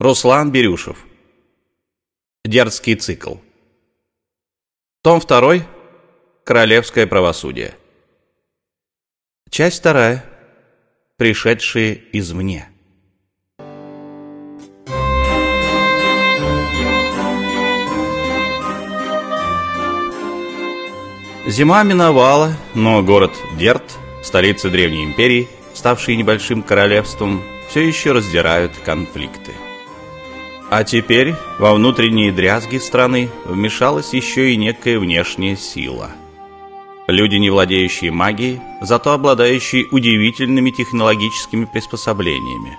Руслан Берюшев. Дерзкий цикл. Том 2. Королевское правосудие. Часть 2. Пришедшие извне. Зима миновала, но город Дерт, столица Древней империи, ставший небольшим королевством, все еще раздирают конфликты. А теперь во внутренние дрязги страны вмешалась еще и некая внешняя сила. Люди, не владеющие магией, зато обладающие удивительными технологическими приспособлениями.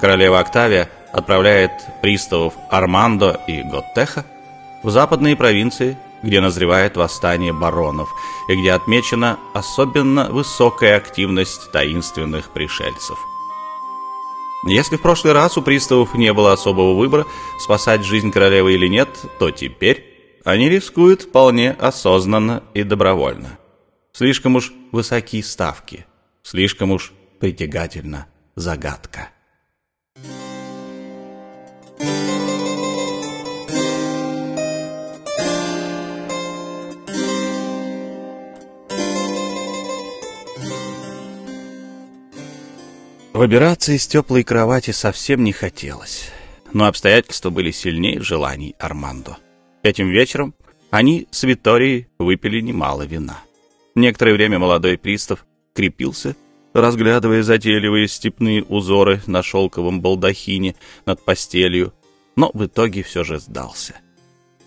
Королева Октавия отправляет приставов Армандо и Готтеха в западные провинции, где назревает восстание баронов и где отмечена особенно высокая активность таинственных пришельцев – если в прошлый раз у приставов не было особого выбора, спасать жизнь королевы или нет, то теперь они рискуют вполне осознанно и добровольно. Слишком уж высокие ставки, слишком уж притягательна загадка. Выбираться из теплой кровати совсем не хотелось, но обстоятельства были сильнее желаний Армандо. Этим вечером они с Виторией выпили немало вина. Некоторое время молодой пристав крепился, разглядывая затейливые степные узоры на шелковом балдахине над постелью, но в итоге все же сдался.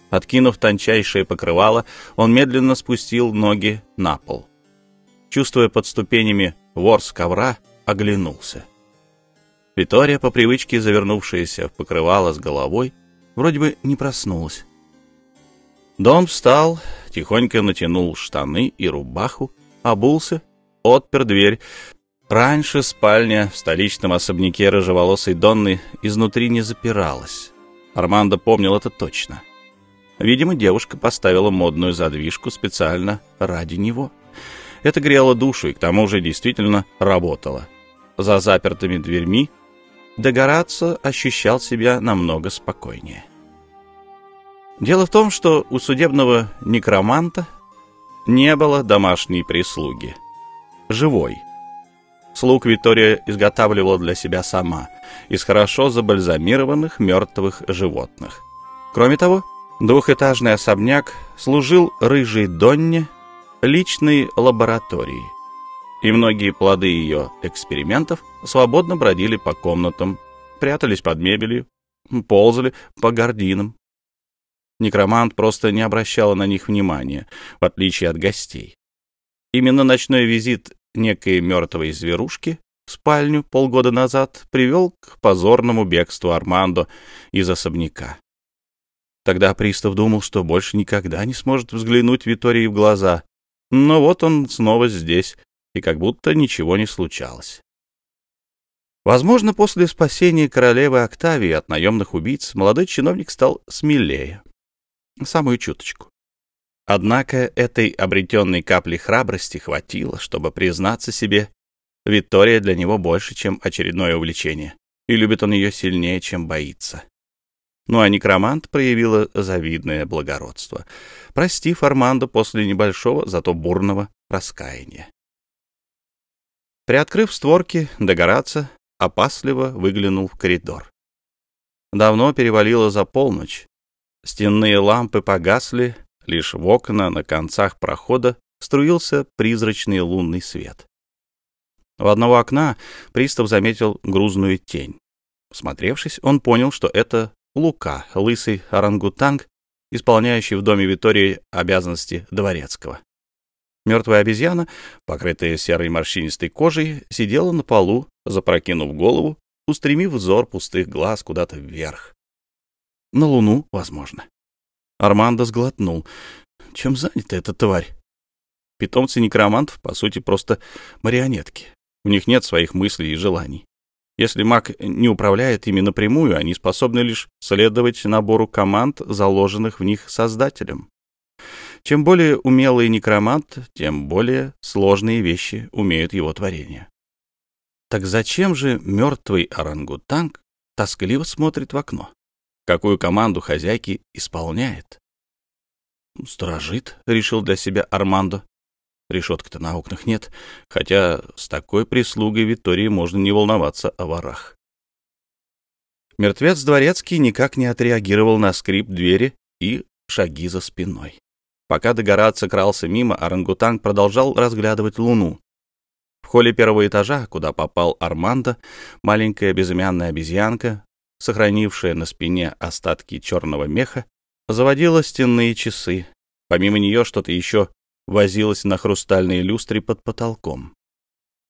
Откинув тончайшее покрывало, он медленно спустил ноги на пол. Чувствуя под ступенями ворс ковра, оглянулся. Витория, по привычке завернувшаяся в покрывало с головой, вроде бы не проснулась. Дон встал, тихонько натянул штаны и рубаху, обулся, отпер дверь. Раньше спальня в столичном особняке рыжеволосой Донны изнутри не запиралась. Армандо помнил это точно. Видимо, девушка поставила модную задвижку специально ради него. Это грело душу и к тому же действительно работало за запертыми дверьми, Дегорацо ощущал себя намного спокойнее. Дело в том, что у судебного некроманта не было домашней прислуги. Живой. Слуг Виктория изготавливала для себя сама из хорошо забальзамированных мертвых животных. Кроме того, двухэтажный особняк служил рыжей Донне личной лабораторией и многие плоды ее экспериментов свободно бродили по комнатам, прятались под мебелью, ползали по гардинам. Некромант просто не обращал на них внимания, в отличие от гостей. Именно ночной визит некой мертвой зверушки в спальню полгода назад привел к позорному бегству Армандо из особняка. Тогда пристав думал, что больше никогда не сможет взглянуть Витории в глаза. Но вот он снова здесь, и как будто ничего не случалось. Возможно, после спасения королевы Октавии от наемных убийц молодой чиновник стал смелее. Самую чуточку. Однако этой обретенной капли храбрости хватило, чтобы признаться себе, Виктория для него больше, чем очередное увлечение, и любит он ее сильнее, чем боится. Ну а некромант проявила завидное благородство, простив Армандо после небольшого, зато бурного раскаяния. Приоткрыв створки, Догораться опасливо выглянул в коридор. Давно перевалило за полночь. Стенные лампы погасли, лишь в окна на концах прохода струился призрачный лунный свет. У одного окна пристав заметил грузную тень. Смотревшись, он понял, что это Лука, лысый орангутанг, исполняющий в доме Витории обязанности дворецкого. Мертвая обезьяна, покрытая серой морщинистой кожей, сидела на полу, запрокинув голову, устремив взор пустых глаз куда-то вверх. На луну, возможно. Армандо сглотнул. Чем занята эта тварь? Питомцы некромантов, по сути, просто марионетки. У них нет своих мыслей и желаний. Если маг не управляет ими напрямую, они способны лишь следовать набору команд, заложенных в них создателем. Чем более умелый некромант, тем более сложные вещи умеют его творения. Так зачем же мертвый орангутанг тоскливо смотрит в окно. Какую команду хозяйки исполняет? «Сторожит», — решил для себя Армандо. Решеток-то на окнах нет, хотя с такой прислугой Виктории можно не волноваться о ворах. Мертвец дворецкий никак не отреагировал на скрип двери и шаги за спиной. Пока Дегорация крался мимо, орангутанг продолжал разглядывать луну. В холле первого этажа, куда попал Армандо, маленькая безымянная обезьянка, сохранившая на спине остатки черного меха, заводила стенные часы. Помимо нее что-то еще возилось на хрустальной люстре под потолком.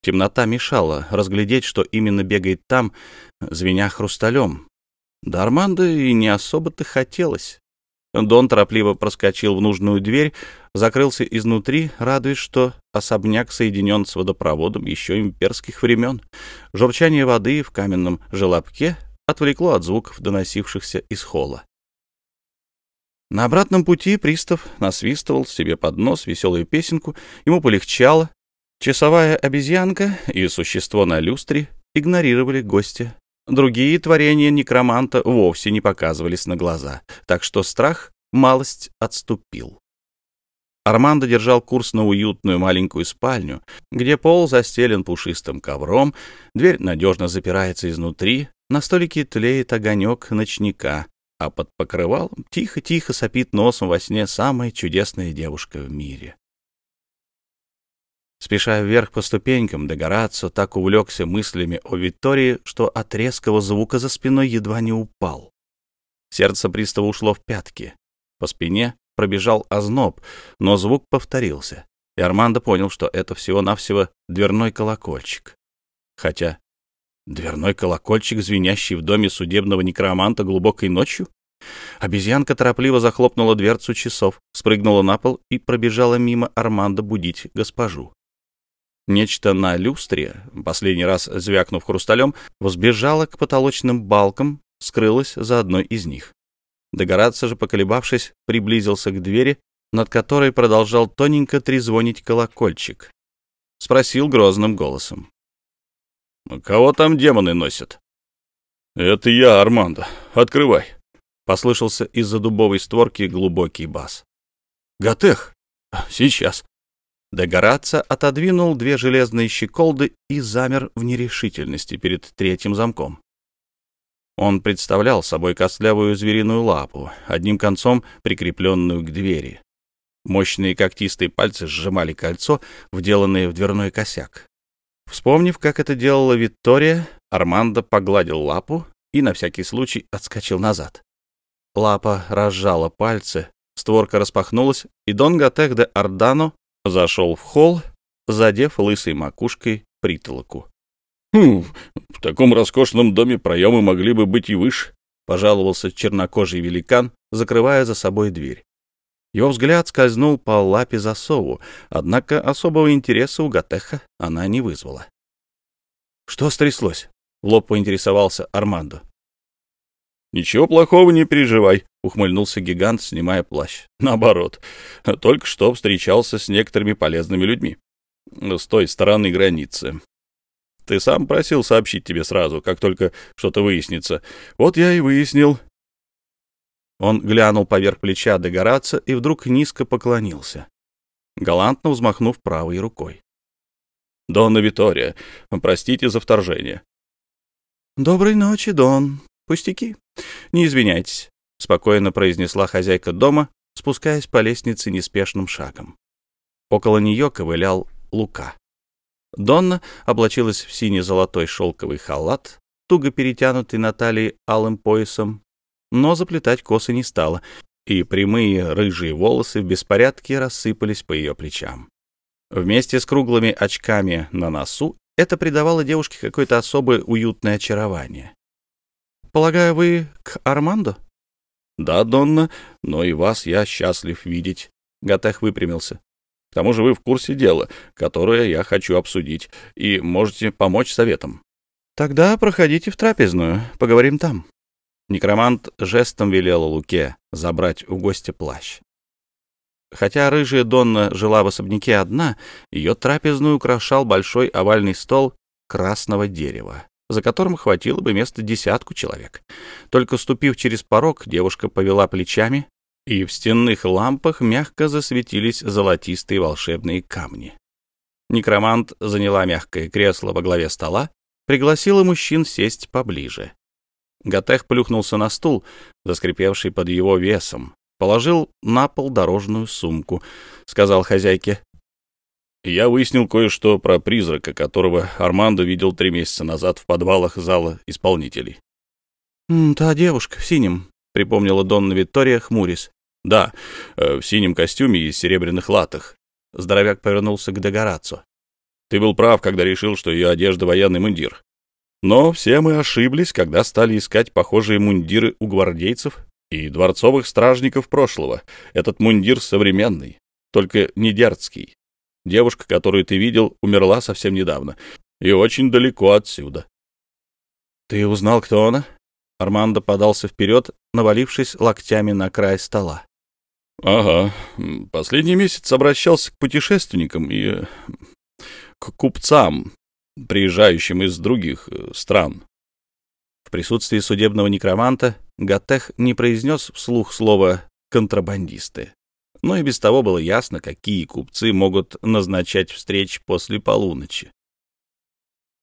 Темнота мешала разглядеть, что именно бегает там, звеня хрусталем. Да Армандо и не особо-то хотелось. Дон торопливо проскочил в нужную дверь, закрылся изнутри, радуясь, что особняк соединен с водопроводом еще имперских времен. Журчание воды в каменном желобке отвлекло от звуков, доносившихся из холла. На обратном пути пристав насвистывал себе под нос веселую песенку, ему полегчало, Часовая обезьянка и существо на люстре игнорировали гостя. Другие творения некроманта вовсе не показывались на глаза, так что страх малость отступил. Армандо держал курс на уютную маленькую спальню, где пол застелен пушистым ковром, дверь надежно запирается изнутри, на столике тлеет огонек ночника, а под покрывалом тихо-тихо сопит носом во сне самая чудесная девушка в мире. Спеша вверх по ступенькам, Дегорацо так увлекся мыслями о Виктории, что от резкого звука за спиной едва не упал. Сердце пристава ушло в пятки. По спине пробежал озноб, но звук повторился, и Армандо понял, что это всего-навсего дверной колокольчик. Хотя дверной колокольчик, звенящий в доме судебного некроманта глубокой ночью? Обезьянка торопливо захлопнула дверцу часов, спрыгнула на пол и пробежала мимо Армандо будить госпожу. Нечто на люстре, последний раз звякнув хрусталем, взбежало к потолочным балкам, скрылось за одной из них. Догораться же, поколебавшись, приблизился к двери, над которой продолжал тоненько трезвонить колокольчик. Спросил грозным голосом. «Кого там демоны носят?» «Это я, Армандо. Открывай!» — послышался из-за дубовой створки глубокий бас. «Готех! Сейчас!» Дегораца отодвинул две железные щеколды и замер в нерешительности перед третьим замком. Он представлял собой костлявую звериную лапу, одним концом прикрепленную к двери. Мощные когтистые пальцы сжимали кольцо, вделанное в дверной косяк. Вспомнив, как это делала Виктория, Армандо погладил лапу и на всякий случай отскочил назад. Лапа разжала пальцы, створка распахнулась, и Дон Гатех де Ардано Зашел в холл, задев лысой макушкой притолоку. «Хм, в таком роскошном доме проемы могли бы быть и выше», — пожаловался чернокожий великан, закрывая за собой дверь. Его взгляд скользнул по лапе засову, однако особого интереса у Гатеха она не вызвала. «Что стряслось?» — в лоб поинтересовался Армандо. «Ничего плохого не переживай», — ухмыльнулся гигант, снимая плащ. «Наоборот, только что встречался с некоторыми полезными людьми. С той стороны границы. Ты сам просил сообщить тебе сразу, как только что-то выяснится. Вот я и выяснил». Он глянул поверх плеча догораться и вдруг низко поклонился, галантно взмахнув правой рукой. «Донна Витория, простите за вторжение». «Доброй ночи, Дон. Пустяки. Не извиняйтесь, — спокойно произнесла хозяйка дома, спускаясь по лестнице неспешным шагом. Около нее ковылял Лука. Донна облачилась в синий-золотой шелковый халат, туго перетянутый на талии алым поясом, но заплетать косы не стала, и прямые рыжие волосы в беспорядке рассыпались по ее плечам. Вместе с круглыми очками на носу это придавало девушке какое-то особое уютное очарование. Полагаю, вы к Армандо? Да, Донна, но и вас я счастлив видеть. Гатех выпрямился. К тому же вы в курсе дела, которое я хочу обсудить, и можете помочь советом. Тогда проходите в трапезную, поговорим там. Некромант жестом велел Луке забрать у гостя плащ. Хотя рыжая Донна жила в особняке одна, ее трапезную украшал большой овальный стол красного дерева, за которым хватило бы места десятку человек. Только ступив через порог, девушка повела плечами, и в стенных лампах мягко засветились золотистые волшебные камни. Некромант заняла мягкое кресло во главе стола, пригласила мужчин сесть поближе. Готех плюхнулся на стул, заскрипевший под его весом, положил на пол дорожную сумку, сказал хозяйке. «Я выяснил кое-что про призрака, которого Армандо видел три месяца назад в подвалах зала исполнителей». «Та девушка в синем», — припомнила Донна Виктория, хмурясь. «Да, э, в синем костюме и серебряных латах». Здоровяк повернулся к Дегорацу. «Ты был прав, когда решил, что ее одежда — военный мундир. Но все мы ошиблись, когда стали искать похожие мундиры у гвардейцев и дворцовых стражников прошлого. Этот мундир современный, только не дерзкий. Девушка, которую ты видел, умерла совсем недавно и очень далеко отсюда. Ты узнал, кто она? Армандо подался вперед, навалившись локтями на край стола. Ага. Последний месяц обращался к путешественникам и к купцам, приезжающим из других э, стран. В присутствии судебного некроманта Гатех не произнес вслух слово «контрабандисты». Но и без того было ясно, какие купцы могут назначать встречи после полуночи.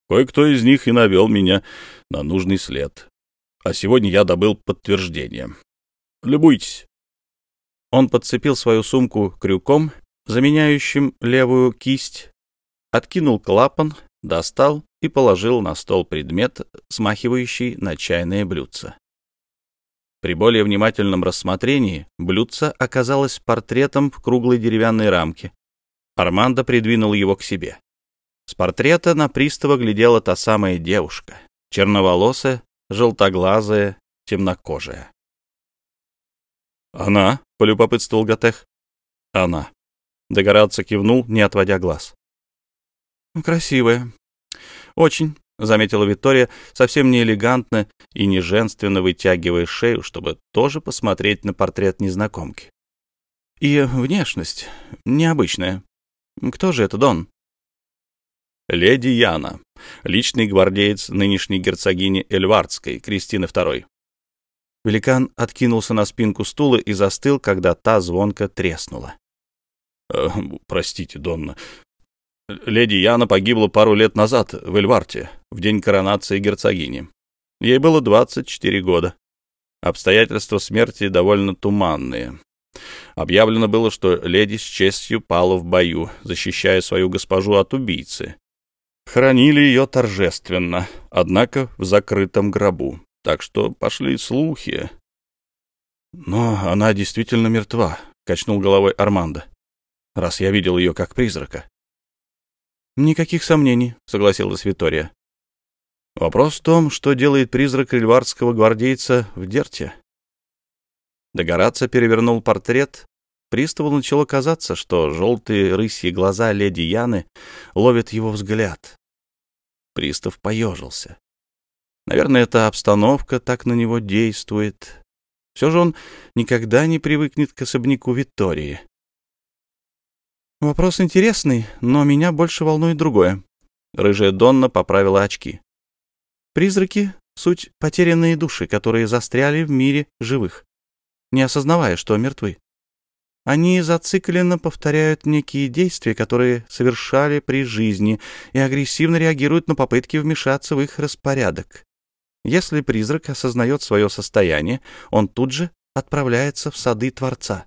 Кое-кто из них и навел меня на нужный след. А сегодня я добыл подтверждение. Любуйтесь. Он подцепил свою сумку крюком, заменяющим левую кисть, откинул клапан, достал и положил на стол предмет, смахивающий на чайное блюдце. При более внимательном рассмотрении блюдце оказалось портретом в круглой деревянной рамке. Армандо придвинул его к себе. С портрета на пристава глядела та самая девушка, черноволосая, желтоглазая, темнокожая. «Она?» — полюбопытствовал Готех. «Она». Догораться кивнул, не отводя глаз. «Красивая. Очень», — заметила Виктория, совсем не элегантно и не женственно вытягивая шею, чтобы тоже посмотреть на портрет незнакомки. «И внешность необычная. Кто же это, Дон?» «Леди Яна, личный гвардеец нынешней герцогини Эльвардской, Кристины II». Великан откинулся на спинку стула и застыл, когда та звонко треснула. «Э, «Простите, Донна, Леди Яна погибла пару лет назад в Эльварте, в день коронации герцогини. Ей было 24 года. Обстоятельства смерти довольно туманные. Объявлено было, что леди с честью пала в бою, защищая свою госпожу от убийцы. Хранили ее торжественно, однако в закрытом гробу, так что пошли слухи. «Но она действительно мертва», — качнул головой Армандо, «раз я видел ее как призрака». «Никаких сомнений», — согласилась Витория. «Вопрос в том, что делает призрак рельвардского гвардейца в Дерте». Догораться перевернул портрет. Приставу начало казаться, что желтые рысьи глаза леди Яны ловят его взгляд. Пристав поежился. Наверное, эта обстановка так на него действует. Все же он никогда не привыкнет к особняку Виктории. Вопрос интересный, но меня больше волнует другое. Рыжая Донна поправила очки. Призраки — суть потерянные души, которые застряли в мире живых, не осознавая, что мертвы. Они зацикленно повторяют некие действия, которые совершали при жизни, и агрессивно реагируют на попытки вмешаться в их распорядок. Если призрак осознает свое состояние, он тут же отправляется в сады Творца.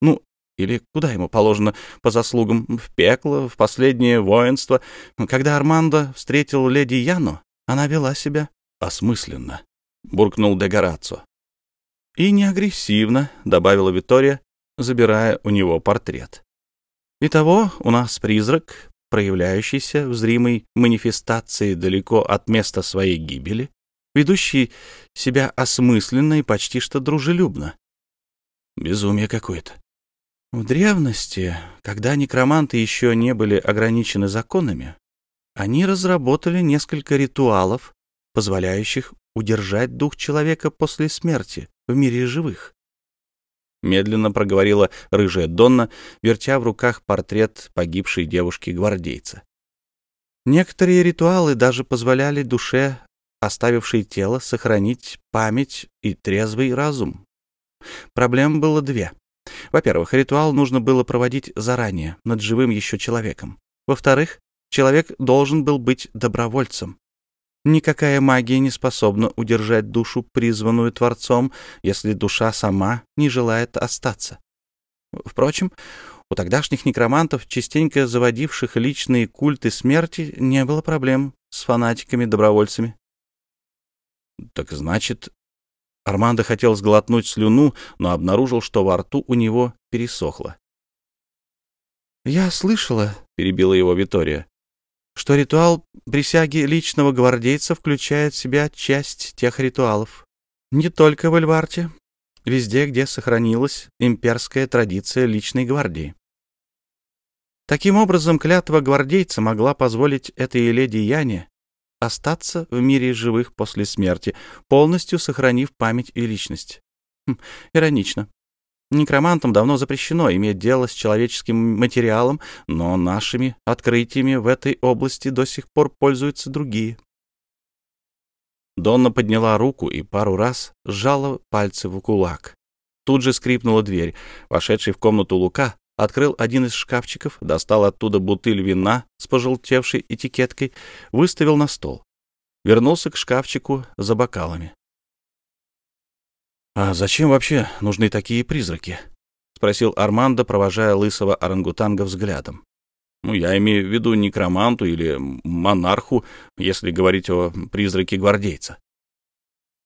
Ну, или куда ему положено по заслугам? В пекло, в последнее воинство? Когда Армандо встретил леди Яну, она вела себя осмысленно, — буркнул Дегорацо. И не агрессивно, — добавила Витория, забирая у него портрет. Итого у нас призрак, проявляющийся в зримой манифестации далеко от места своей гибели, ведущий себя осмысленно и почти что дружелюбно. Безумие какое-то. В древности, когда некроманты еще не были ограничены законами, они разработали несколько ритуалов, позволяющих удержать дух человека после смерти в мире живых. Медленно проговорила рыжая Донна, вертя в руках портрет погибшей девушки-гвардейца. Некоторые ритуалы даже позволяли душе, оставившей тело, сохранить память и трезвый разум. Проблем было две. Во-первых, ритуал нужно было проводить заранее, над живым еще человеком. Во-вторых, человек должен был быть добровольцем. Никакая магия не способна удержать душу, призванную Творцом, если душа сама не желает остаться. Впрочем, у тогдашних некромантов, частенько заводивших личные культы смерти, не было проблем с фанатиками-добровольцами. Так значит, Армандо хотел сглотнуть слюну, но обнаружил, что во рту у него пересохло. «Я слышала», — перебила его Витория, что ритуал присяги личного гвардейца включает в себя часть тех ритуалов. Не только в Эльварте, везде, где сохранилась имперская традиция личной гвардии. Таким образом, клятва гвардейца могла позволить этой леди Яне остаться в мире живых после смерти, полностью сохранив память и личность. Хм, иронично. Некромантам давно запрещено иметь дело с человеческим материалом, но нашими открытиями в этой области до сих пор пользуются другие. Донна подняла руку и пару раз сжала пальцы в кулак. Тут же скрипнула дверь. Вошедший в комнату Лука открыл один из шкафчиков, достал оттуда бутыль вина с пожелтевшей этикеткой, выставил на стол. Вернулся к шкафчику за бокалами. «А зачем вообще нужны такие призраки?» — спросил Армандо, провожая лысого орангутанга взглядом. «Ну, я имею в виду некроманту или монарху, если говорить о призраке гвардейца».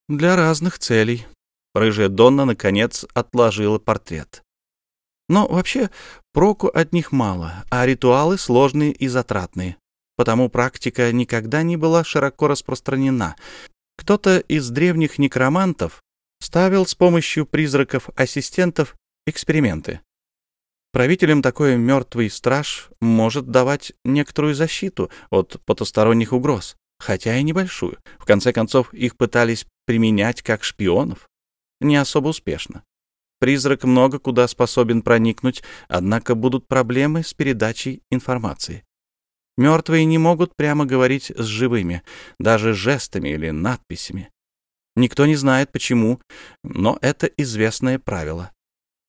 «Для разных целей». Рыжая Донна, наконец, отложила портрет. Но вообще проку от них мало, а ритуалы сложные и затратные. Потому практика никогда не была широко распространена. Кто-то из древних некромантов ставил с помощью призраков-ассистентов эксперименты. Правителям такой мертвый страж может давать некоторую защиту от потусторонних угроз, хотя и небольшую. В конце концов, их пытались применять как шпионов. Не особо успешно. Призрак много куда способен проникнуть, однако будут проблемы с передачей информации. Мертвые не могут прямо говорить с живыми, даже жестами или надписями. Никто не знает почему, но это известное правило.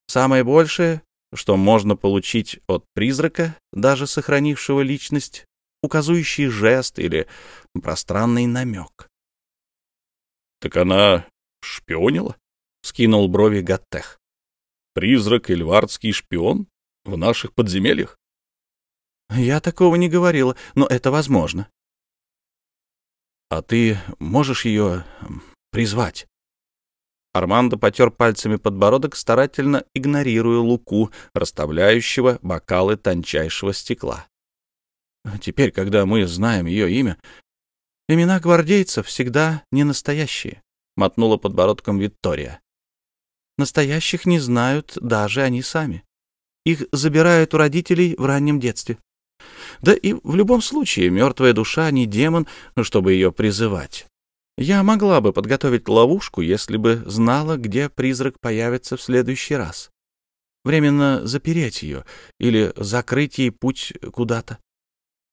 Самое большее, что можно получить от призрака, даже сохранившего личность, указующий жест или пространный намек. — Так она шпионила? — скинул брови Гаттех. Призрак Эльвардский шпион в наших подземельях? Я такого не говорила, но это возможно. А ты можешь ее призвать? Армандо потер пальцами подбородок, старательно игнорируя луку, расставляющего бокалы тончайшего стекла. Теперь, когда мы знаем ее имя, имена гвардейцев всегда не настоящие, — мотнула подбородком Виктория. Настоящих не знают даже они сами. Их забирают у родителей в раннем детстве. Да и в любом случае мертвая душа не демон, чтобы ее призывать. Я могла бы подготовить ловушку, если бы знала, где призрак появится в следующий раз. Временно запереть ее или закрыть ей путь куда-то.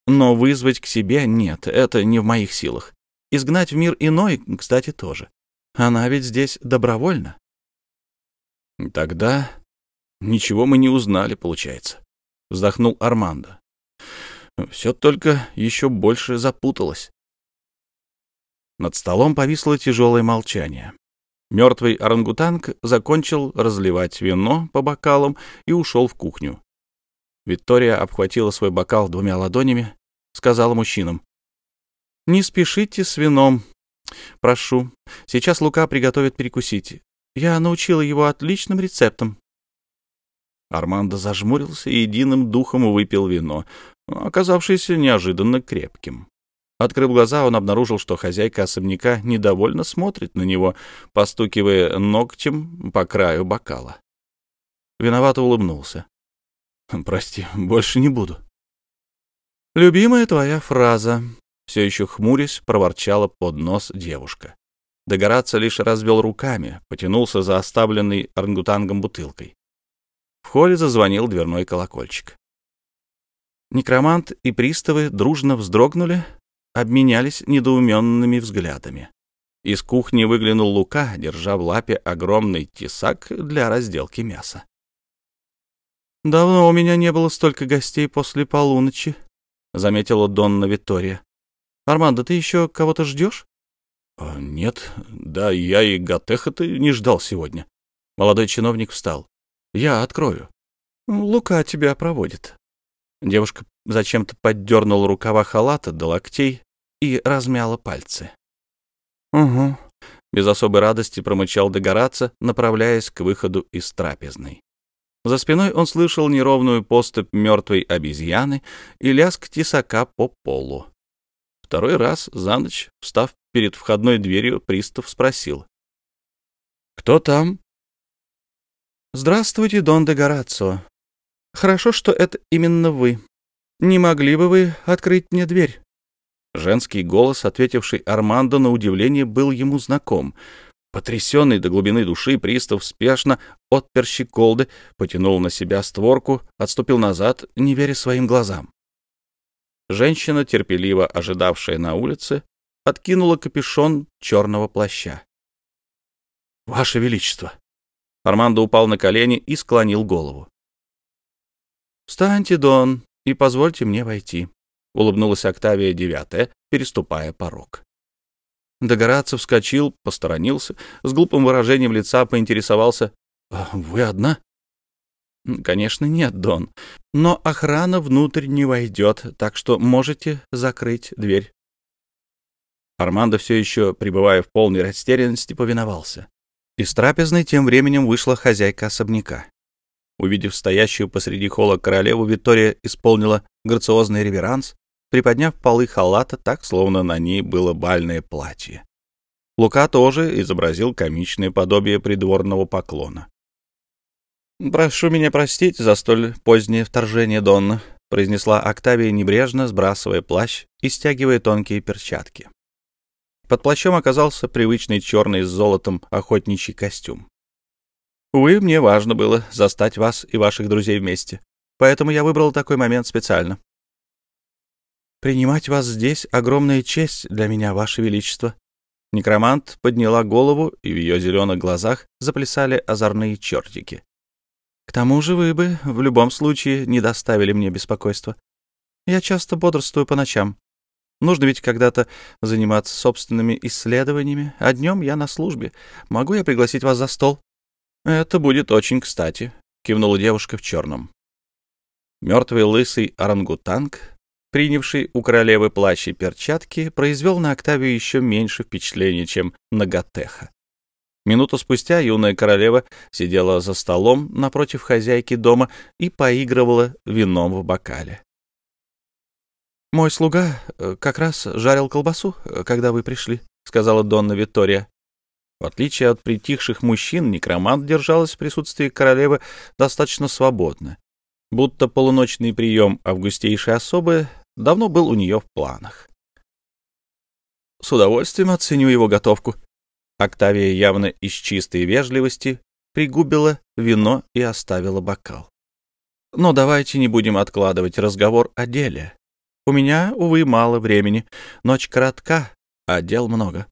Но вызвать к себе нет, это не в моих силах. Изгнать в мир иной, кстати, тоже. Она ведь здесь добровольно. Тогда ничего мы не узнали, получается, вздохнул Армандо. Все только еще больше запуталось. Над столом повисло тяжелое молчание. Мертвый орангутанг закончил разливать вино по бокалам и ушел в кухню. Виктория обхватила свой бокал двумя ладонями, сказала мужчинам. «Не спешите с вином. Прошу. Сейчас Лука приготовит перекусить. Я научила его отличным рецептам. Армандо зажмурился и единым духом выпил вино, оказавшееся неожиданно крепким. Открыв глаза, он обнаружил, что хозяйка особняка недовольно смотрит на него, постукивая ногтем по краю бокала. Виновато улыбнулся. «Прости, больше не буду». «Любимая твоя фраза», — все еще хмурясь, проворчала под нос девушка. Догораться лишь развел руками, потянулся за оставленной орангутангом бутылкой. В холле зазвонил дверной колокольчик. Некромант и приставы дружно вздрогнули, обменялись недоуменными взглядами. Из кухни выглянул Лука, держа в лапе огромный тесак для разделки мяса. «Давно у меня не было столько гостей после полуночи», — заметила Донна Виктория. «Армандо, ты еще кого-то ждешь?» «А, «Нет, да я и Гатеха-то не ждал сегодня». Молодой чиновник встал. «Я открою». «Лука тебя проводит». Девушка зачем-то поддернула рукава халата до локтей и размяла пальцы. «Угу», — без особой радости промычал догораться, направляясь к выходу из трапезной. За спиной он слышал неровную поступь мертвой обезьяны и лязг тесака по полу. Второй раз за ночь, встав перед входной дверью, пристав спросил. «Кто там?» «Здравствуйте, Дон де Горацио. Хорошо, что это именно вы. Не могли бы вы открыть мне дверь?» Женский голос, ответивший Армандо на удивление, был ему знаком. Потрясенный до глубины души, пристав спешно отпер щеколды, потянул на себя створку, отступил назад, не веря своим глазам. Женщина, терпеливо ожидавшая на улице, откинула капюшон черного плаща. «Ваше Величество!» Армандо упал на колени и склонил голову. «Встаньте, Дон, и позвольте мне войти», — улыбнулась Октавия девятая, переступая порог. Догорацев вскочил, посторонился, с глупым выражением лица поинтересовался. «А «Вы одна?» «Конечно, нет, Дон. Но охрана внутрь не войдет, так что можете закрыть дверь». Армандо, все еще пребывая в полной растерянности, повиновался. Из трапезной тем временем вышла хозяйка особняка. Увидев стоящую посреди холла королеву, Виктория исполнила грациозный реверанс, приподняв полы халата так, словно на ней было бальное платье. Лука тоже изобразил комичное подобие придворного поклона. «Прошу меня простить за столь позднее вторжение, Донна», — произнесла Октавия небрежно, сбрасывая плащ и стягивая тонкие перчатки. Под плащом оказался привычный черный с золотом охотничий костюм. «Увы, мне важно было застать вас и ваших друзей вместе, поэтому я выбрал такой момент специально. «Принимать вас здесь — огромная честь для меня, Ваше Величество». Некромант подняла голову, и в ее зеленых глазах заплясали озорные чертики. «К тому же вы бы в любом случае не доставили мне беспокойства. Я часто бодрствую по ночам. Нужно ведь когда-то заниматься собственными исследованиями, а днем я на службе. Могу я пригласить вас за стол?» «Это будет очень кстати», — кивнула девушка в черном. Мертвый лысый орангутанг принявший у королевы плащ и перчатки, произвел на Октавию еще меньше впечатления, чем на Гатеха. Минуту спустя юная королева сидела за столом напротив хозяйки дома и поигрывала вином в бокале. «Мой слуга э, как раз жарил колбасу, э, когда вы пришли», — сказала Донна Виктория. В отличие от притихших мужчин, некромант держалась в присутствии королевы достаточно свободно, будто полуночный прием августейшей особы давно был у нее в планах. С удовольствием оценю его готовку. Октавия явно из чистой вежливости пригубила вино и оставила бокал. Но давайте не будем откладывать разговор о деле. У меня, увы, мало времени. Ночь коротка, а дел много.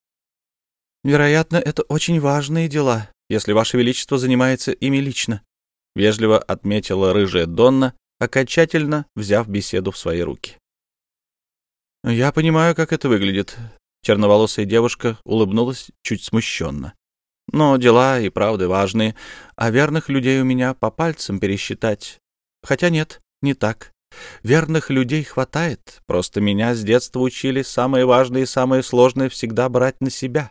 Вероятно, это очень важные дела, если Ваше Величество занимается ими лично. Вежливо отметила рыжая Донна, окончательно взяв беседу в свои руки. «Я понимаю, как это выглядит». Черноволосая девушка улыбнулась чуть смущенно. «Но дела и правды важные, а верных людей у меня по пальцам пересчитать. Хотя нет, не так. Верных людей хватает, просто меня с детства учили самое важное и самое сложное всегда брать на себя».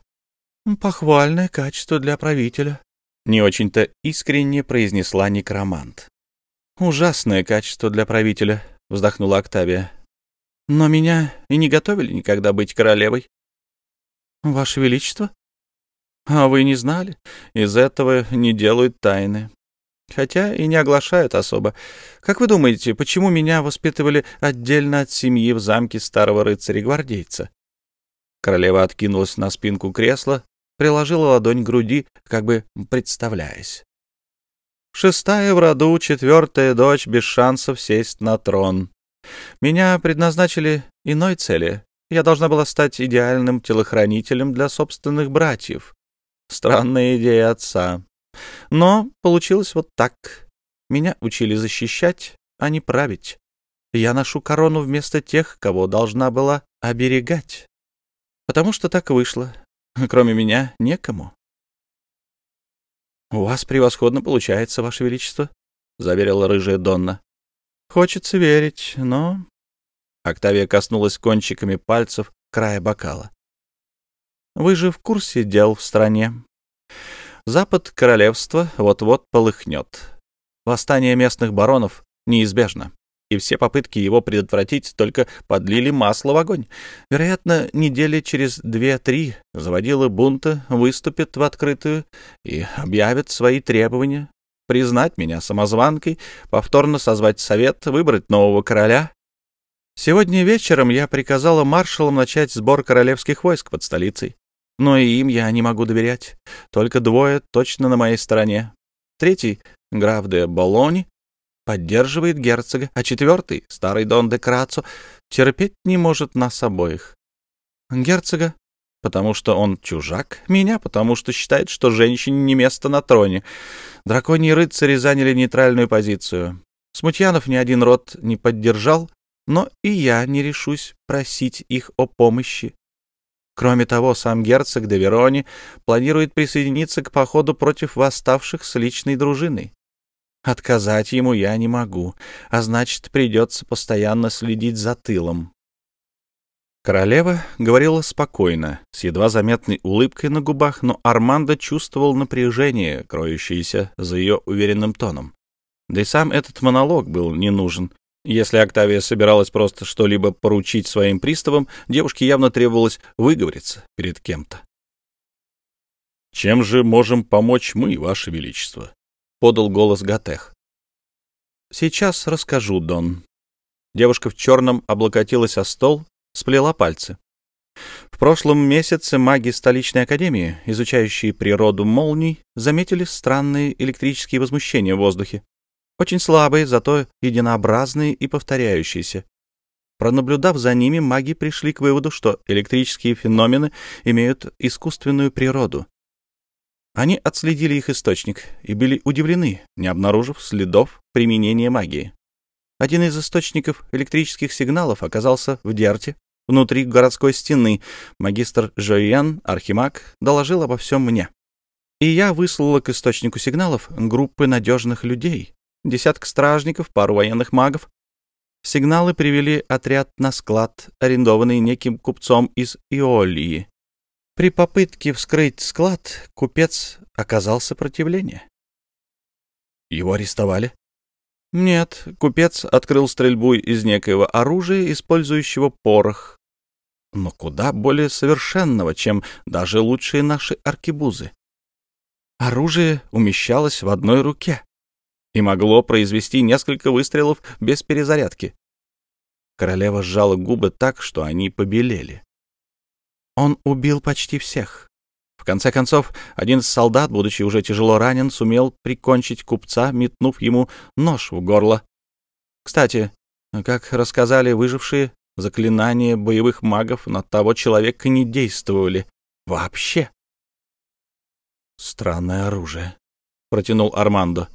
«Похвальное качество для правителя», — не очень-то искренне произнесла некромант. «Ужасное качество для правителя», — вздохнула Октавия. Но меня и не готовили никогда быть королевой. Ваше Величество? А вы не знали? Из этого не делают тайны. Хотя и не оглашают особо. Как вы думаете, почему меня воспитывали отдельно от семьи в замке старого рыцаря-гвардейца? Королева откинулась на спинку кресла, приложила ладонь к груди, как бы представляясь. Шестая в роду, четвертая дочь без шансов сесть на трон. Меня предназначили иной цели. Я должна была стать идеальным телохранителем для собственных братьев. Странная идея отца. Но получилось вот так. Меня учили защищать, а не править. Я ношу корону вместо тех, кого должна была оберегать. Потому что так вышло. Кроме меня некому. — У вас превосходно получается, Ваше Величество, — заверила рыжая Донна. — Хочется верить, но... Октавия коснулась кончиками пальцев края бокала. — Вы же в курсе дел в стране. Запад королевства вот-вот полыхнет. Восстание местных баронов неизбежно и все попытки его предотвратить только подлили масло в огонь. Вероятно, недели через две-три заводила бунта выступит в открытую и объявит свои требования признать меня самозванкой, повторно созвать совет, выбрать нового короля. Сегодня вечером я приказала маршалам начать сбор королевских войск под столицей. Но и им я не могу доверять. Только двое точно на моей стороне. Третий — граф де Болони, поддерживает герцога, а четвертый, старый Дон де Крацо, терпеть не может нас обоих. Герцога, потому что он чужак, меня, потому что считает, что женщине не место на троне. Драконьи рыцари заняли нейтральную позицию. Смутьянов ни один род не поддержал, но и я не решусь просить их о помощи. Кроме того, сам герцог де Верони планирует присоединиться к походу против восставших с личной дружиной. Отказать ему я не могу, а значит, придется постоянно следить за тылом. Королева говорила спокойно, с едва заметной улыбкой на губах, но Армандо чувствовал напряжение, кроющееся за ее уверенным тоном. Да и сам этот монолог был не нужен. Если Октавия собиралась просто что-либо поручить своим приставам, девушке явно требовалось выговориться перед кем-то. «Чем же можем помочь мы, Ваше Величество?» — подал голос Гатех. «Сейчас расскажу, Дон». Девушка в черном облокотилась о стол, сплела пальцы. В прошлом месяце маги столичной академии, изучающие природу молний, заметили странные электрические возмущения в воздухе. Очень слабые, зато единообразные и повторяющиеся. Пронаблюдав за ними, маги пришли к выводу, что электрические феномены имеют искусственную природу, они отследили их источник и были удивлены, не обнаружив следов применения магии. Один из источников электрических сигналов оказался в Дерте, внутри городской стены. Магистр Жоян, архимаг, доложил обо всем мне. И я выслала к источнику сигналов группы надежных людей, десяток стражников, пару военных магов. Сигналы привели отряд на склад, арендованный неким купцом из Иолии, при попытке вскрыть склад купец оказал сопротивление. Его арестовали? Нет, купец открыл стрельбу из некоего оружия, использующего порох. Но куда более совершенного, чем даже лучшие наши аркебузы. Оружие умещалось в одной руке и могло произвести несколько выстрелов без перезарядки. Королева сжала губы так, что они побелели. Он убил почти всех. В конце концов, один из солдат, будучи уже тяжело ранен, сумел прикончить купца, метнув ему нож в горло. Кстати, как рассказали выжившие, заклинания боевых магов на того человека не действовали. Вообще. «Странное оружие», — протянул Армандо.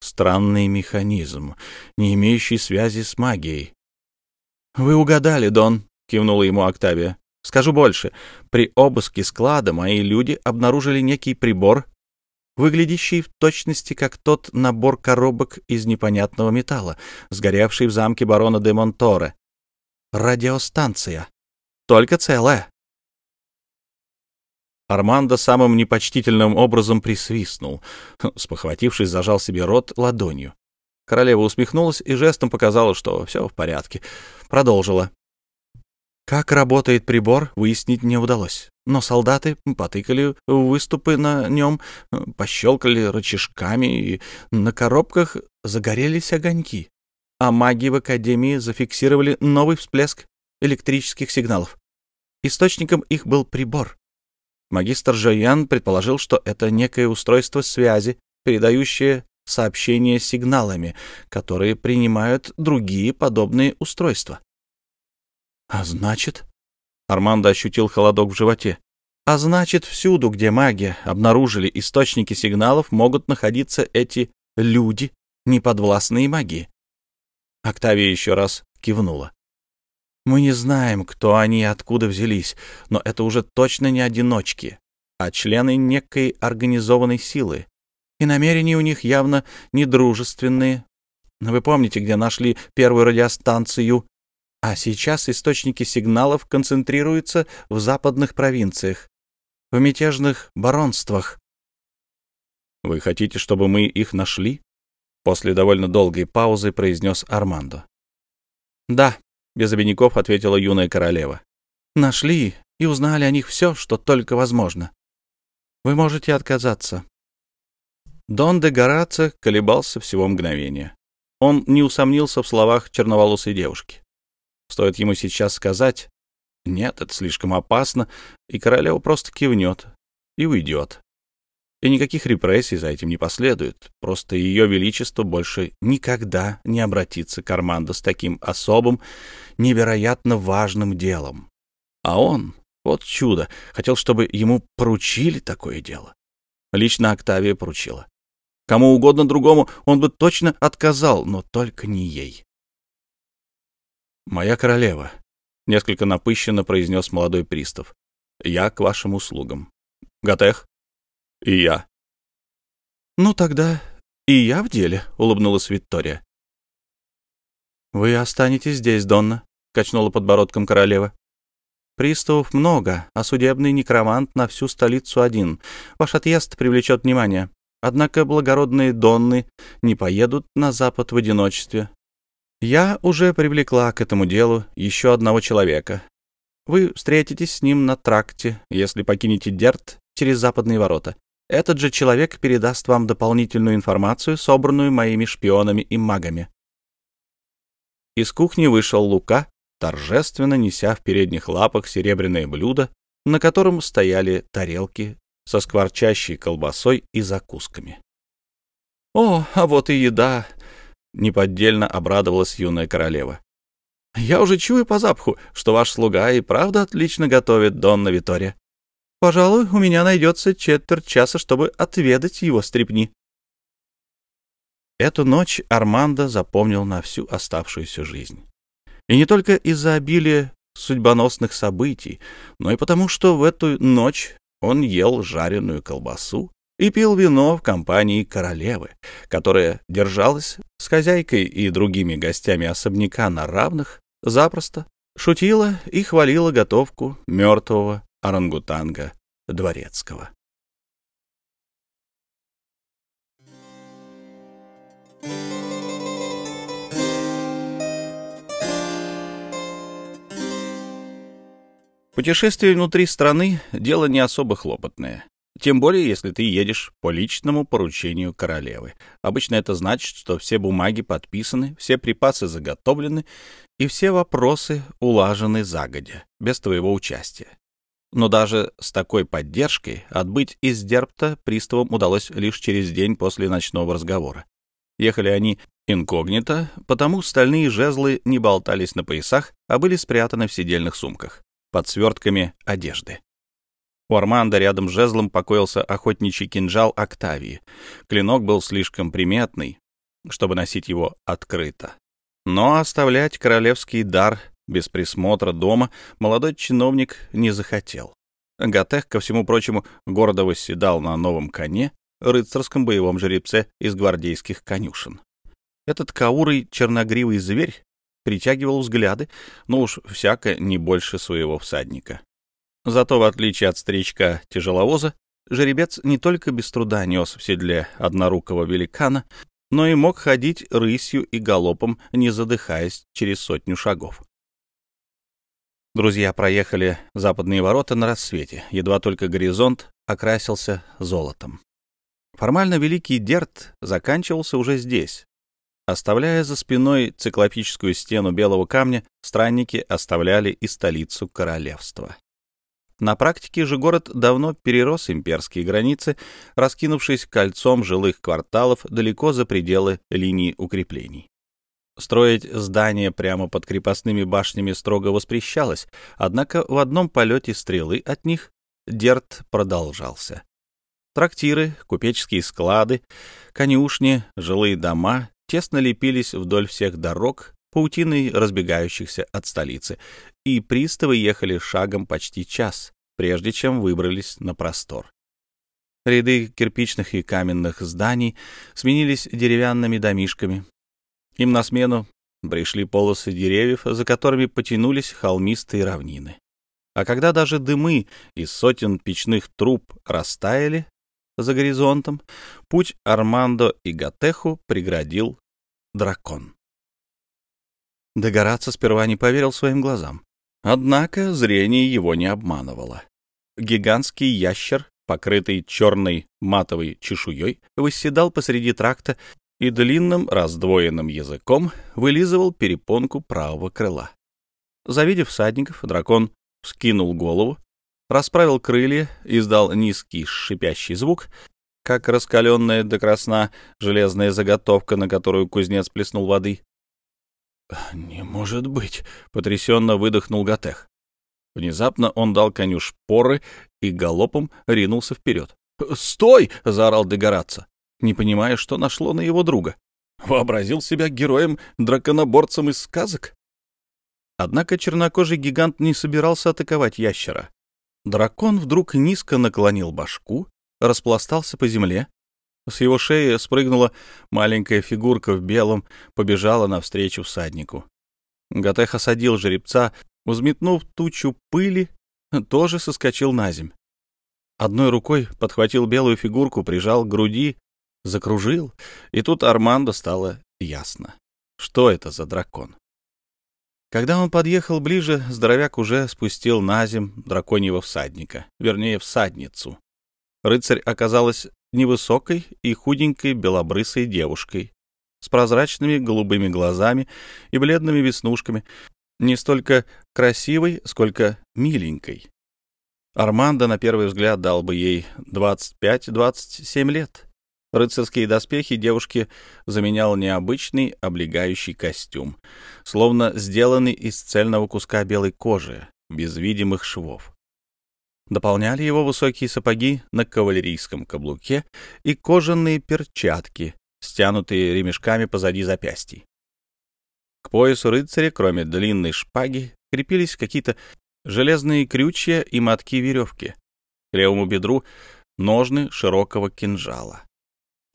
«Странный механизм, не имеющий связи с магией». «Вы угадали, Дон», — кивнула ему Октавия. Скажу больше, при обыске склада мои люди обнаружили некий прибор, выглядящий в точности как тот набор коробок из непонятного металла, сгоревший в замке барона де Монторе. Радиостанция. Только целая. Армандо самым непочтительным образом присвистнул. Спохватившись, зажал себе рот ладонью. Королева усмехнулась и жестом показала, что все в порядке. Продолжила. Как работает прибор, выяснить не удалось. Но солдаты потыкали выступы на нем, пощелкали рычажками, и на коробках загорелись огоньки. А маги в Академии зафиксировали новый всплеск электрических сигналов. Источником их был прибор. Магистр Жоян предположил, что это некое устройство связи, передающее сообщения сигналами, которые принимают другие подобные устройства. А значит... Армандо ощутил холодок в животе. А значит, всюду, где маги обнаружили источники сигналов, могут находиться эти люди, неподвластные магии. Октавия еще раз кивнула. Мы не знаем, кто они и откуда взялись, но это уже точно не одиночки, а члены некой организованной силы. И намерения у них явно недружественные. Вы помните, где нашли первую радиостанцию? А сейчас источники сигналов концентрируются в западных провинциях, в мятежных баронствах. «Вы хотите, чтобы мы их нашли?» После довольно долгой паузы произнес Армандо. «Да», — без обиняков ответила юная королева. «Нашли и узнали о них все, что только возможно. Вы можете отказаться». Дон де Горацо колебался всего мгновения. Он не усомнился в словах черноволосой девушки. Стоит ему сейчас сказать «нет, это слишком опасно», и королева просто кивнет и уйдет. И никаких репрессий за этим не последует. Просто ее величество больше никогда не обратится к Армандо с таким особым, невероятно важным делом. А он, вот чудо, хотел, чтобы ему поручили такое дело. Лично Октавия поручила. Кому угодно другому он бы точно отказал, но только не ей. «Моя королева», — несколько напыщенно произнес молодой пристав, — «я к вашим услугам». «Готех?» «И я». «Ну тогда и я в деле», — улыбнулась Виктория. «Вы останетесь здесь, Донна», — качнула подбородком королева. «Приставов много, а судебный некромант на всю столицу один. Ваш отъезд привлечет внимание. Однако благородные Донны не поедут на запад в одиночестве. Я уже привлекла к этому делу еще одного человека. Вы встретитесь с ним на тракте, если покинете Дерт через западные ворота. Этот же человек передаст вам дополнительную информацию, собранную моими шпионами и магами. Из кухни вышел Лука, торжественно неся в передних лапах серебряное блюдо, на котором стояли тарелки со скворчащей колбасой и закусками. «О, а вот и еда!» Неподдельно обрадовалась юная королева. «Я уже чую по запаху, что ваш слуга и правда отлично готовит, Донна Витория. Пожалуй, у меня найдется четверть часа, чтобы отведать его стрепни». Эту ночь Армандо запомнил на всю оставшуюся жизнь. И не только из-за обилия судьбоносных событий, но и потому, что в эту ночь он ел жареную колбасу и пил вино в компании королевы, которая держалась с хозяйкой и другими гостями особняка на равных, запросто шутила и хвалила готовку мертвого орангутанга дворецкого. Путешествие внутри страны — дело не особо хлопотное. Тем более, если ты едешь по личному поручению королевы. Обычно это значит, что все бумаги подписаны, все припасы заготовлены и все вопросы улажены загодя, без твоего участия. Но даже с такой поддержкой отбыть из Дерпта приставам удалось лишь через день после ночного разговора. Ехали они инкогнито, потому стальные жезлы не болтались на поясах, а были спрятаны в сидельных сумках под свертками одежды. У Арманда рядом с жезлом покоился охотничий кинжал Октавии. Клинок был слишком приметный, чтобы носить его открыто. Но оставлять королевский дар без присмотра дома молодой чиновник не захотел. Гатех, ко всему прочему, гордо восседал на новом коне, рыцарском боевом жеребце из гвардейских конюшен. Этот каурый черногривый зверь притягивал взгляды, но уж всяко не больше своего всадника. Зато, в отличие от старичка-тяжеловоза, жеребец не только без труда нес в седле однорукого великана, но и мог ходить рысью и галопом, не задыхаясь через сотню шагов. Друзья проехали западные ворота на рассвете, едва только горизонт окрасился золотом. Формально Великий Дерт заканчивался уже здесь. Оставляя за спиной циклопическую стену белого камня, странники оставляли и столицу королевства. На практике же город давно перерос имперские границы, раскинувшись кольцом жилых кварталов далеко за пределы линии укреплений. Строить здания прямо под крепостными башнями строго воспрещалось, однако в одном полете стрелы от них Дерт продолжался. Трактиры, купеческие склады, конюшни, жилые дома тесно лепились вдоль всех дорог, паутиной разбегающихся от столицы, и приставы ехали шагом почти час, прежде чем выбрались на простор. Ряды кирпичных и каменных зданий сменились деревянными домишками. Им на смену пришли полосы деревьев, за которыми потянулись холмистые равнины. А когда даже дымы из сотен печных труб растаяли за горизонтом, путь Армандо и Гатеху преградил дракон. Догораться сперва не поверил своим глазам. Однако зрение его не обманывало. Гигантский ящер, покрытый черной матовой чешуей, восседал посреди тракта и длинным раздвоенным языком вылизывал перепонку правого крыла. Завидев всадников, дракон вскинул голову, расправил крылья, издал низкий шипящий звук, как раскаленная до красна железная заготовка, на которую кузнец плеснул воды, «Не может быть!» — потрясенно выдохнул Гатех. Внезапно он дал коню шпоры и галопом ринулся вперед. «Стой!» — заорал Дегораться, не понимая, что нашло на его друга. Вообразил себя героем-драконоборцем из сказок? Однако чернокожий гигант не собирался атаковать ящера. Дракон вдруг низко наклонил башку, распластался по земле, с его шеи спрыгнула маленькая фигурка в белом, побежала навстречу всаднику. Гатех осадил жеребца, взметнув тучу пыли, тоже соскочил на земь. Одной рукой подхватил белую фигурку, прижал к груди, закружил, и тут Армандо стало ясно, что это за дракон. Когда он подъехал ближе, здоровяк уже спустил на земь драконьего всадника, вернее, всадницу. Рыцарь оказалась невысокой и худенькой белобрысой девушкой с прозрачными голубыми глазами и бледными веснушками, не столько красивой, сколько миленькой. Армандо на первый взгляд дал бы ей 25-27 лет. Рыцарские доспехи девушки заменял необычный облегающий костюм, словно сделанный из цельного куска белой кожи, без видимых швов. Дополняли его высокие сапоги на кавалерийском каблуке и кожаные перчатки, стянутые ремешками позади запястий. К поясу рыцаря, кроме длинной шпаги, крепились какие-то железные крючья и мотки веревки. К левому бедру — ножны широкого кинжала.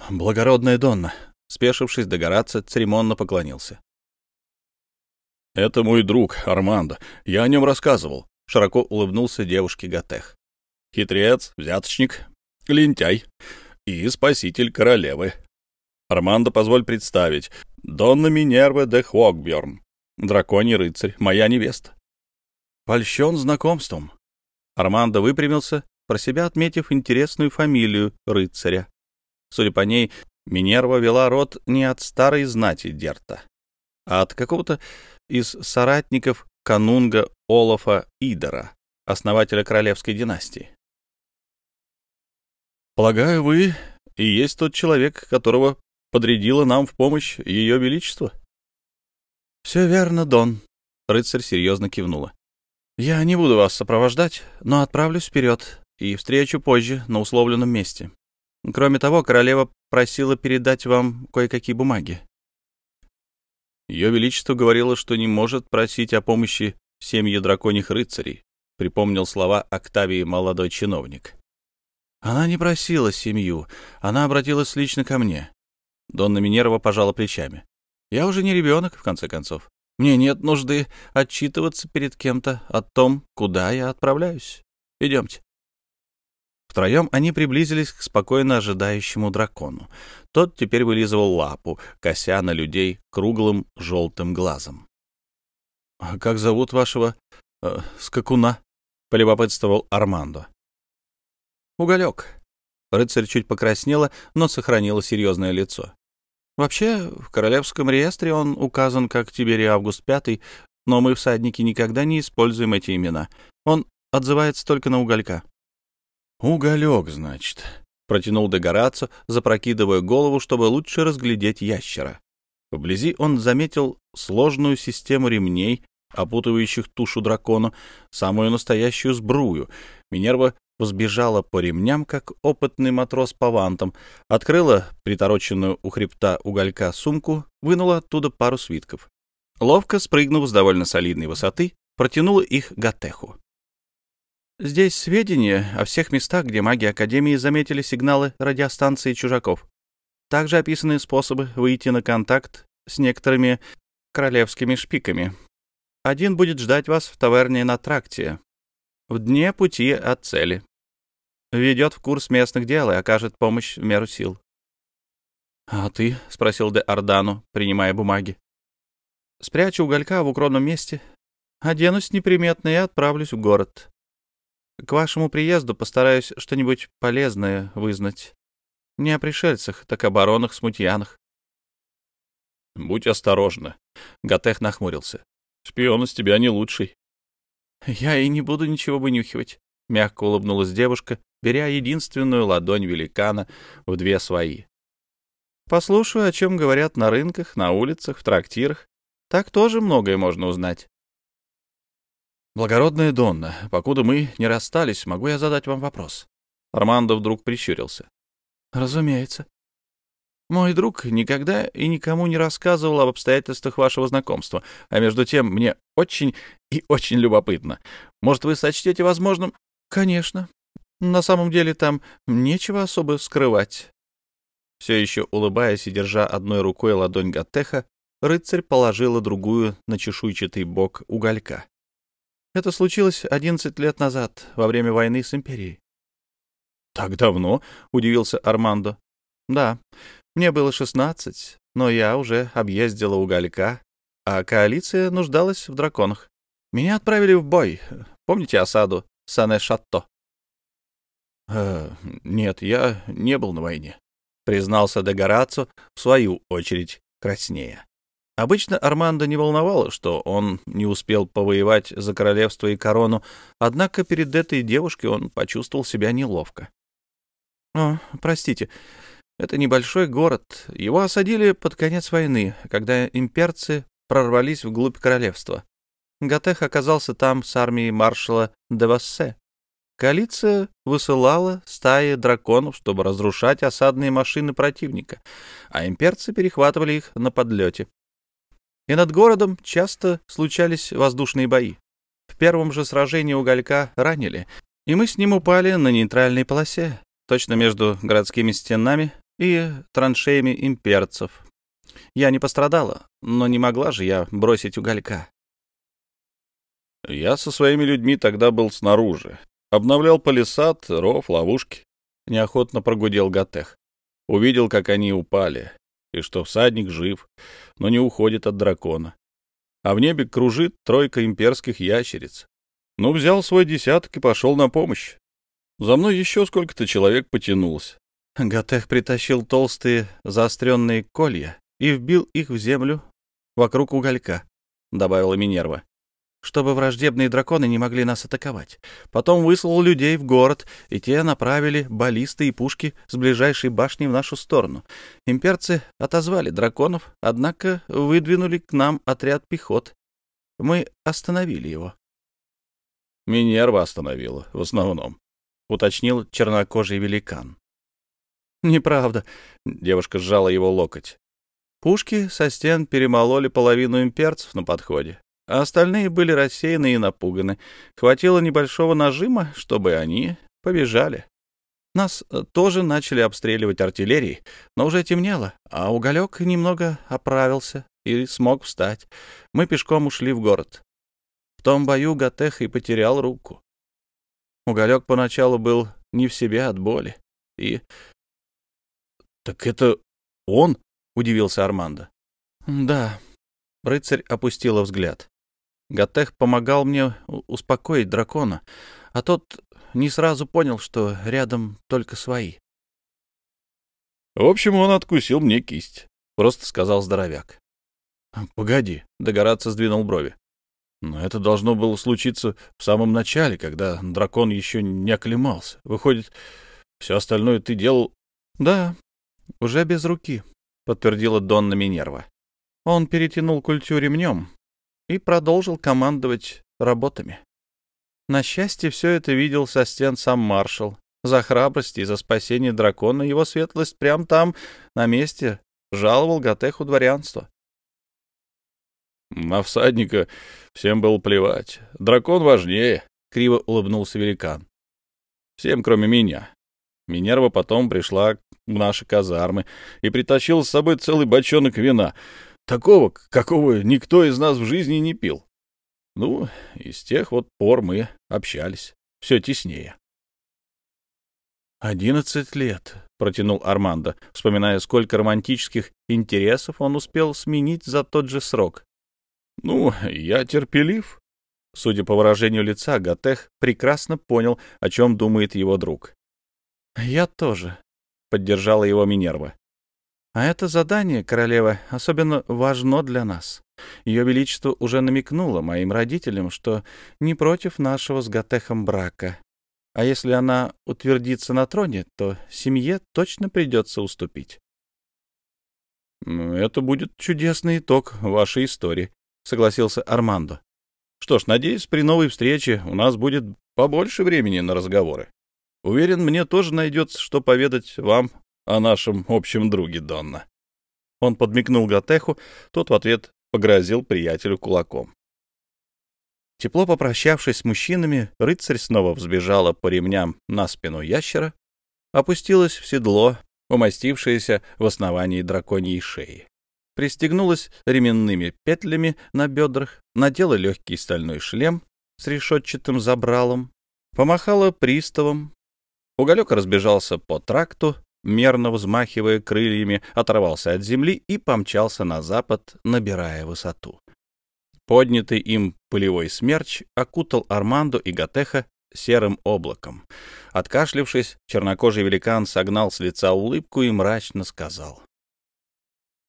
Благородная Донна, спешившись догораться, церемонно поклонился. — Это мой друг, Армандо. Я о нем рассказывал широко улыбнулся девушке Гатех. Хитрец, взяточник, лентяй и спаситель королевы. Армандо, позволь представить, Донна Минерва де Хвогберн, драконий рыцарь, моя невеста. Польщен знакомством. Армандо выпрямился, про себя отметив интересную фамилию рыцаря. Судя по ней, Минерва вела род не от старой знати Дерта, а от какого-то из соратников канунга Олафа Идора, основателя королевской династии. Полагаю, вы и есть тот человек, которого подрядило нам в помощь Ее Величество? — Все верно, Дон, — рыцарь серьезно кивнула. — Я не буду вас сопровождать, но отправлюсь вперед и встречу позже на условленном месте. Кроме того, королева просила передать вам кое-какие бумаги. Ее Величество говорило, что не может просить о помощи семьи драконьих рыцарей, припомнил слова Октавии молодой чиновник. Она не просила семью, она обратилась лично ко мне. Донна Минерва пожала плечами. Я уже не ребенок, в конце концов. Мне нет нужды отчитываться перед кем-то о том, куда я отправляюсь. Идемте. Втроем они приблизились к спокойно ожидающему дракону. Тот теперь вылизывал лапу, кося на людей круглым желтым глазом. — как зовут вашего э, скакуна? — полюбопытствовал Армандо. — Уголек. Рыцарь чуть покраснела, но сохранила серьезное лицо. Вообще, в королевском реестре он указан как Тиберий Август Пятый, но мы, всадники, никогда не используем эти имена. Он отзывается только на уголька. «Уголек, значит», — протянул Дегорацо, запрокидывая голову, чтобы лучше разглядеть ящера. Вблизи он заметил сложную систему ремней, опутывающих тушу дракона, самую настоящую сбрую. Минерва взбежала по ремням, как опытный матрос по вантам, открыла притороченную у хребта уголька сумку, вынула оттуда пару свитков. Ловко спрыгнув с довольно солидной высоты, протянула их Гатеху. Здесь сведения о всех местах, где маги Академии заметили сигналы радиостанции чужаков. Также описаны способы выйти на контакт с некоторыми королевскими шпиками. Один будет ждать вас в таверне на тракте, в дне пути от цели. Ведет в курс местных дел и окажет помощь в меру сил. — А ты? — спросил де Ордану, принимая бумаги. — Спрячу уголька в укромном месте, оденусь неприметно и отправлюсь в город. К вашему приезду постараюсь что-нибудь полезное вызнать. Не о пришельцах, так о баронах-смутьянах. — Будь осторожна. Гатех нахмурился. — Шпион из тебя не лучший. — Я и не буду ничего вынюхивать, — мягко улыбнулась девушка, беря единственную ладонь великана в две свои. — Послушаю, о чем говорят на рынках, на улицах, в трактирах. Так тоже многое можно узнать. «Благородная Донна, покуда мы не расстались, могу я задать вам вопрос?» Армандо вдруг прищурился. «Разумеется. Мой друг никогда и никому не рассказывал об обстоятельствах вашего знакомства, а между тем мне очень и очень любопытно. Может, вы сочтете возможным?» «Конечно. На самом деле там нечего особо скрывать». Все еще улыбаясь и держа одной рукой ладонь Гаттеха, рыцарь положила другую на чешуйчатый бок уголька. Это случилось одиннадцать лет назад, во время войны с Империей. — Так давно? — удивился Армандо. — Да, мне было шестнадцать, но я уже объездила уголька, а коалиция нуждалась в драконах. Меня отправили в бой. Помните осаду Сане-Шатто? «Э, — Нет, я не был на войне, — признался Дегорацо, в свою очередь краснея. Обычно Армандо не волновало, что он не успел повоевать за королевство и корону, однако перед этой девушкой он почувствовал себя неловко. «О, простите, это небольшой город. Его осадили под конец войны, когда имперцы прорвались вглубь королевства. Гатех оказался там с армией маршала Девассе. Коалиция высылала стаи драконов, чтобы разрушать осадные машины противника, а имперцы перехватывали их на подлете и над городом часто случались воздушные бои. В первом же сражении уголька ранили, и мы с ним упали на нейтральной полосе, точно между городскими стенами и траншеями имперцев. Я не пострадала, но не могла же я бросить уголька. Я со своими людьми тогда был снаружи. Обновлял палисад, ров, ловушки. Неохотно прогудел Гатех. Увидел, как они упали и что всадник жив, но не уходит от дракона. А в небе кружит тройка имперских ящериц. Ну, взял свой десяток и пошел на помощь. За мной еще сколько-то человек потянулось. Гатех притащил толстые заостренные колья и вбил их в землю вокруг уголька, — добавила Минерва чтобы враждебные драконы не могли нас атаковать. Потом выслал людей в город, и те направили баллисты и пушки с ближайшей башни в нашу сторону. Имперцы отозвали драконов, однако выдвинули к нам отряд пехот. Мы остановили его. — Минерва остановила, в основном, — уточнил чернокожий великан. — Неправда, — девушка сжала его локоть. Пушки со стен перемололи половину имперцев на подходе а остальные были рассеяны и напуганы. Хватило небольшого нажима, чтобы они побежали. Нас э, тоже начали обстреливать артиллерией, но уже темнело, а уголек немного оправился и смог встать. Мы пешком ушли в город. В том бою Гатех и потерял руку. Уголек поначалу был не в себе от боли. И... — Так это он? — удивился Армандо. — Да. Рыцарь опустила взгляд. Гатех помогал мне успокоить дракона, а тот не сразу понял, что рядом только свои. — В общем, он откусил мне кисть, — просто сказал здоровяк. — Погоди, — Догораться сдвинул брови. Но это должно было случиться в самом начале, когда дракон еще не оклемался. Выходит, все остальное ты делал... — Да, уже без руки, — подтвердила Донна Минерва. Он перетянул культю ремнем и продолжил командовать работами. На счастье, все это видел со стен сам маршал. За храбрость и за спасение дракона его светлость прямо там, на месте, жаловал Готеху дворянство. На всадника всем было плевать. Дракон важнее, — криво улыбнулся великан. Всем, кроме меня. Минерва потом пришла наши казармы и притащила с собой целый бочонок вина, такого, какого никто из нас в жизни не пил. Ну, и с тех вот пор мы общались все теснее. «Одиннадцать лет», — протянул Армандо, вспоминая, сколько романтических интересов он успел сменить за тот же срок. Ну, я терпелив. Судя по выражению лица, Гатех прекрасно понял, о чем думает его друг. Я тоже, поддержала его Минерва. А это задание, королева, особенно важно для нас. Ее Величество уже намекнуло моим родителям, что не против нашего с Гатехом брака. А если она утвердится на троне, то семье точно придется уступить. «Это будет чудесный итог вашей истории», согласился Армандо. Что ж, надеюсь, при новой встрече у нас будет побольше времени на разговоры. Уверен, мне тоже найдется, что поведать вам о нашем общем друге Донна. Он подмигнул Гатеху, тот в ответ погрозил приятелю кулаком. Тепло попрощавшись с мужчинами, рыцарь снова взбежала по ремням на спину ящера, опустилась в седло, умастившееся в основании драконьей шеи пристегнулась ременными петлями на бедрах, надела легкий стальной шлем с решетчатым забралом, помахала приставом. Уголек разбежался по тракту, мерно взмахивая крыльями, оторвался от земли и помчался на запад, набирая высоту. Поднятый им пылевой смерч окутал Армандо и Гатеха серым облаком. Откашлившись, чернокожий великан согнал с лица улыбку и мрачно сказал.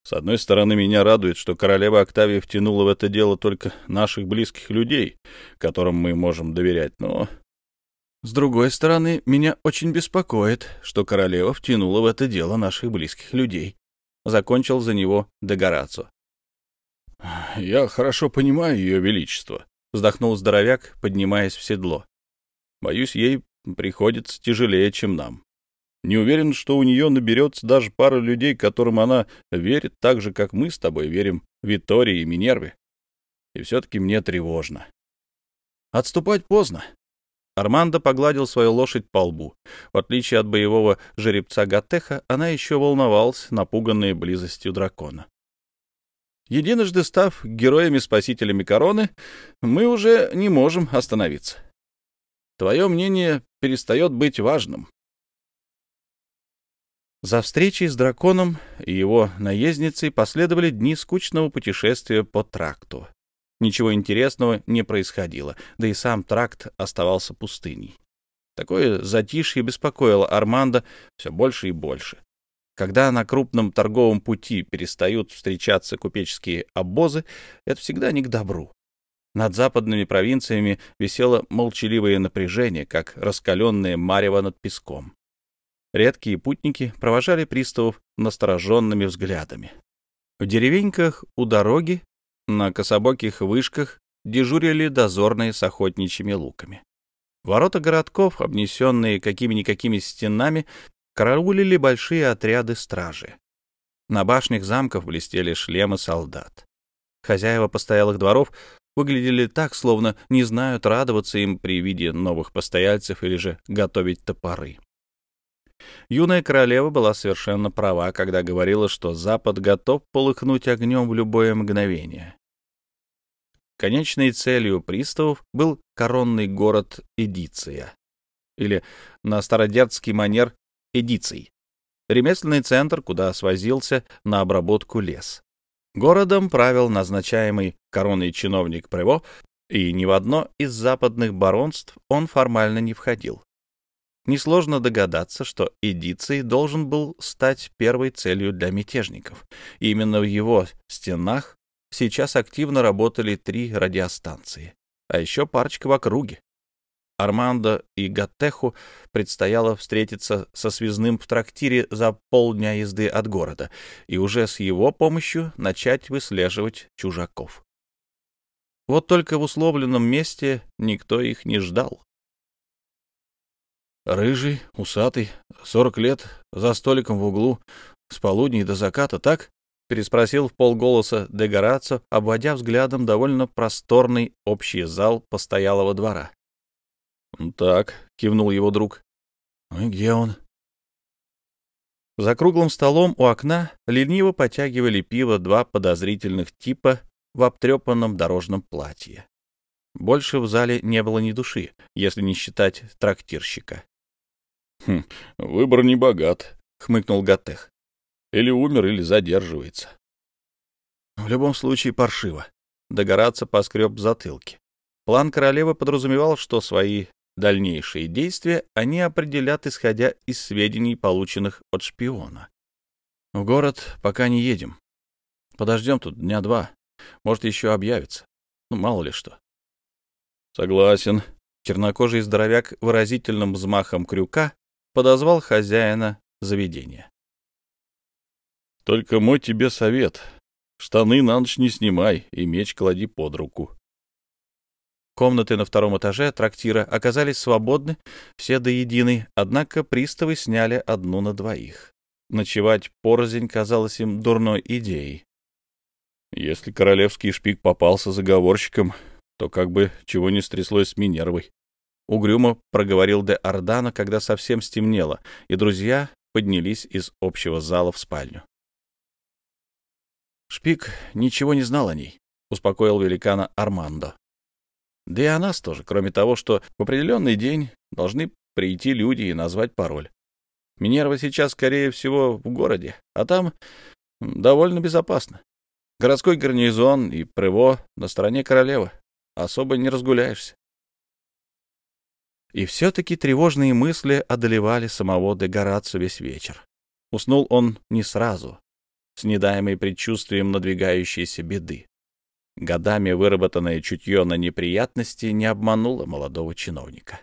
С одной стороны, меня радует, что королева Октавия втянула в это дело только наших близких людей, которым мы можем доверять, но... С другой стороны, меня очень беспокоит, что королева втянула в это дело наших близких людей. Закончил за него Дегорацо. «Я хорошо понимаю ее величество», — вздохнул здоровяк, поднимаясь в седло. «Боюсь, ей приходится тяжелее, чем нам. Не уверен, что у нее наберется даже пара людей, которым она верит так же, как мы с тобой верим Витории и Минерве. И все-таки мне тревожно. Отступать поздно. Армандо погладил свою лошадь по лбу. В отличие от боевого жеребца Гатеха, она еще волновалась, напуганная близостью дракона. Единожды став героями-спасителями короны, мы уже не можем остановиться. Твое мнение перестает быть важным. За встречей с драконом и его наездницей последовали дни скучного путешествия по тракту. Ничего интересного не происходило, да и сам тракт оставался пустыней. Такое затишье беспокоило Армандо все больше и больше. Когда на крупном торговом пути перестают встречаться купеческие обозы, это всегда не к добру. Над западными провинциями висело молчаливое напряжение, как раскаленное марево над песком. Редкие путники провожали приставов настороженными взглядами. В деревеньках у дороги, на кособоких вышках, дежурили дозорные с охотничьими луками. Ворота городков, обнесенные какими-никакими стенами, караулили большие отряды стражи. На башнях замков блестели шлемы солдат. Хозяева постоялых дворов выглядели так, словно не знают радоваться им при виде новых постояльцев или же готовить топоры. Юная королева была совершенно права, когда говорила, что Запад готов полыхнуть огнем в любое мгновение. Конечной целью приставов был коронный город Эдиция, или на стародерзкий манер Эдиций, ремесленный центр, куда свозился на обработку лес. Городом правил назначаемый коронный чиновник Прево, и ни в одно из западных баронств он формально не входил. Несложно догадаться, что Эдиций должен был стать первой целью для мятежников. Именно в его стенах сейчас активно работали три радиостанции, а еще парочка в округе. Армандо и Гаттеху предстояло встретиться со связным в трактире за полдня езды от города и уже с его помощью начать выслеживать чужаков. Вот только в условленном месте никто их не ждал. Рыжий, усатый, сорок лет, за столиком в углу, с полудня до заката, так? Переспросил в полголоса Дегорацо, обводя взглядом довольно просторный общий зал постоялого двора. «Так», — кивнул его друг. «Ну и где он?» За круглым столом у окна лениво потягивали пиво два подозрительных типа в обтрепанном дорожном платье. Больше в зале не было ни души, если не считать трактирщика. «Хм, выбор не богат», — хмыкнул Гатех. «Или умер, или задерживается». «В любом случае паршиво», — догораться поскреб затылки. План королевы подразумевал, что свои Дальнейшие действия они определят, исходя из сведений, полученных от шпиона. В город пока не едем. Подождем тут дня два. Может, еще объявится. Ну, мало ли что. Согласен. Чернокожий здоровяк выразительным взмахом крюка подозвал хозяина заведения. Только мой тебе совет. Штаны на ночь не снимай и меч клади под руку. Комнаты на втором этаже трактира оказались свободны, все до единой, однако приставы сняли одну на двоих. Ночевать порознь казалось им дурной идеей. Если королевский шпик попался заговорщиком, то как бы чего не стряслось с Минервой. Угрюмо проговорил де Ордана, когда совсем стемнело, и друзья поднялись из общего зала в спальню. Шпик ничего не знал о ней, успокоил великана Армандо. Да и о нас тоже, кроме того, что в определенный день должны прийти люди и назвать пароль. Минерва сейчас, скорее всего, в городе, а там довольно безопасно. Городской гарнизон и Прево на стороне королевы. Особо не разгуляешься. И все-таки тревожные мысли одолевали самого Дегорацу весь вечер. Уснул он не сразу, с недаемой предчувствием надвигающейся беды. Годами выработанное чутье на неприятности не обмануло молодого чиновника.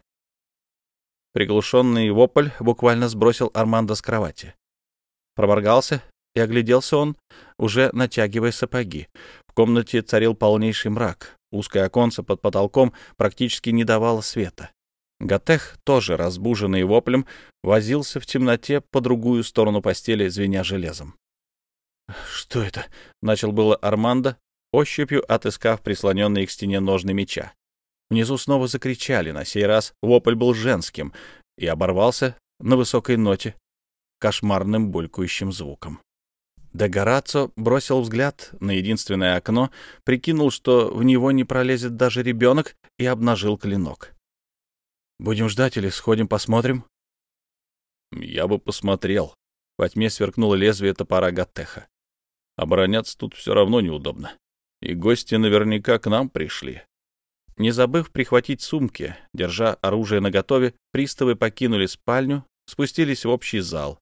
Приглушенный вопль буквально сбросил Армандо с кровати. Проморгался, и огляделся он, уже натягивая сапоги. В комнате царил полнейший мрак. Узкое оконце под потолком практически не давало света. Гатех, тоже разбуженный воплем, возился в темноте по другую сторону постели, звеня железом. — Что это? — начал было Армандо, ощупью отыскав прислоненные к стене ножны меча. Внизу снова закричали, на сей раз вопль был женским и оборвался на высокой ноте, кошмарным булькающим звуком. Дегорацо бросил взгляд на единственное окно, прикинул, что в него не пролезет даже ребенок, и обнажил клинок. «Будем ждать или сходим посмотрим?» «Я бы посмотрел». Во тьме сверкнуло лезвие топора Гаттеха. «Обороняться тут все равно неудобно. И гости наверняка к нам пришли. Не забыв прихватить сумки, держа оружие наготове, приставы покинули спальню, спустились в общий зал.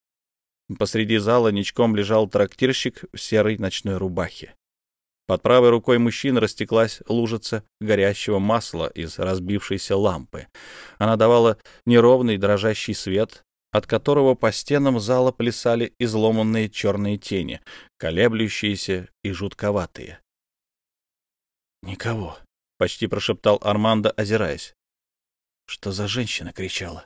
Посреди зала ничком лежал трактирщик в серой ночной рубахе. Под правой рукой мужчины растеклась лужица горящего масла из разбившейся лампы. Она давала неровный дрожащий свет, от которого по стенам зала плясали изломанные черные тени, колеблющиеся и жутковатые. «Никого», — почти прошептал Армандо, озираясь. «Что за женщина кричала?»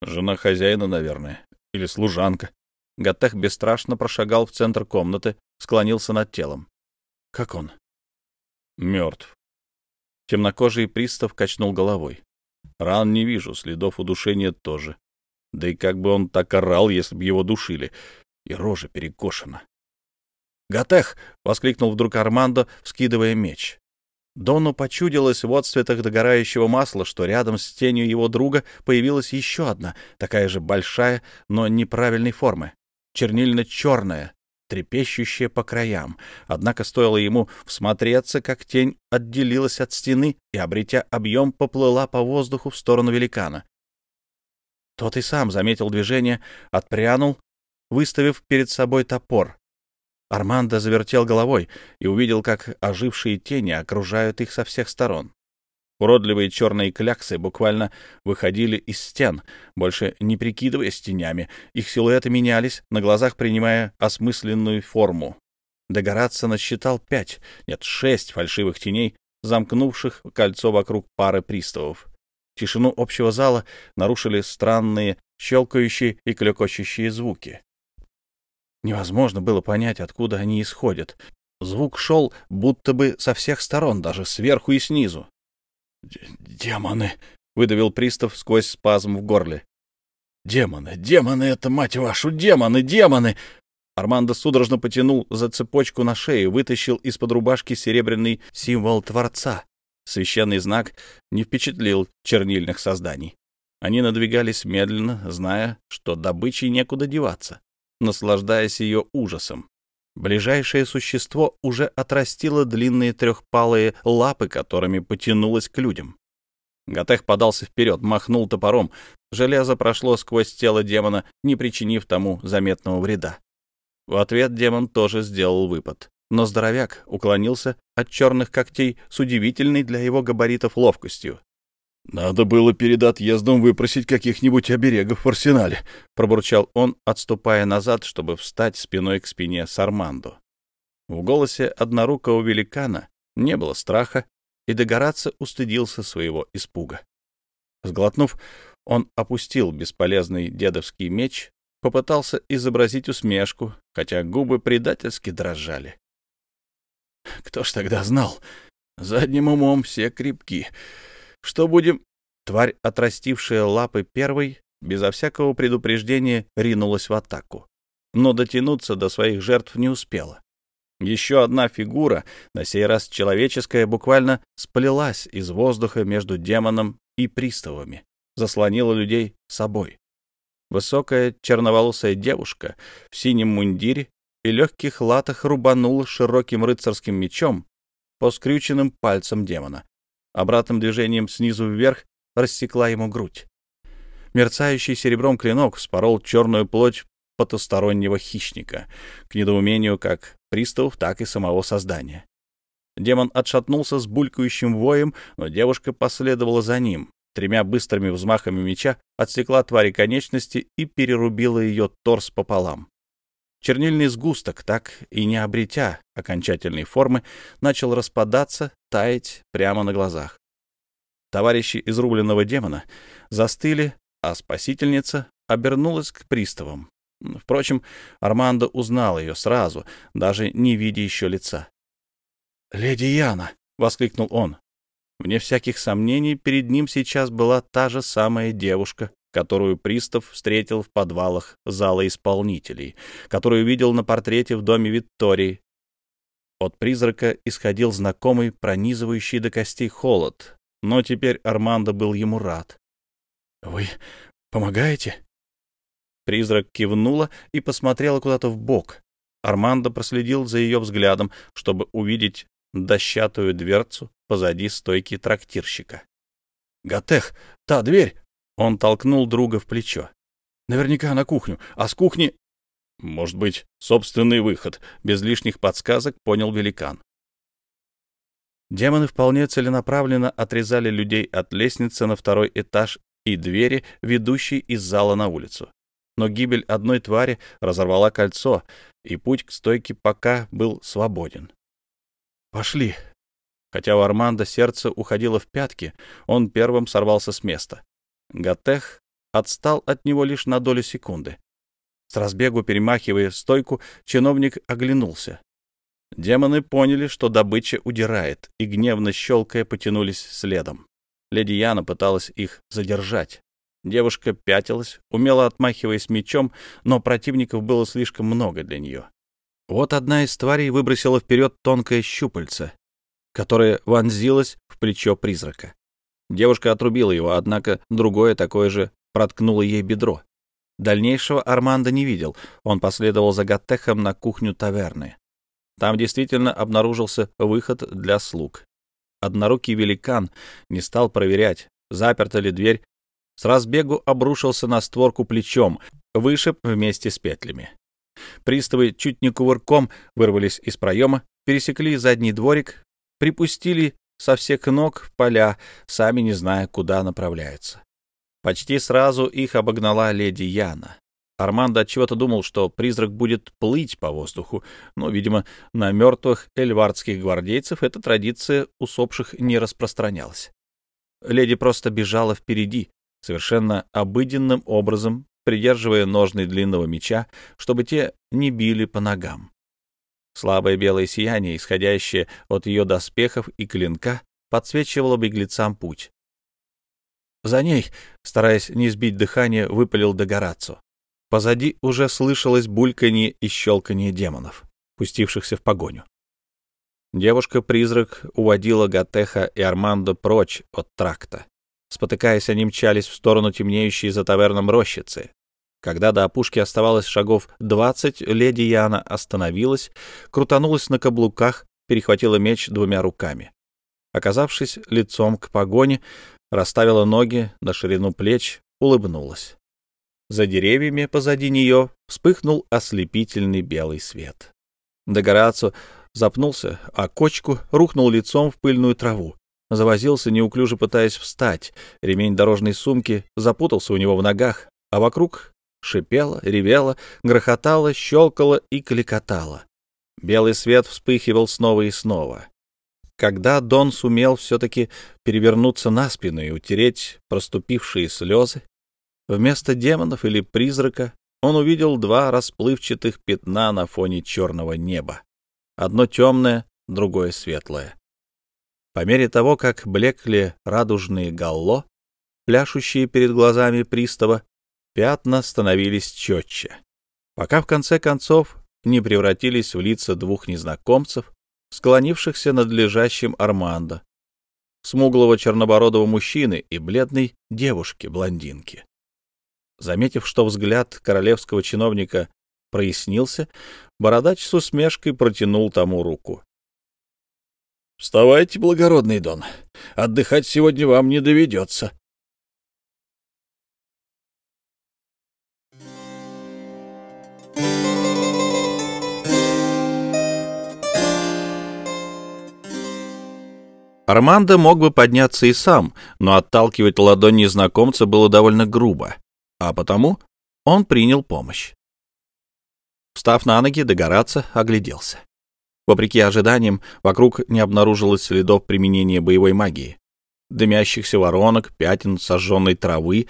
«Жена хозяина, наверное. Или служанка». Гатех бесстрашно прошагал в центр комнаты, склонился над телом. «Как он?» «Мертв». Темнокожий пристав качнул головой. «Ран не вижу, следов удушения тоже. Да и как бы он так орал, если бы его душили. И рожа перекошена». «Гатех!» — воскликнул вдруг Армандо, вскидывая меч. Дону почудилось в отцветах догорающего масла, что рядом с тенью его друга появилась еще одна, такая же большая, но неправильной формы, чернильно-черная, трепещущая по краям. Однако стоило ему всмотреться, как тень отделилась от стены и, обретя объем, поплыла по воздуху в сторону великана. Тот и сам заметил движение, отпрянул, выставив перед собой топор, Армандо завертел головой и увидел, как ожившие тени окружают их со всех сторон. Уродливые черные кляксы буквально выходили из стен, больше не прикидываясь тенями. Их силуэты менялись, на глазах принимая осмысленную форму. Догораться насчитал пять, нет, шесть фальшивых теней, замкнувших кольцо вокруг пары приставов. Тишину общего зала нарушили странные щелкающие и клекочущие звуки. Невозможно было понять, откуда они исходят. Звук шел будто бы со всех сторон, даже сверху и снизу. «Демоны!» — выдавил пристав сквозь спазм в горле. «Демоны! Демоны! Это, мать вашу, демоны! Демоны!» Армандо судорожно потянул за цепочку на шее, вытащил из-под рубашки серебряный символ Творца. Священный знак не впечатлил чернильных созданий. Они надвигались медленно, зная, что добычей некуда деваться, наслаждаясь ее ужасом. Ближайшее существо уже отрастило длинные трехпалые лапы, которыми потянулось к людям. Готех подался вперед, махнул топором. Железо прошло сквозь тело демона, не причинив тому заметного вреда. В ответ демон тоже сделал выпад. Но здоровяк уклонился от черных когтей с удивительной для его габаритов ловкостью. «Надо было перед отъездом выпросить каких-нибудь оберегов в арсенале», — пробурчал он, отступая назад, чтобы встать спиной к спине с Армандо. В голосе однорукого великана не было страха, и Дегораться устыдился своего испуга. Сглотнув, он опустил бесполезный дедовский меч, попытался изобразить усмешку, хотя губы предательски дрожали. «Кто ж тогда знал? Задним умом все крепки. Что будем...» Тварь, отрастившая лапы первой, безо всякого предупреждения ринулась в атаку. Но дотянуться до своих жертв не успела. Еще одна фигура, на сей раз человеческая, буквально сплелась из воздуха между демоном и приставами, заслонила людей собой. Высокая черноволосая девушка в синем мундире и легких латах рубанула широким рыцарским мечом по скрюченным пальцам демона, Обратным движением снизу вверх рассекла ему грудь. Мерцающий серебром клинок спорол черную плоть потустороннего хищника, к недоумению как приставов, так и самого создания. Демон отшатнулся с булькающим воем, но девушка последовала за ним. Тремя быстрыми взмахами меча отсекла твари конечности и перерубила ее торс пополам. Чернильный сгусток, так и не обретя окончательной формы, начал распадаться, таять прямо на глазах. Товарищи изрубленного демона застыли, а спасительница обернулась к приставам. Впрочем, Армандо узнал ее сразу, даже не видя еще лица. «Леди Яна!» — воскликнул он. Вне всяких сомнений, перед ним сейчас была та же самая девушка, которую пристав встретил в подвалах зала исполнителей, которую видел на портрете в доме Виктории. От призрака исходил знакомый, пронизывающий до костей холод, но теперь Армандо был ему рад. «Вы помогаете?» Призрак кивнула и посмотрела куда-то в бок. Армандо проследил за ее взглядом, чтобы увидеть дощатую дверцу позади стойки трактирщика. «Готех, та дверь!» Он толкнул друга в плечо. Наверняка на кухню, а с кухни... Может быть, собственный выход, без лишних подсказок, понял великан. Демоны вполне целенаправленно отрезали людей от лестницы на второй этаж и двери, ведущей из зала на улицу. Но гибель одной твари разорвала кольцо, и путь к стойке пока был свободен. «Пошли!» Хотя у Армандо сердце уходило в пятки, он первым сорвался с места. Гатех отстал от него лишь на долю секунды. С разбегу перемахивая стойку, чиновник оглянулся. Демоны поняли, что добыча удирает, и гневно щелкая потянулись следом. Леди Яна пыталась их задержать. Девушка пятилась, умело отмахиваясь мечом, но противников было слишком много для нее. Вот одна из тварей выбросила вперед тонкое щупальце, которое вонзилось в плечо призрака. Девушка отрубила его, однако другое такое же проткнуло ей бедро. Дальнейшего Армандо не видел. Он последовал за Гаттехом на кухню таверны. Там действительно обнаружился выход для слуг. Однорукий великан не стал проверять, заперта ли дверь. С разбегу обрушился на створку плечом, вышиб вместе с петлями. Приставы чуть не кувырком вырвались из проема, пересекли задний дворик, припустили со всех ног в поля, сами не зная, куда направляются. Почти сразу их обогнала леди Яна. Армандо отчего-то думал, что призрак будет плыть по воздуху, но, видимо, на мертвых эльвардских гвардейцев эта традиция усопших не распространялась. Леди просто бежала впереди, совершенно обыденным образом, придерживая ножны длинного меча, чтобы те не били по ногам. Слабое белое сияние, исходящее от ее доспехов и клинка, подсвечивало беглецам путь. За ней, стараясь не сбить дыхание, выпалил Дагорацу. Позади уже слышалось бульканье и щелканье демонов, пустившихся в погоню. Девушка-призрак уводила Гатеха и Армандо прочь от тракта. Спотыкаясь, они мчались в сторону темнеющей за таверном рощицы. Когда до опушки оставалось шагов двадцать, леди Яна остановилась, крутанулась на каблуках, перехватила меч двумя руками. Оказавшись лицом к погоне, расставила ноги на ширину плеч, улыбнулась. За деревьями позади нее вспыхнул ослепительный белый свет. Догорацу запнулся, а кочку рухнул лицом в пыльную траву. Завозился, неуклюже пытаясь встать. Ремень дорожной сумки запутался у него в ногах, а вокруг шипело, ревело, грохотало, щелкало и кликотало. Белый свет вспыхивал снова и снова. Когда Дон сумел все-таки перевернуться на спину и утереть проступившие слезы, вместо демонов или призрака он увидел два расплывчатых пятна на фоне черного неба. Одно темное, другое светлое. По мере того, как блекли радужные галло, пляшущие перед глазами пристава, пятна становились четче, пока в конце концов не превратились в лица двух незнакомцев, склонившихся над лежащим Армандо, смуглого чернобородого мужчины и бледной девушки-блондинки. Заметив, что взгляд королевского чиновника прояснился, бородач с усмешкой протянул тому руку. — Вставайте, благородный Дон. Отдыхать сегодня вам не доведется. Армандо мог бы подняться и сам, но отталкивать ладонь незнакомца было довольно грубо, а потому он принял помощь. Встав на ноги, Догораться огляделся. Вопреки ожиданиям, вокруг не обнаружилось следов применения боевой магии. Дымящихся воронок, пятен сожженной травы,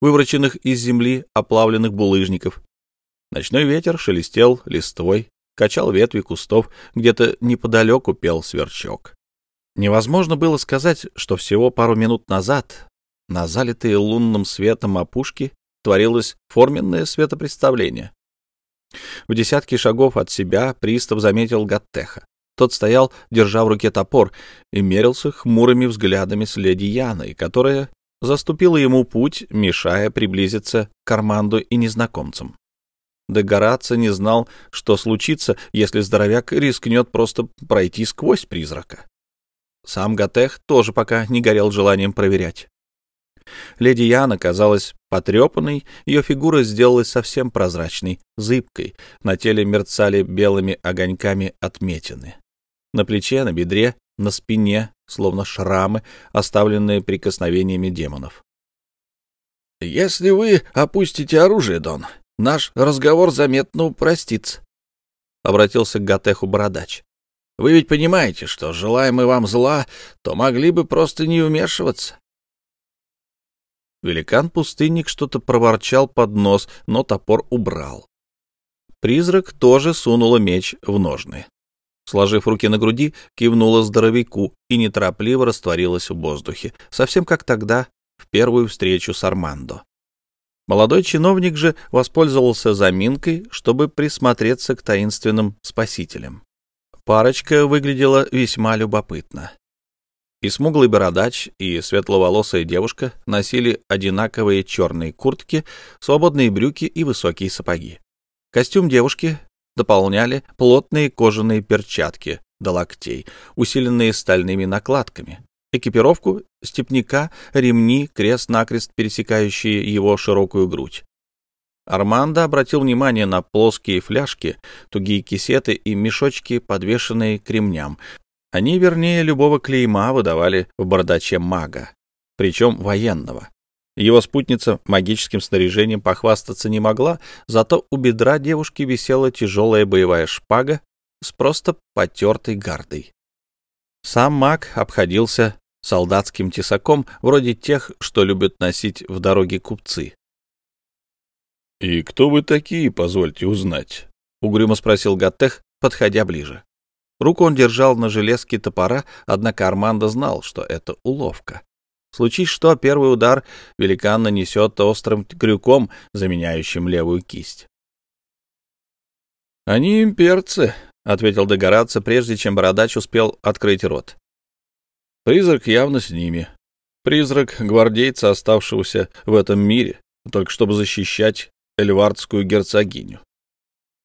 вывороченных из земли оплавленных булыжников. Ночной ветер шелестел листвой, качал ветви кустов, где-то неподалеку пел сверчок. Невозможно было сказать, что всего пару минут назад на залитые лунным светом опушки творилось форменное светопредставление. В десятке шагов от себя пристав заметил Гаттеха. Тот стоял, держа в руке топор, и мерился хмурыми взглядами с леди Яной, которая заступила ему путь, мешая приблизиться к Арманду и незнакомцам. Дегорация не знал, что случится, если здоровяк рискнет просто пройти сквозь призрака. Сам Гатех тоже пока не горел желанием проверять. Леди Яна казалась потрепанной, ее фигура сделалась совсем прозрачной, зыбкой, на теле мерцали белыми огоньками отметины. На плече, на бедре, на спине, словно шрамы, оставленные прикосновениями демонов. «Если вы опустите оружие, Дон, наш разговор заметно упростится», — обратился к Гатеху Бородач. «Вы ведь понимаете, что, желаем мы вам зла, то могли бы просто не вмешиваться. Великан-пустынник что-то проворчал под нос, но топор убрал. Призрак тоже сунула меч в ножны. Сложив руки на груди, кивнула здоровяку и неторопливо растворилась в воздухе, совсем как тогда, в первую встречу с Армандо. Молодой чиновник же воспользовался заминкой, чтобы присмотреться к таинственным спасителям. Парочка выглядела весьма любопытно. И смуглый бородач, и светловолосая девушка носили одинаковые черные куртки, свободные брюки и высокие сапоги. Костюм девушки дополняли плотные кожаные перчатки до локтей, усиленные стальными накладками. Экипировку степняка, ремни, крест-накрест пересекающие его широкую грудь. Армандо обратил внимание на плоские фляжки, тугие кисеты и мешочки, подвешенные к ремням. Они, вернее, любого клейма выдавали в бардаче мага, причем военного. Его спутница магическим снаряжением похвастаться не могла, зато у бедра девушки висела тяжелая боевая шпага с просто потертой гардой. Сам маг обходился солдатским тесаком, вроде тех, что любят носить в дороге купцы. — И кто вы такие, позвольте узнать? — угрюмо спросил Гаттех, подходя ближе. Руку он держал на железке топора, однако Армандо знал, что это уловка. Случись что, первый удар великан нанесет острым крюком, заменяющим левую кисть. — Они имперцы, — ответил Догораться, прежде чем бородач успел открыть рот. Призрак явно с ними. Призрак гвардейца, оставшегося в этом мире, только чтобы защищать эльвардскую герцогиню.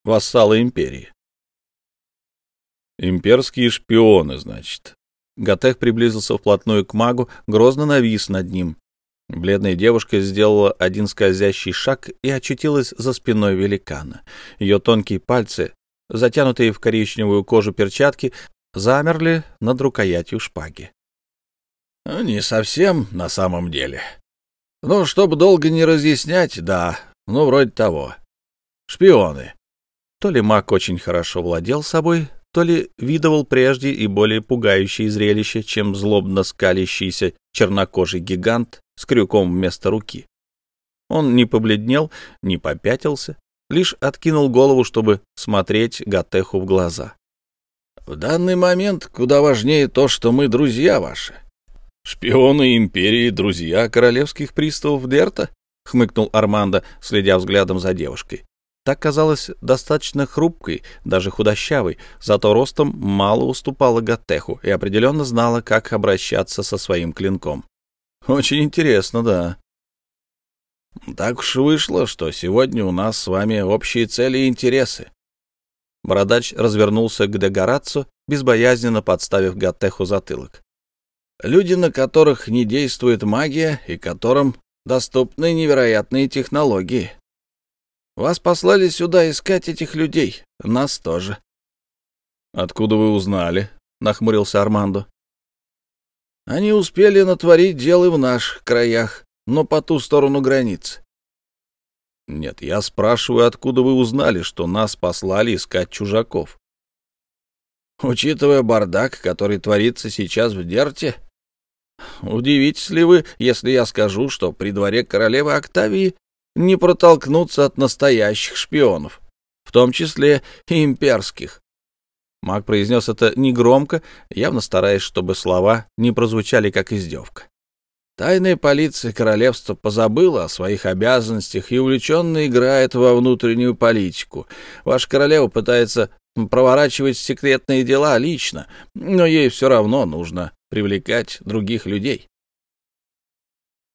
Вассалы империи. Имперские шпионы, значит. Готех приблизился вплотную к магу, грозно навис над ним. Бледная девушка сделала один скользящий шаг и очутилась за спиной великана. Ее тонкие пальцы, затянутые в коричневую кожу перчатки, замерли над рукоятью шпаги. — Не совсем на самом деле. Ну, чтобы долго не разъяснять, да, ну, вроде того. Шпионы. То ли маг очень хорошо владел собой, то ли видывал прежде и более пугающее зрелище, чем злобно скалящийся чернокожий гигант с крюком вместо руки. Он не побледнел, не попятился, лишь откинул голову, чтобы смотреть Гатеху в глаза. — В данный момент куда важнее то, что мы друзья ваши. — Шпионы империи, друзья королевских приставов Дерта? — хмыкнул Армандо, следя взглядом за девушкой. Так казалась достаточно хрупкой, даже худощавой, зато ростом мало уступала Гаттеху и определенно знала, как обращаться со своим клинком. Очень интересно, да. Так уж вышло, что сегодня у нас с вами общие цели и интересы. Бородач развернулся к Дегорацу, безбоязненно подставив Гаттеху затылок. Люди, на которых не действует магия и которым доступны невероятные технологии. Вас послали сюда искать этих людей, нас тоже. — Откуда вы узнали? — нахмурился Армандо. — Они успели натворить дел и в наших краях, но по ту сторону границы. — Нет, я спрашиваю, откуда вы узнали, что нас послали искать чужаков? — Учитывая бардак, который творится сейчас в Дерте, удивитесь ли вы, если я скажу, что при дворе королевы Октавии не протолкнуться от настоящих шпионов, в том числе и имперских. Маг произнес это негромко, явно стараясь, чтобы слова не прозвучали как издевка. Тайная полиция королевства позабыла о своих обязанностях и увлеченно играет во внутреннюю политику. Ваша королева пытается проворачивать секретные дела лично, но ей все равно нужно привлекать других людей.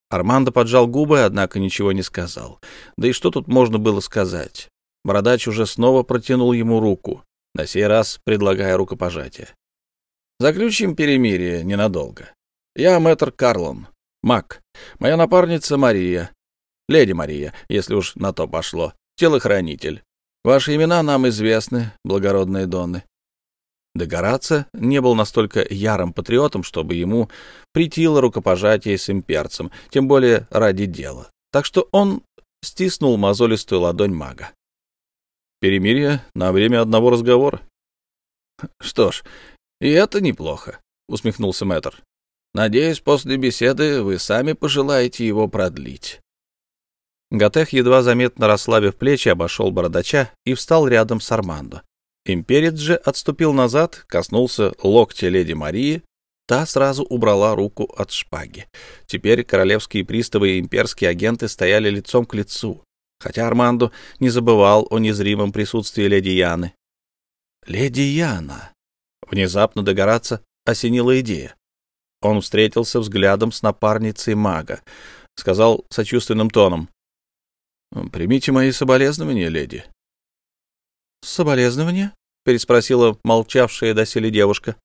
Армандо поджал губы, однако ничего не сказал. Да и что тут можно было сказать? Бородач уже снова протянул ему руку, на сей раз предлагая рукопожатие. «Заключим перемирие ненадолго. Я мэтр Карлон, маг. Моя напарница Мария, леди Мария, если уж на то пошло, телохранитель. Ваши имена нам известны, благородные Донны. Дегорация не был настолько ярым патриотом, чтобы ему притило рукопожатие с имперцем, тем более ради дела. Так что он стиснул мозолистую ладонь мага. Перемирие на время одного разговора. — Что ж, и это неплохо, — усмехнулся мэтр. — Надеюсь, после беседы вы сами пожелаете его продлить. Гатех, едва заметно расслабив плечи, обошел бородача и встал рядом с Армандо. Имперец же отступил назад, коснулся локтя леди Марии, та сразу убрала руку от шпаги. Теперь королевские приставы и имперские агенты стояли лицом к лицу, хотя Армандо не забывал о незримом присутствии леди Яны. «Леди Яна!» Внезапно догораться осенила идея. Он встретился взглядом с напарницей мага, сказал сочувственным тоном. «Примите мои соболезнования, леди». «Соболезнования?» — переспросила молчавшая доселе девушка.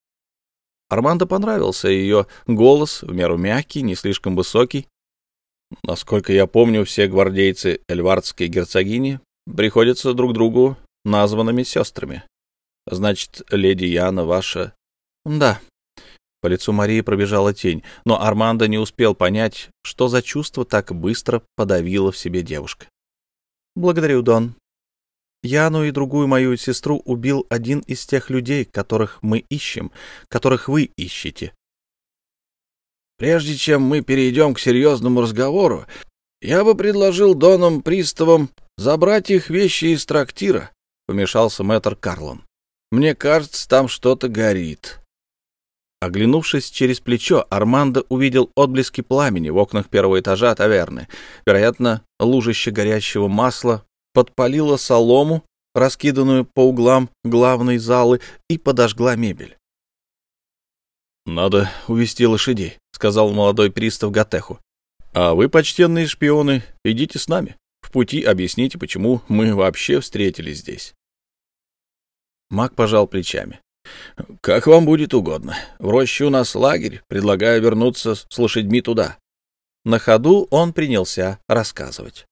Армандо понравился ее голос, в меру мягкий, не слишком высокий. Насколько я помню, все гвардейцы Эльвардской герцогини приходятся друг другу названными сестрами. Значит, леди Яна ваша... Да. По лицу Марии пробежала тень, но Армандо не успел понять, что за чувство так быстро подавила в себе девушка. Благодарю, Дон. Яну и другую мою сестру убил один из тех людей, которых мы ищем, которых вы ищете. Прежде чем мы перейдем к серьезному разговору, я бы предложил Донам приставам забрать их вещи из трактира, — помешался мэтр Карлон. Мне кажется, там что-то горит. Оглянувшись через плечо, Армандо увидел отблески пламени в окнах первого этажа таверны. Вероятно, лужище горящего масла подпалила солому, раскиданную по углам главной залы, и подожгла мебель. «Надо увести лошадей», — сказал молодой пристав Гатеху. «А вы, почтенные шпионы, идите с нами. В пути объясните, почему мы вообще встретились здесь». Маг пожал плечами. «Как вам будет угодно. В роще у нас лагерь. Предлагаю вернуться с лошадьми туда». На ходу он принялся рассказывать.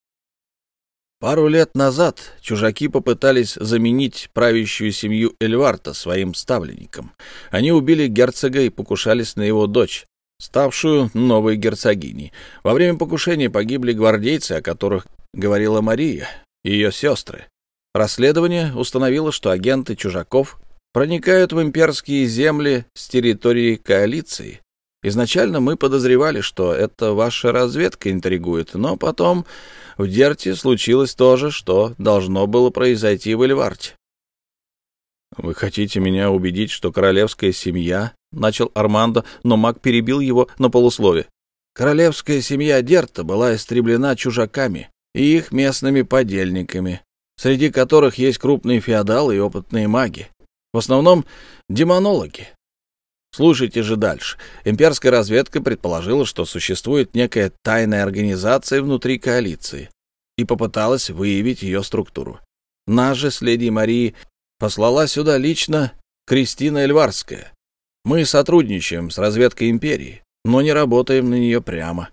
Пару лет назад чужаки попытались заменить правящую семью Эльварта своим ставленником. Они убили герцога и покушались на его дочь, ставшую новой герцогиней. Во время покушения погибли гвардейцы, о которых говорила Мария, и ее сестры. Расследование установило, что агенты чужаков проникают в имперские земли с территории коалиции. Изначально мы подозревали, что это ваша разведка интригует, но потом в Дерте случилось то же, что должно было произойти в Эльварте. «Вы хотите меня убедить, что королевская семья...» — начал Армандо, но маг перебил его на полуслове. «Королевская семья Дерта была истреблена чужаками и их местными подельниками, среди которых есть крупные феодалы и опытные маги. В основном демонологи. Слушайте же дальше. Имперская разведка предположила, что существует некая тайная организация внутри коалиции и попыталась выявить ее структуру. Нас же с леди Марии послала сюда лично Кристина Эльварская. Мы сотрудничаем с разведкой империи, но не работаем на нее прямо.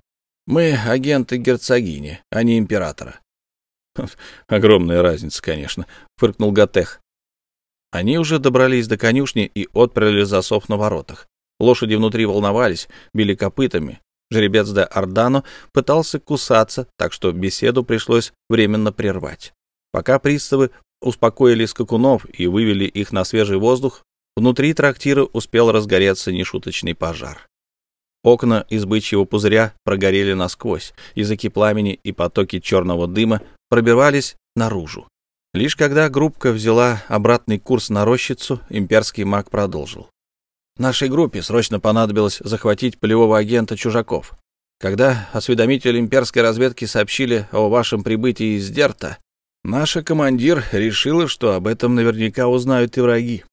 Мы агенты герцогини, а не императора. Огромная разница, конечно, фыркнул Гатех. Они уже добрались до конюшни и отперли засов на воротах. Лошади внутри волновались, били копытами. Жеребец де Ордано пытался кусаться, так что беседу пришлось временно прервать. Пока приставы успокоили скакунов и вывели их на свежий воздух, внутри трактира успел разгореться нешуточный пожар. Окна из бычьего пузыря прогорели насквозь, языки пламени и потоки черного дыма пробивались наружу. Лишь когда группка взяла обратный курс на рощицу, имперский маг продолжил. Нашей группе срочно понадобилось захватить полевого агента чужаков. Когда осведомители имперской разведки сообщили о вашем прибытии из Дерта, наша командир решила, что об этом наверняка узнают и враги.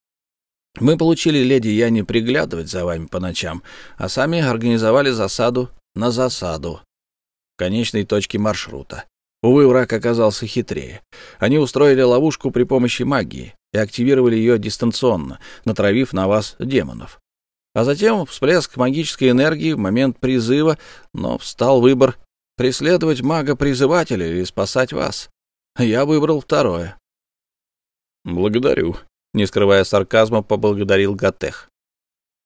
Мы получили леди Яне приглядывать за вами по ночам, а сами организовали засаду на засаду в конечной точке маршрута. Увы, враг оказался хитрее. Они устроили ловушку при помощи магии и активировали ее дистанционно, натравив на вас демонов. А затем всплеск магической энергии в момент призыва, но встал выбор — преследовать мага-призывателя или спасать вас. Я выбрал второе. — Благодарю, — не скрывая сарказма, поблагодарил Гатех.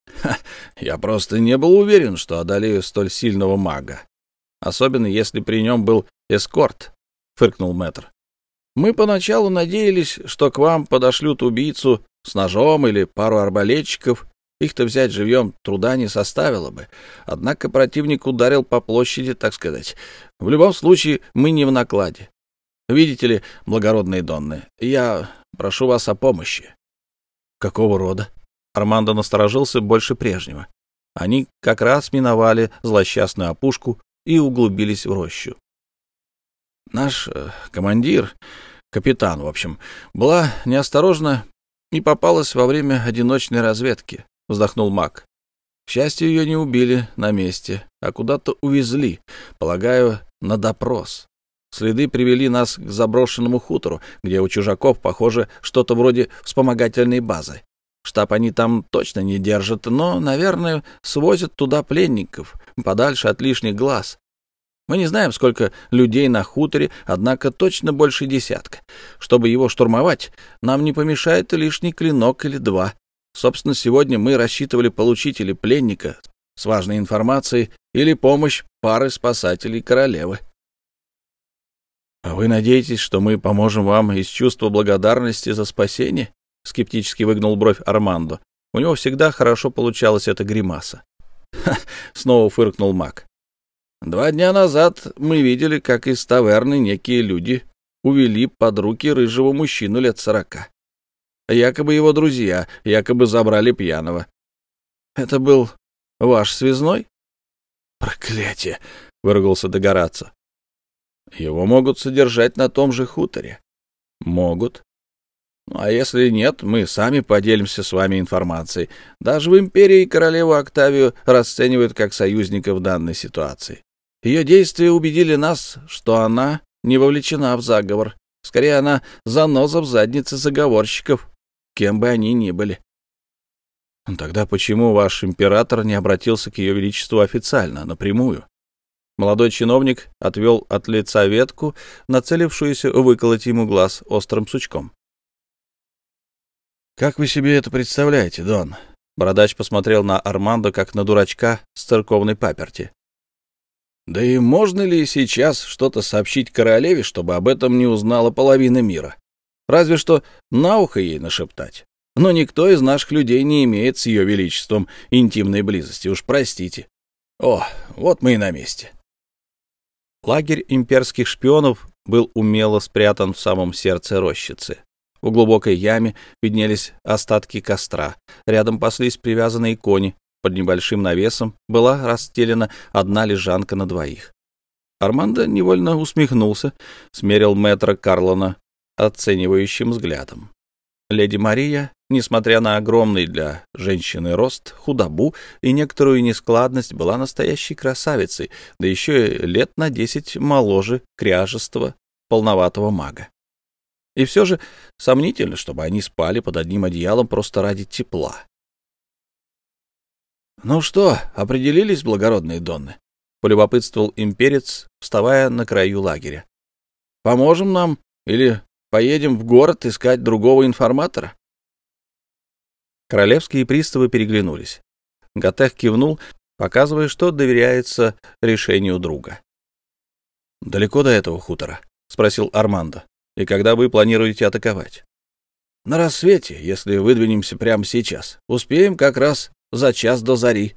— Я просто не был уверен, что одолею столь сильного мага. Особенно если при нем был эскорт, — фыркнул мэтр. Мы поначалу надеялись, что к вам подошлют убийцу с ножом или пару арбалетчиков. Их-то взять живьем труда не составило бы. Однако противник ударил по площади, так сказать. В любом случае, мы не в накладе. Видите ли, благородные донны, я прошу вас о помощи. Какого рода? Армандо насторожился больше прежнего. Они как раз миновали злосчастную опушку и углубились в рощу. Наш э, командир, капитан, в общем, была неосторожна и попалась во время одиночной разведки, — вздохнул маг. К счастью, ее не убили на месте, а куда-то увезли, полагаю, на допрос. Следы привели нас к заброшенному хутору, где у чужаков, похоже, что-то вроде вспомогательной базы. Штаб они там точно не держат, но, наверное, свозят туда пленников, подальше от лишних глаз. Мы не знаем, сколько людей на хуторе, однако точно больше десятка. Чтобы его штурмовать, нам не помешает лишний клинок или два. Собственно, сегодня мы рассчитывали получить или пленника с важной информацией, или помощь пары спасателей королевы. — А вы надеетесь, что мы поможем вам из чувства благодарности за спасение? — скептически выгнул бровь Армандо. У него всегда хорошо получалась эта гримаса. — снова фыркнул маг. Два дня назад мы видели, как из таверны некие люди увели под руки рыжего мужчину лет сорока. Якобы его друзья, якобы забрали пьяного. Это был ваш связной? Проклятие! — выругался Догораться. Его могут содержать на том же хуторе. Могут. Ну, а если нет, мы сами поделимся с вами информацией. Даже в империи королеву Октавию расценивают как союзника в данной ситуации. Ее действия убедили нас, что она не вовлечена в заговор. Скорее, она заноза в заднице заговорщиков, кем бы они ни были. Тогда почему ваш император не обратился к ее величеству официально, напрямую? Молодой чиновник отвел от лица ветку, нацелившуюся выколоть ему глаз острым сучком. «Как вы себе это представляете, Дон?» Бородач посмотрел на Армандо, как на дурачка с церковной паперти. Да и можно ли сейчас что-то сообщить королеве, чтобы об этом не узнала половина мира? Разве что на ухо ей нашептать. Но никто из наших людей не имеет с ее величеством интимной близости, уж простите. О, вот мы и на месте. Лагерь имперских шпионов был умело спрятан в самом сердце рощицы. В глубокой яме виднелись остатки костра. Рядом паслись привязанные кони, под небольшим навесом была расстелена одна лежанка на двоих. Армандо невольно усмехнулся, смерил мэтра Карлона оценивающим взглядом. Леди Мария, несмотря на огромный для женщины рост, худобу и некоторую нескладность, была настоящей красавицей, да еще лет на десять моложе кряжестого, полноватого мага. И все же сомнительно, чтобы они спали под одним одеялом просто ради тепла. «Ну что, определились, благородные донны?» — полюбопытствовал имперец, вставая на краю лагеря. «Поможем нам или поедем в город искать другого информатора?» Королевские приставы переглянулись. Готех кивнул, показывая, что доверяется решению друга. «Далеко до этого хутора?» — спросил Армандо. «И когда вы планируете атаковать?» «На рассвете, если выдвинемся прямо сейчас. Успеем как раз за час до зари.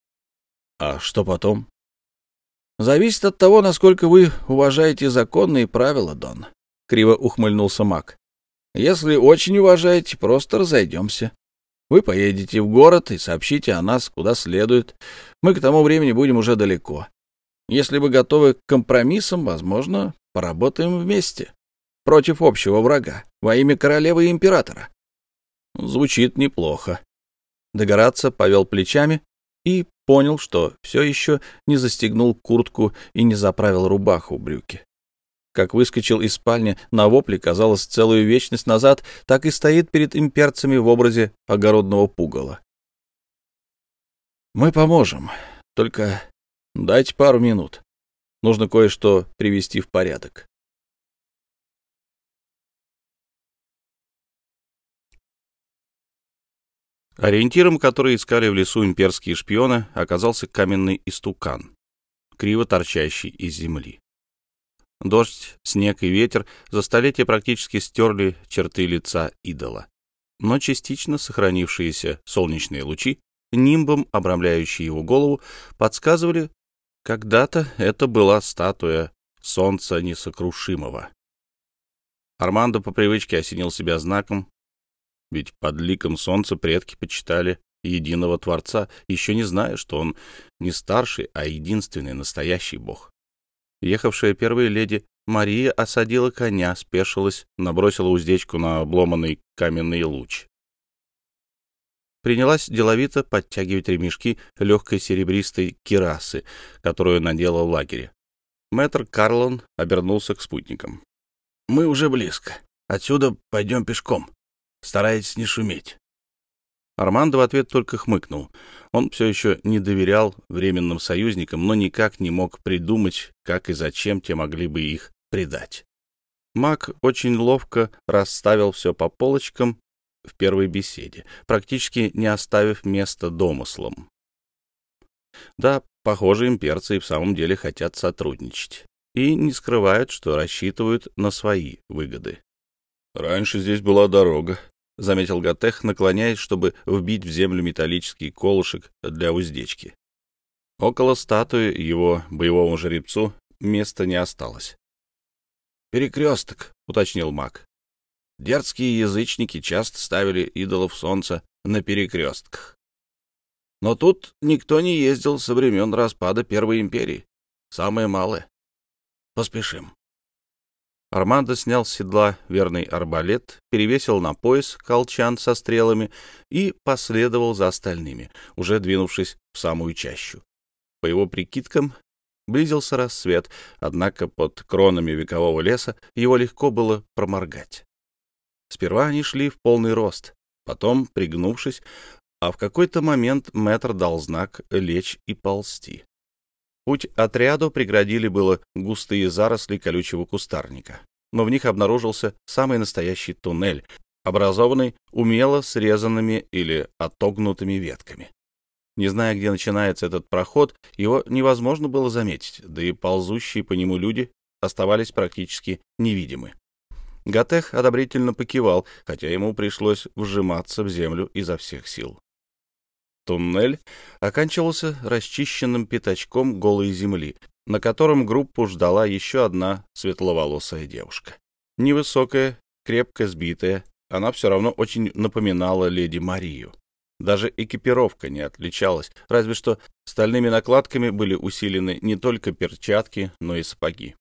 — А что потом? — Зависит от того, насколько вы уважаете законные правила, Дон. — криво ухмыльнулся маг. — Если очень уважаете, просто разойдемся. Вы поедете в город и сообщите о нас куда следует. Мы к тому времени будем уже далеко. Если вы готовы к компромиссам, возможно, поработаем вместе. Против общего врага, во имя королевы и императора. Звучит неплохо. Догораться повел плечами и понял, что все еще не застегнул куртку и не заправил рубаху брюки. Как выскочил из спальни на вопле, казалось, целую вечность назад, так и стоит перед имперцами в образе огородного пугала. «Мы поможем, только дайте пару минут. Нужно кое-что привести в порядок». Ориентиром, который искали в лесу имперские шпионы, оказался каменный истукан, криво торчащий из земли. Дождь, снег и ветер за столетия практически стерли черты лица идола, но частично сохранившиеся солнечные лучи, нимбом обрамляющие его голову, подсказывали, когда-то это была статуя солнца несокрушимого. Армандо по привычке осенил себя знаком, ведь под ликом солнца предки почитали единого Творца, еще не зная, что он не старший, а единственный настоящий бог. Ехавшая первая леди Мария осадила коня, спешилась, набросила уздечку на обломанный каменный луч. Принялась деловито подтягивать ремешки легкой серебристой кирасы, которую надела в лагере. Мэтр Карлон обернулся к спутникам. — Мы уже близко. Отсюда пойдем пешком. Старайтесь не шуметь. Армандо в ответ только хмыкнул. Он все еще не доверял временным союзникам, но никак не мог придумать, как и зачем те могли бы их предать. Мак очень ловко расставил все по полочкам в первой беседе, практически не оставив места домыслам. Да, похоже, имперцы и в самом деле хотят сотрудничать и не скрывают, что рассчитывают на свои выгоды. «Раньше здесь была дорога», — заметил Гатех, наклоняясь, чтобы вбить в землю металлический колышек для уздечки. Около статуи его боевому жеребцу места не осталось. «Перекресток», — уточнил маг. Дерзкие язычники часто ставили идолов солнца на перекрестках. Но тут никто не ездил со времен распада Первой империи. Самое малое. Поспешим. Армандо снял с седла верный арбалет, перевесил на пояс колчан со стрелами и последовал за остальными, уже двинувшись в самую чащу. По его прикидкам, близился рассвет, однако под кронами векового леса его легко было проморгать. Сперва они шли в полный рост, потом, пригнувшись, а в какой-то момент мэтр дал знак лечь и ползти. Путь отряду преградили было густые заросли колючего кустарника, но в них обнаружился самый настоящий туннель, образованный умело срезанными или отогнутыми ветками. Не зная, где начинается этот проход, его невозможно было заметить, да и ползущие по нему люди оставались практически невидимы. Гатех одобрительно покивал, хотя ему пришлось вжиматься в землю изо всех сил. Туннель оканчивался расчищенным пятачком голой земли, на котором группу ждала еще одна светловолосая девушка. Невысокая, крепко сбитая, она все равно очень напоминала леди Марию. Даже экипировка не отличалась, разве что стальными накладками были усилены не только перчатки, но и сапоги.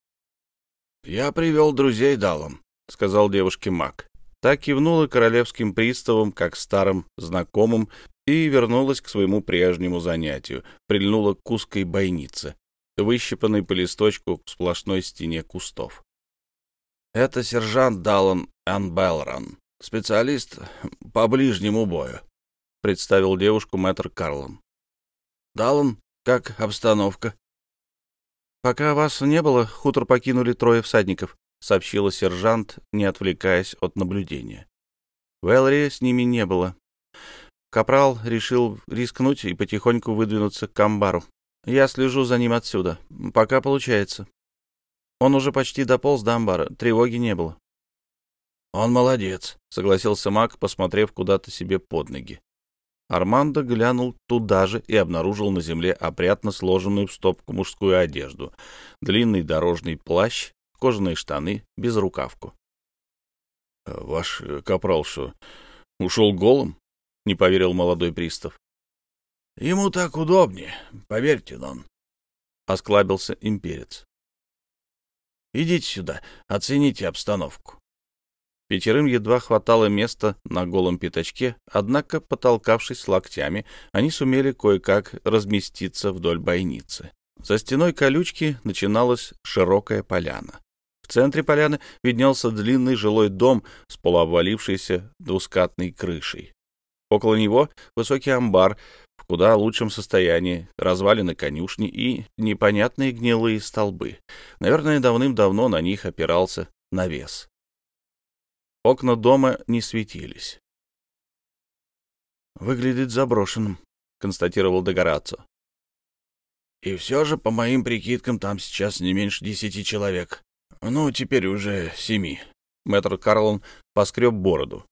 «Я привел друзей Далом», — сказал девушке маг. Так кивнула королевским приставом, как старым знакомым, и вернулась к своему прежнему занятию, прильнула к узкой бойнице, выщипанной по листочку к сплошной стене кустов. «Это сержант Даллан Анбелрон, специалист по ближнему бою», — представил девушку мэтр Карлон. «Даллан, как обстановка?» «Пока вас не было, хутор покинули трое всадников», — сообщила сержант, не отвлекаясь от наблюдения. В Элри с ними не было. Капрал решил рискнуть и потихоньку выдвинуться к амбару. Я слежу за ним отсюда. Пока получается. Он уже почти дополз до амбара. Тревоги не было. «Он молодец», — согласился маг, посмотрев куда-то себе под ноги. Армандо глянул туда же и обнаружил на земле опрятно сложенную в стопку мужскую одежду, длинный дорожный плащ, кожаные штаны, без рукавку. «Ваш капрал что, ушел голым?» — не поверил молодой пристав. — Ему так удобнее, поверьте, Нон. — осклабился имперец. — Идите сюда, оцените обстановку. Пятерым едва хватало места на голом пятачке, однако, потолкавшись локтями, они сумели кое-как разместиться вдоль бойницы. За стеной колючки начиналась широкая поляна. В центре поляны виднелся длинный жилой дом с полуобвалившейся двускатной крышей. Около него высокий амбар в куда лучшем состоянии, развалины конюшни и непонятные гнилые столбы. Наверное, давным-давно на них опирался навес. Окна дома не светились. «Выглядит заброшенным», — констатировал Дегорацо. «И все же, по моим прикидкам, там сейчас не меньше десяти человек. Ну, теперь уже семи». Мэтр Карлон поскреб бороду.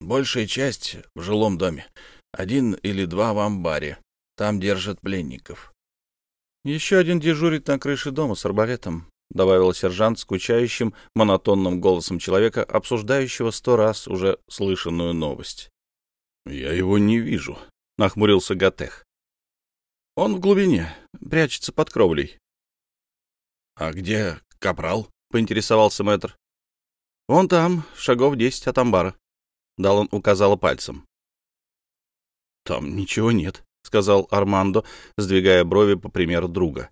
Большая часть в жилом доме. Один или два в амбаре. Там держат пленников. Еще один дежурит на крыше дома с арбалетом, — добавил сержант скучающим, монотонным голосом человека, обсуждающего сто раз уже слышанную новость. — Я его не вижу, — нахмурился Гатех. — Он в глубине, прячется под кровлей. — А где капрал? — поинтересовался мэтр. — Он там, шагов десять от амбара. Даллан указала пальцем. «Там ничего нет», — сказал Армандо, сдвигая брови по примеру друга.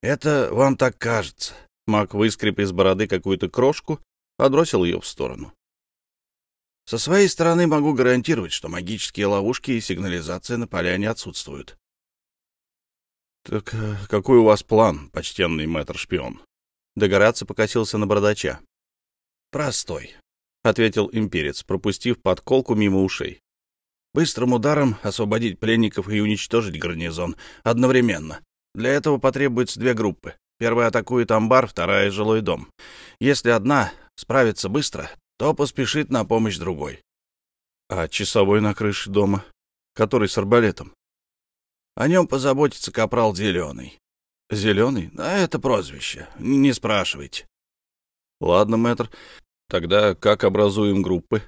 «Это вам так кажется». Мак выскреб из бороды какую-то крошку, отбросил ее в сторону. Со своей стороны могу гарантировать, что магические ловушки и сигнализация на поляне отсутствуют. — Так э, какой у вас план, почтенный мэтр-шпион? Догораться покосился на бородача. — Простой, — ответил имперец, пропустив подколку мимо ушей. — Быстрым ударом освободить пленников и уничтожить гарнизон одновременно. Для этого потребуется две группы. Первая атакует амбар, вторая — жилой дом. Если одна справится быстро, то поспешит на помощь другой. А часовой на крыше дома, который с арбалетом? О нем позаботится капрал Зеленый. Зеленый? А это прозвище. Не спрашивайте. Ладно, мэтр. Тогда как образуем группы?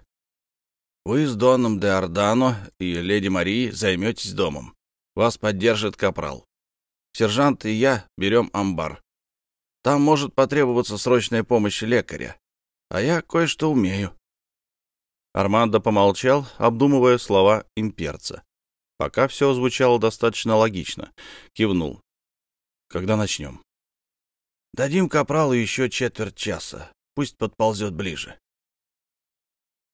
Вы с Доном де Ордано и леди Марией займетесь домом. Вас поддержит капрал. Сержант и я берем амбар. Там может потребоваться срочная помощь лекаря а я кое-что умею. Армандо помолчал, обдумывая слова имперца. Пока все звучало достаточно логично. Кивнул. Когда начнем? Дадим капралу еще четверть часа. Пусть подползет ближе.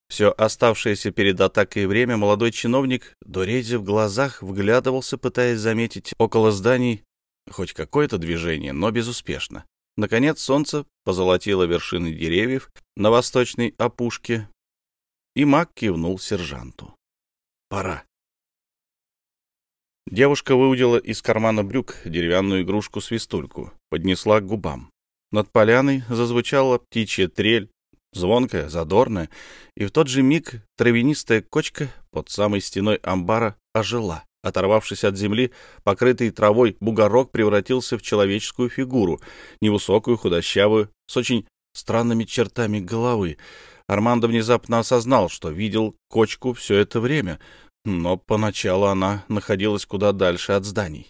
Все оставшееся перед атакой время молодой чиновник, дорезив в глазах, вглядывался, пытаясь заметить около зданий хоть какое-то движение, но безуспешно. Наконец солнце позолотило вершины деревьев на восточной опушке, и маг кивнул сержанту. «Пора». Девушка выудила из кармана брюк деревянную игрушку-свистульку, поднесла к губам. Над поляной зазвучала птичья трель, звонкая, задорная, и в тот же миг травянистая кочка под самой стеной амбара ожила. Оторвавшись от земли, покрытый травой бугорок превратился в человеческую фигуру, невысокую, худощавую, с очень странными чертами головы. Армандо внезапно осознал, что видел кочку все это время, но поначалу она находилась куда дальше от зданий.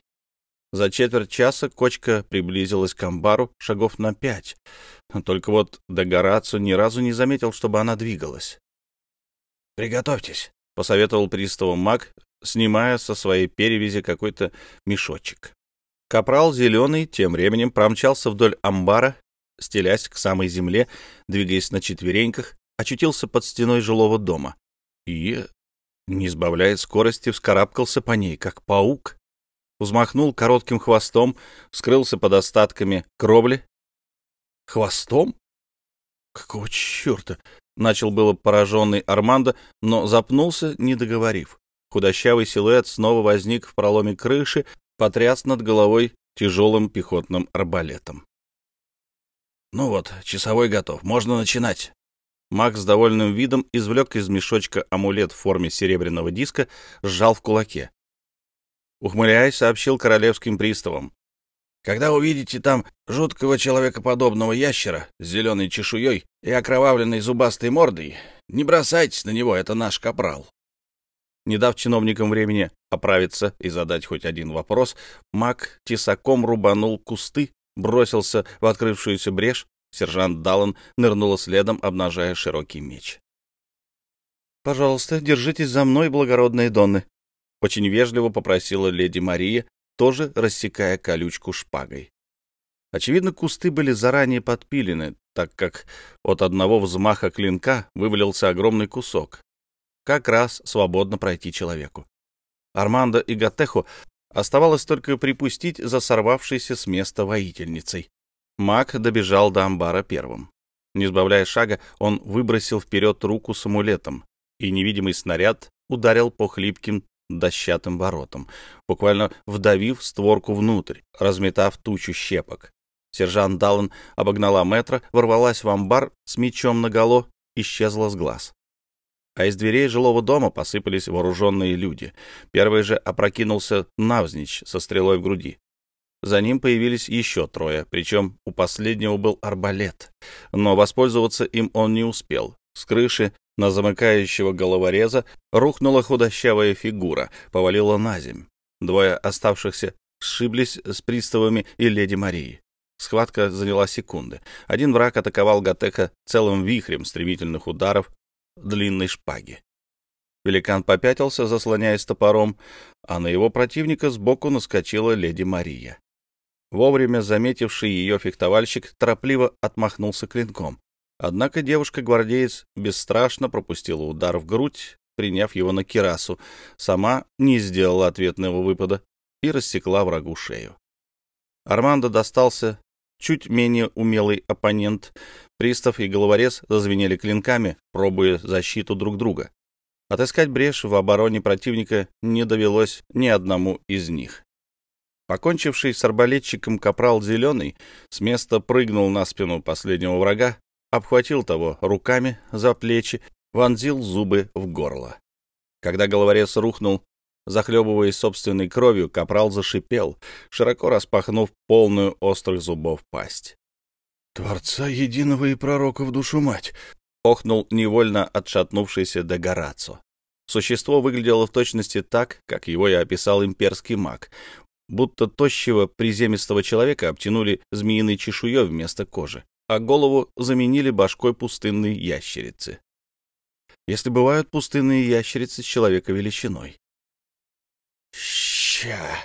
За четверть часа кочка приблизилась к амбару шагов на пять. Только вот Дегорацу ни разу не заметил, чтобы она двигалась. «Приготовьтесь», — посоветовал приставу маг, снимая со своей перевязи какой-то мешочек. Капрал Зеленый тем временем промчался вдоль амбара, стелясь к самой земле, двигаясь на четвереньках, очутился под стеной жилого дома и, не сбавляя скорости, вскарабкался по ней, как паук. Взмахнул коротким хвостом, скрылся под остатками кровли. Хвостом? Какого черта? Начал было пораженный Армандо, но запнулся, не договорив. Худощавый силуэт снова возник в проломе крыши, потряс над головой тяжелым пехотным арбалетом. «Ну вот, часовой готов, можно начинать». Макс с довольным видом извлек из мешочка амулет в форме серебряного диска, сжал в кулаке. Ухмыляясь, сообщил королевским приставам. «Когда увидите там жуткого человекоподобного ящера с зеленой чешуей и окровавленной зубастой мордой, не бросайтесь на него, это наш капрал. Не дав чиновникам времени оправиться и задать хоть один вопрос, маг тесаком рубанул кусты, бросился в открывшуюся брешь, сержант Даллан нырнула следом, обнажая широкий меч. «Пожалуйста, держитесь за мной, благородные донны», — очень вежливо попросила леди Мария, тоже рассекая колючку шпагой. Очевидно, кусты были заранее подпилены, так как от одного взмаха клинка вывалился огромный кусок, как раз свободно пройти человеку. Армандо и Гатеху оставалось только припустить за сорвавшейся с места воительницей. Маг добежал до амбара первым. Не сбавляя шага, он выбросил вперед руку с амулетом, и невидимый снаряд ударил по хлипким дощатым воротам, буквально вдавив створку внутрь, разметав тучу щепок. Сержант Даллан обогнала метра, ворвалась в амбар с мечом наголо, исчезла с глаз а из дверей жилого дома посыпались вооруженные люди. Первый же опрокинулся навзничь со стрелой в груди. За ним появились еще трое, причем у последнего был арбалет. Но воспользоваться им он не успел. С крыши на замыкающего головореза рухнула худощавая фигура, повалила на земь. Двое оставшихся сшиблись с приставами и леди Марии. Схватка заняла секунды. Один враг атаковал Гатека целым вихрем стремительных ударов, длинной шпаги. Великан попятился, заслоняясь топором, а на его противника сбоку наскочила леди Мария. Вовремя заметивший ее фехтовальщик торопливо отмахнулся клинком. Однако девушка-гвардеец бесстрашно пропустила удар в грудь, приняв его на кирасу, сама не сделала ответного выпада и рассекла врагу шею. Армандо достался чуть менее умелый оппонент. Пристав и головорез зазвенели клинками, пробуя защиту друг друга. Отыскать брешь в обороне противника не довелось ни одному из них. Покончивший с арбалетчиком капрал Зеленый с места прыгнул на спину последнего врага, обхватил того руками за плечи, вонзил зубы в горло. Когда головорез рухнул, захлебываясь собственной кровью, капрал зашипел, широко распахнув полную острых зубов пасть. «Творца единого и пророка в душу мать!» — охнул невольно отшатнувшийся Дагорацо. Существо выглядело в точности так, как его и описал имперский маг, будто тощего приземистого человека обтянули змеиной чешуей вместо кожи, а голову заменили башкой пустынной ящерицы. Если бывают пустынные ящерицы с человека величиной. «Ща!»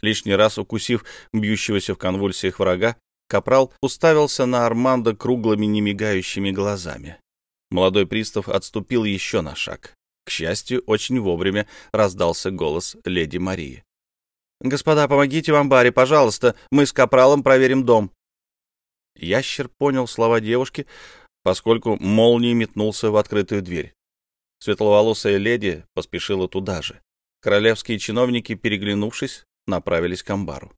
Лишний раз укусив бьющегося в конвульсиях врага, Капрал уставился на Армандо круглыми немигающими глазами. Молодой пристав отступил еще на шаг. К счастью, очень вовремя раздался голос леди Марии. «Господа, помогите в амбаре, пожалуйста, мы с Капралом проверим дом». Ящер понял слова девушки, поскольку молнией метнулся в открытую дверь. Светловолосая леди поспешила туда же. Королевские чиновники, переглянувшись, направились к амбару.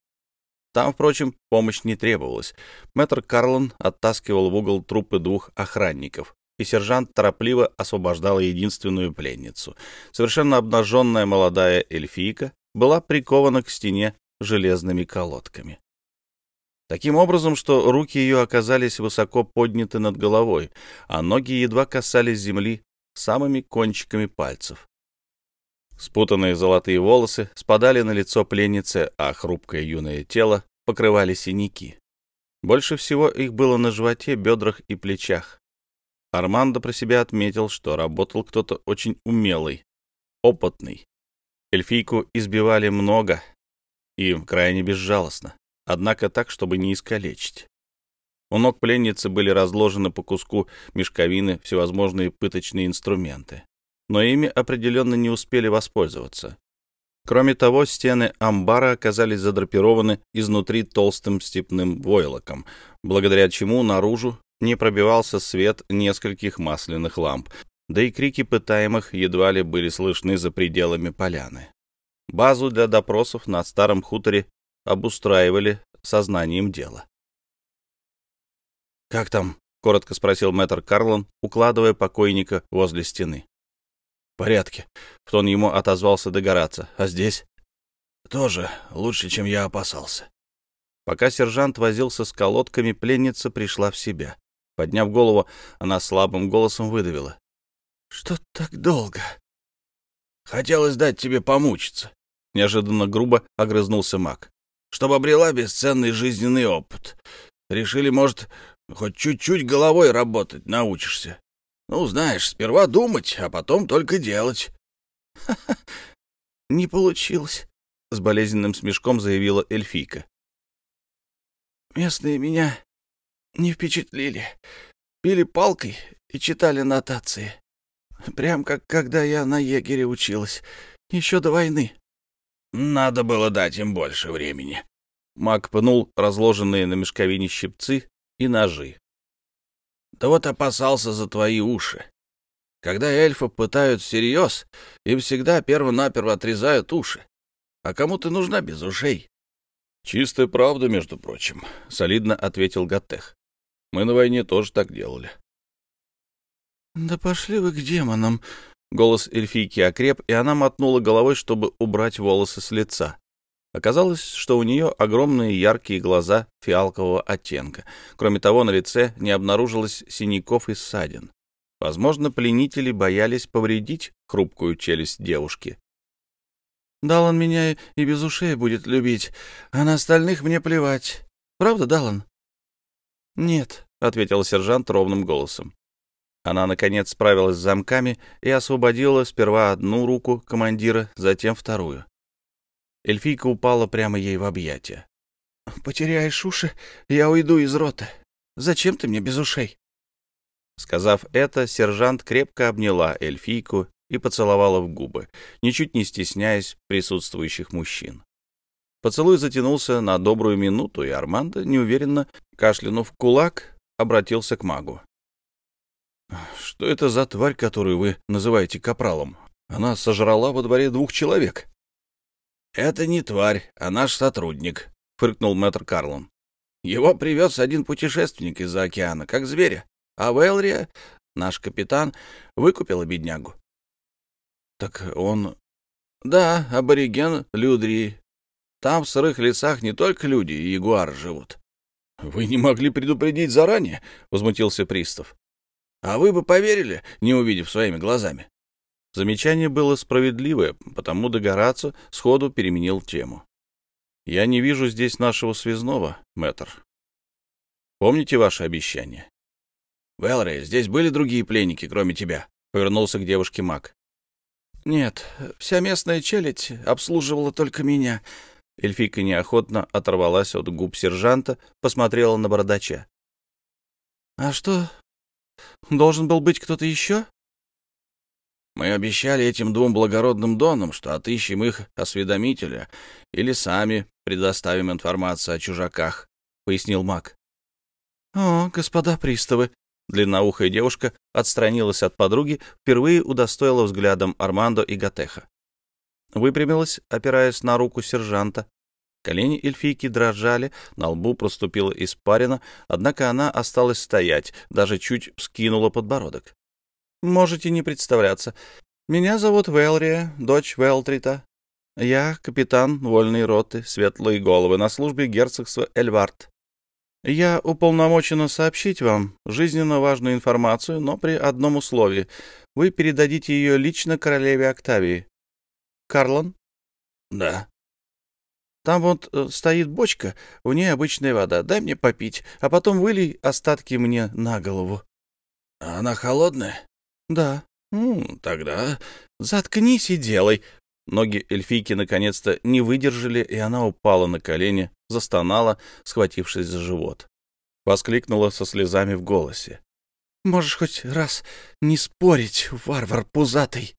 Там, впрочем, помощь не требовалась. Мэтр Карлон оттаскивал в угол трупы двух охранников, и сержант торопливо освобождал единственную пленницу. Совершенно обнаженная молодая эльфийка была прикована к стене железными колодками. Таким образом, что руки ее оказались высоко подняты над головой, а ноги едва касались земли самыми кончиками пальцев. Спутанные золотые волосы спадали на лицо пленницы, а хрупкое юное тело покрывали синяки. Больше всего их было на животе, бедрах и плечах. Армандо про себя отметил, что работал кто-то очень умелый, опытный. Эльфийку избивали много и крайне безжалостно, однако так, чтобы не искалечить. У ног пленницы были разложены по куску мешковины всевозможные пыточные инструменты, но ими определенно не успели воспользоваться. Кроме того, стены амбара оказались задрапированы изнутри толстым степным войлоком, благодаря чему наружу не пробивался свет нескольких масляных ламп, да и крики пытаемых едва ли были слышны за пределами поляны. Базу для допросов на старом хуторе обустраивали сознанием дела. «Как там?» — коротко спросил мэтр Карлон, укладывая покойника возле стены. «В порядке», — в тон ему отозвался Дегораца. «А здесь?» «Тоже лучше, чем я опасался». Пока сержант возился с колодками, пленница пришла в себя. Подняв голову, она слабым голосом выдавила. — Что так долго? — Хотелось дать тебе помучиться. Неожиданно грубо огрызнулся маг. — Чтобы обрела бесценный жизненный опыт. Решили, может, хоть чуть-чуть головой работать научишься. Ну, знаешь, сперва думать, а потом только делать. — Не получилось, — с болезненным смешком заявила эльфийка. — Местные меня не впечатлили. Пили палкой и читали нотации. Прям как когда я на егере училась. Еще до войны. Надо было дать им больше времени. Мак пнул разложенные на мешковине щипцы и ножи. Да вот опасался за твои уши. Когда эльфы пытают всерьез, им всегда перво-наперво отрезают уши. А кому ты нужна без ушей? — Чистая правда, между прочим, — солидно ответил Гаттех. Мы на войне тоже так делали. — Да пошли вы к демонам! Голос эльфийки окреп, и она мотнула головой, чтобы убрать волосы с лица. Оказалось, что у нее огромные яркие глаза фиалкового оттенка. Кроме того, на лице не обнаружилось синяков и ссадин. Возможно, пленители боялись повредить хрупкую челюсть девушки. «Далан меня и без ушей будет любить, а на остальных мне плевать. Правда, Далан?» «Нет», — ответил сержант ровным голосом. Она, наконец, справилась с замками и освободила сперва одну руку командира, затем вторую. Эльфийка упала прямо ей в объятия. «Потеряешь уши, я уйду из роты. Зачем ты мне без ушей?» Сказав это, сержант крепко обняла эльфийку и поцеловала в губы, ничуть не стесняясь присутствующих мужчин. Поцелуй затянулся на добрую минуту, и Армандо, неуверенно кашлянув кулак, обратился к магу. «Что это за тварь, которую вы называете капралом? Она сожрала во дворе двух человек». «Это не тварь, а наш сотрудник», — фыркнул мэтр Карлон. «Его привез один путешественник из-за океана, как зверя, а Вэлрия, наш капитан, выкупила беднягу». «Так он...» «Да, абориген Людрии. Там в сырых лесах не только люди и ягуары живут». «Вы не могли предупредить заранее?» — возмутился пристав. «А вы бы поверили, не увидев своими глазами?» Замечание было справедливое, потому Догорацо сходу переменил тему. «Я не вижу здесь нашего связного, мэтр. Помните ваше обещание?» «Вэлори, здесь были другие пленники, кроме тебя?» — повернулся к девушке маг. «Нет, вся местная челядь обслуживала только меня». Эльфика неохотно оторвалась от губ сержанта, посмотрела на бородача. «А что, должен был быть кто-то еще?» Мы обещали этим двум благородным донам, что отыщем их осведомителя или сами предоставим информацию о чужаках, — пояснил маг. — О, господа приставы! Длинноухая девушка отстранилась от подруги, впервые удостоила взглядом Армандо и Гатеха. Выпрямилась, опираясь на руку сержанта. Колени эльфийки дрожали, на лбу проступила испарина, однако она осталась стоять, даже чуть вскинула подбородок. Можете не представляться. Меня зовут Велрия, дочь Велтрита. Я капитан вольной роты Светлые Головы на службе герцогства Эльвард. Я уполномочена сообщить вам жизненно важную информацию, но при одном условии. Вы передадите ее лично королеве Октавии. Карлон? Да. Там вот э, стоит бочка, в ней обычная вода. Дай мне попить, а потом вылей остатки мне на голову. Она холодная? Да. Ну, тогда заткнись и делай. Ноги эльфийки наконец-то не выдержали, и она упала на колени, застонала, схватившись за живот. Воскликнула со слезами в голосе. «Можешь хоть раз не спорить, варвар пузатый!»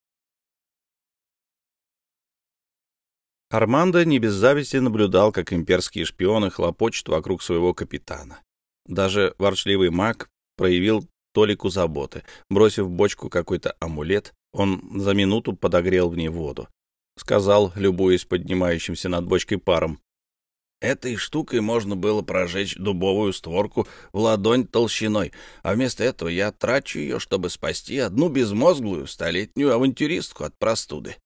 Армандо не без зависти наблюдал, как имперские шпионы хлопочут вокруг своего капитана. Даже ворчливый маг проявил толику заботы. Бросив в бочку какой-то амулет, он за минуту подогрел в ней воду. Сказал, любуясь поднимающимся над бочкой паром. Этой штукой можно было прожечь дубовую створку в ладонь толщиной, а вместо этого я трачу ее, чтобы спасти одну безмозглую столетнюю авантюристку от простуды. —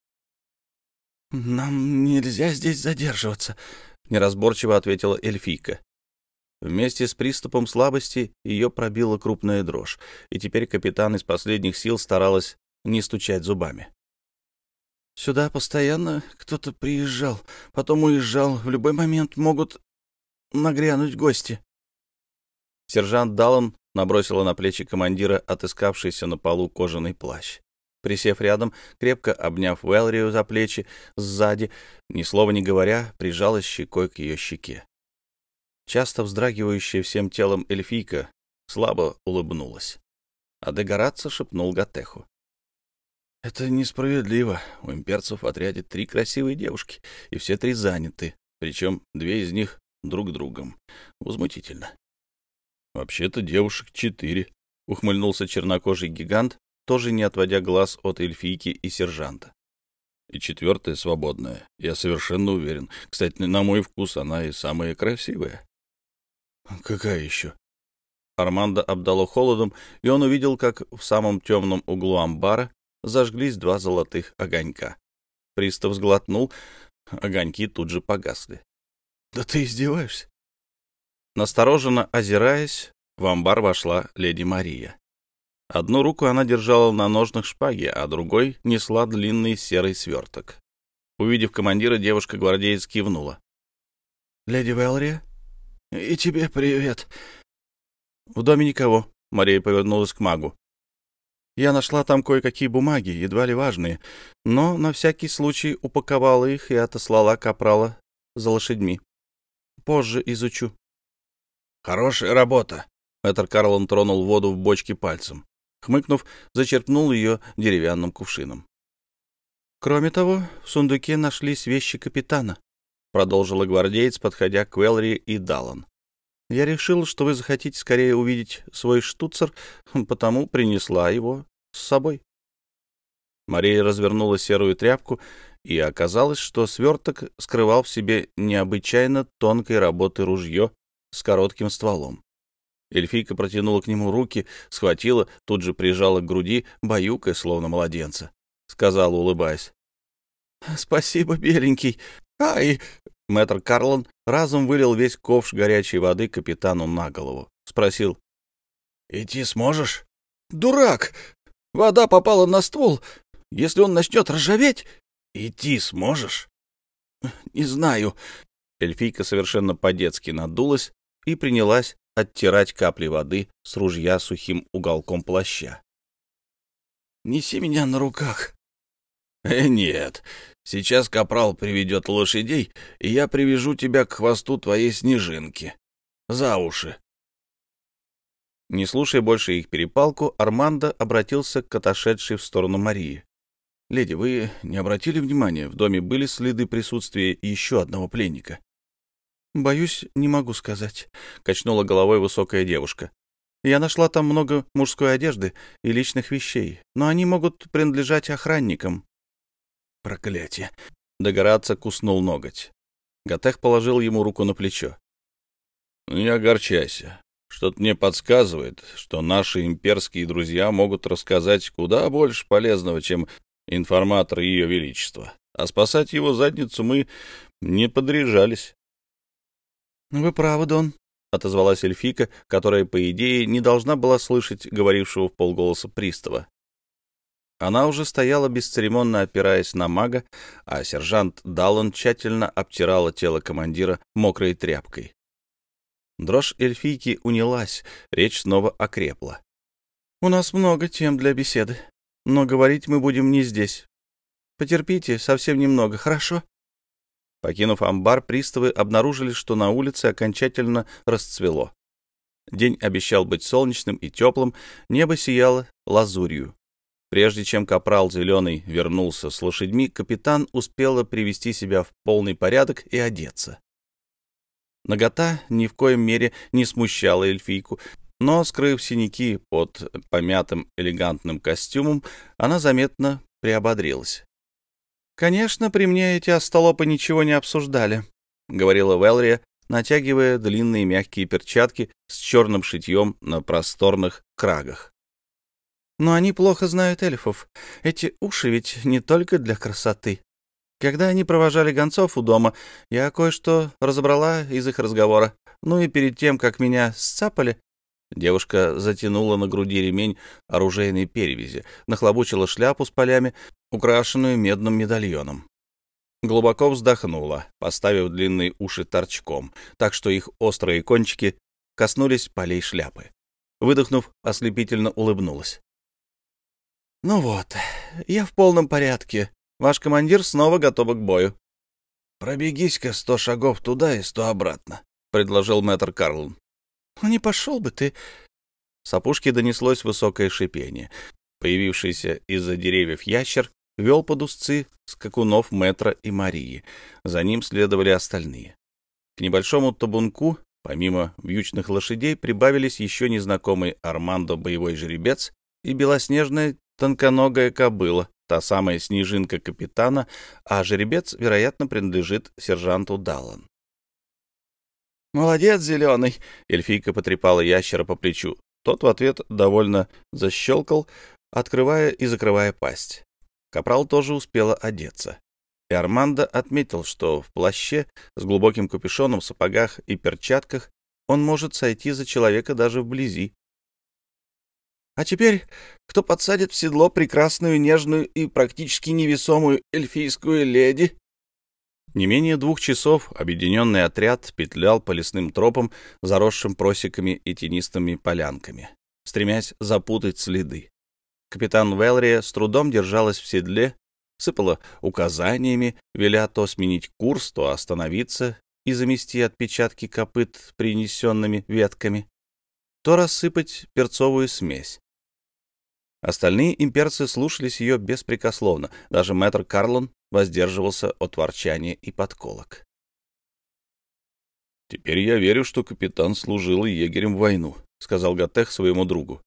Нам нельзя здесь задерживаться, — неразборчиво ответила эльфийка. Вместе с приступом слабости ее пробила крупная дрожь, и теперь капитан из последних сил старалась не стучать зубами. «Сюда постоянно кто-то приезжал, потом уезжал. В любой момент могут нагрянуть гости». Сержант Даллан набросила на плечи командира отыскавшийся на полу кожаный плащ. Присев рядом, крепко обняв Велрию за плечи, сзади, ни слова не говоря, прижалась щекой к ее щеке. Часто вздрагивающая всем телом эльфийка слабо улыбнулась. А Дегорацо шепнул Гатеху. — Это несправедливо. У имперцев в отряде три красивые девушки, и все три заняты, причем две из них друг другом. Возмутительно. — Вообще-то девушек четыре, — ухмыльнулся чернокожий гигант, тоже не отводя глаз от эльфийки и сержанта. И четвертая свободная, я совершенно уверен. Кстати, на мой вкус она и самая красивая. Какая еще? Армандо обдало холодом, и он увидел, как в самом темном углу амбара зажглись два золотых огонька. Пристав сглотнул, огоньки тут же погасли. — Да ты издеваешься? Настороженно озираясь, в амбар вошла леди Мария. Одну руку она держала на ножнах шпаги, а другой несла длинный серый сверток. Увидев командира, девушка-гвардеец кивнула. — Леди Велрия? И тебе привет. В доме никого. Мария повернулась к магу. Я нашла там кое-какие бумаги, едва ли важные, но на всякий случай упаковала их и отослала капрала за лошадьми. Позже изучу. Хорошая работа. Мэтр Карлон тронул воду в бочке пальцем. Хмыкнув, зачерпнул ее деревянным кувшином. «Кроме того, в сундуке нашлись вещи капитана», — продолжила гвардеец, подходя к Велри и Даллан. «Я решил, что вы захотите скорее увидеть свой штуцер, потому принесла его с собой». Мария развернула серую тряпку, и оказалось, что сверток скрывал в себе необычайно тонкой работы ружье с коротким стволом. Эльфийка протянула к нему руки, схватила, тут же прижала к груди, баюкая, словно младенца. Сказала, улыбаясь. — Спасибо, беленький. Ай! Мэтр Карлон разом вылил весь ковш горячей воды капитану на голову. Спросил. — Идти сможешь? — Дурак! Вода попала на ствол. Если он начнет ржаветь... — Идти сможешь? — Не знаю. Эльфийка совершенно по-детски надулась и принялась оттирать капли воды с ружья сухим уголком плаща. «Неси меня на руках». «Э, нет. Сейчас капрал приведет лошадей, и я привяжу тебя к хвосту твоей снежинки. За уши». Не слушая больше их перепалку, Армандо обратился к отошедшей в сторону Марии. «Леди, вы не обратили внимания, в доме были следы присутствия еще одного пленника?» «Боюсь, не могу сказать», — качнула головой высокая девушка. «Я нашла там много мужской одежды и личных вещей, но они могут принадлежать охранникам». «Проклятие!» — Догораться куснул ноготь. Гатех положил ему руку на плечо. «Не огорчайся. Что-то мне подсказывает, что наши имперские друзья могут рассказать куда больше полезного, чем информатор Ее Величества. А спасать его задницу мы не подряжались». — Вы правы, Дон, — отозвалась эльфика, которая, по идее, не должна была слышать говорившего в полголоса пристава. Она уже стояла бесцеремонно опираясь на мага, а сержант Даллан тщательно обтирала тело командира мокрой тряпкой. Дрожь эльфийки унялась, речь снова окрепла. — У нас много тем для беседы, но говорить мы будем не здесь. Потерпите совсем немного, хорошо? Покинув амбар, приставы обнаружили, что на улице окончательно расцвело. День обещал быть солнечным и теплым, небо сияло лазурью. Прежде чем капрал Зеленый вернулся с лошадьми, капитан успела привести себя в полный порядок и одеться. Нагота ни в коем мере не смущала эльфийку, но, скрыв синяки под помятым элегантным костюмом, она заметно приободрилась. «Конечно, при мне эти остолопы ничего не обсуждали», — говорила Велрия, натягивая длинные мягкие перчатки с черным шитьем на просторных крагах. «Но они плохо знают эльфов. Эти уши ведь не только для красоты. Когда они провожали гонцов у дома, я кое-что разобрала из их разговора. Ну и перед тем, как меня сцапали, Девушка затянула на груди ремень оружейной перевязи, нахлобучила шляпу с полями, украшенную медным медальоном. Глубоко вздохнула, поставив длинные уши торчком, так что их острые кончики коснулись полей шляпы. Выдохнув, ослепительно улыбнулась. — Ну вот, я в полном порядке. Ваш командир снова готов к бою. — Пробегись-ка сто шагов туда и сто обратно, — предложил мэтр Карлон. — Не пошел бы ты. С опушки донеслось высокое шипение. Появившийся из-за деревьев ящер вел под узцы скакунов Метра и Марии. За ним следовали остальные. К небольшому табунку, помимо вьючных лошадей, прибавились еще незнакомый Армандо боевой жеребец и белоснежная тонконогая кобыла, та самая снежинка капитана, а жеребец, вероятно, принадлежит сержанту Даллан. «Молодец, зеленый!» — эльфийка потрепала ящера по плечу. Тот в ответ довольно защелкал, открывая и закрывая пасть. Капрал тоже успела одеться. И Армандо отметил, что в плаще с глубоким капюшоном, сапогах и перчатках он может сойти за человека даже вблизи. А теперь кто подсадит в седло прекрасную, нежную и практически невесомую эльфийскую леди? Не менее двух часов объединенный отряд петлял по лесным тропам, заросшим просеками и тенистыми полянками, стремясь запутать следы. Капитан Велрия с трудом держалась в седле, сыпала указаниями, веля то сменить курс, то остановиться и замести отпечатки копыт принесенными ветками. то рассыпать перцовую смесь. Остальные имперцы слушались ее беспрекословно, даже мэтр Карлон воздерживался от ворчания и подколок. «Теперь я верю, что капитан служил егерем в войну», — сказал Гатех своему другу.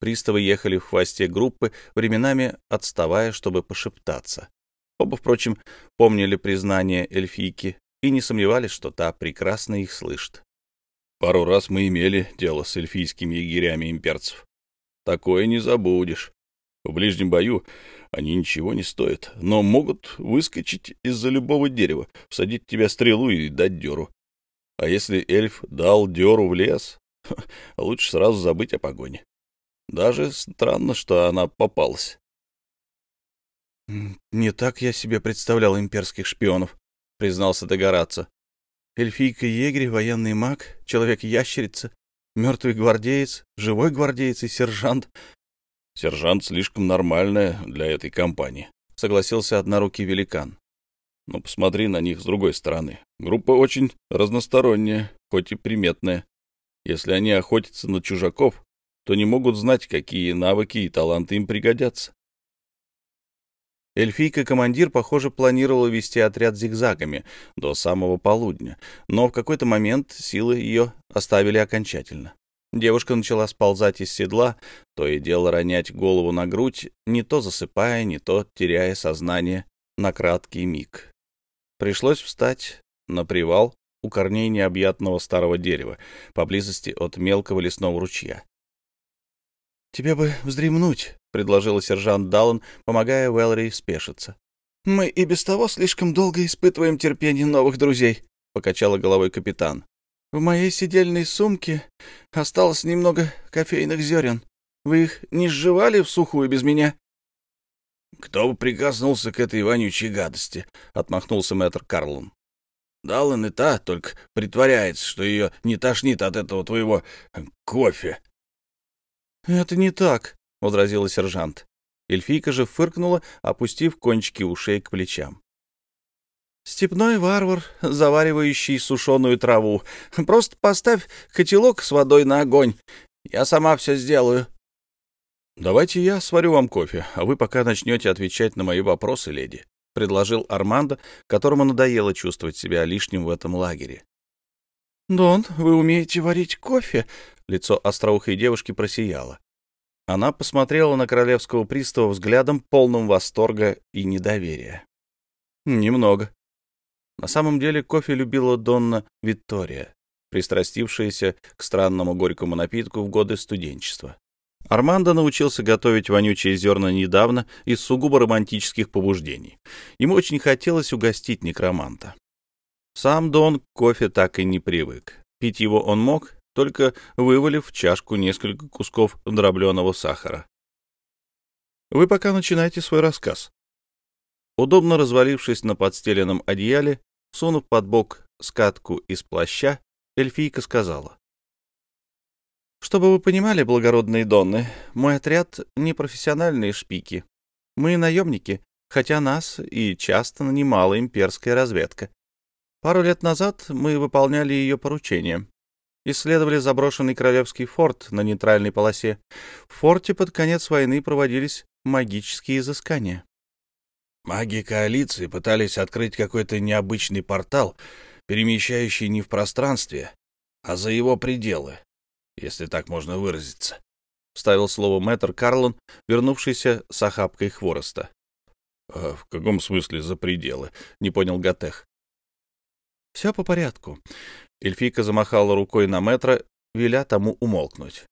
Приставы ехали в хвосте группы, временами отставая, чтобы пошептаться. Оба, впрочем, помнили признание эльфийки и не сомневались, что та прекрасно их слышит. Пару раз мы имели дело с эльфийскими егерями имперцев. Такое не забудешь. В ближнем бою они ничего не стоят, но могут выскочить из-за любого дерева, всадить тебя стрелу и дать дёру. А если эльф дал дёру в лес, лучше сразу забыть о погоне. Даже странно, что она попалась. «Не так я себе представлял имперских шпионов», — признался Дагораца. «Эльфийка-егерь, военный маг, человек-ящерица, мертвый гвардеец, живой гвардеец и сержант». «Сержант слишком нормальная для этой компании», — согласился однорукий великан. «Но посмотри на них с другой стороны. Группа очень разносторонняя, хоть и приметная. Если они охотятся на чужаков, то не могут знать, какие навыки и таланты им пригодятся. Эльфийка-командир, похоже, планировала вести отряд зигзагами до самого полудня, но в какой-то момент силы ее оставили окончательно. Девушка начала сползать из седла, то и дело ронять голову на грудь, не то засыпая, не то теряя сознание на краткий миг. Пришлось встать на привал у корней необъятного старого дерева, поблизости от мелкого лесного ручья. — Тебе бы вздремнуть, — предложил сержант Даллан, помогая Вэлори спешиться. — Мы и без того слишком долго испытываем терпение новых друзей, — покачала головой капитан. — В моей сидельной сумке осталось немного кофейных зерен. Вы их не сживали в сухую без меня? — Кто бы прикоснулся к этой вонючей гадости? — отмахнулся мэтр Карлон. — Даллан и та только притворяется, что ее не тошнит от этого твоего кофе. «Это не так», — возразила сержант. Эльфийка же фыркнула, опустив кончики ушей к плечам. «Степной варвар, заваривающий сушеную траву. Просто поставь котелок с водой на огонь. Я сама все сделаю». «Давайте я сварю вам кофе, а вы пока начнете отвечать на мои вопросы, леди», — предложил Армандо, которому надоело чувствовать себя лишним в этом лагере. «Дон, вы умеете варить кофе?» Лицо остроухой девушки просияло. Она посмотрела на королевского пристава взглядом, полным восторга и недоверия. «Немного». На самом деле кофе любила Донна Виктория, пристрастившаяся к странному горькому напитку в годы студенчества. Армандо научился готовить вонючие зерна недавно из сугубо романтических побуждений. Ему очень хотелось угостить некроманта. Сам Дон к кофе так и не привык. Пить его он мог, только вывалив в чашку несколько кусков дробленого сахара. Вы пока начинайте свой рассказ. Удобно развалившись на подстеленном одеяле, сунув под бок скатку из плаща, эльфийка сказала. «Чтобы вы понимали, благородные донны, мой отряд — не профессиональные шпики. Мы наемники, хотя нас и часто нанимала имперская разведка. Пару лет назад мы выполняли ее поручение. Исследовали заброшенный королевский форт на нейтральной полосе. В форте под конец войны проводились магические изыскания. Маги коалиции пытались открыть какой-то необычный портал, перемещающий не в пространстве, а за его пределы, если так можно выразиться. Вставил слово мэтр Карлон, вернувшийся с охапкой хвороста. — А в каком смысле за пределы? — не понял Гатех. Все по порядку. Эльфийка замахала рукой на метро, веля тому умолкнуть.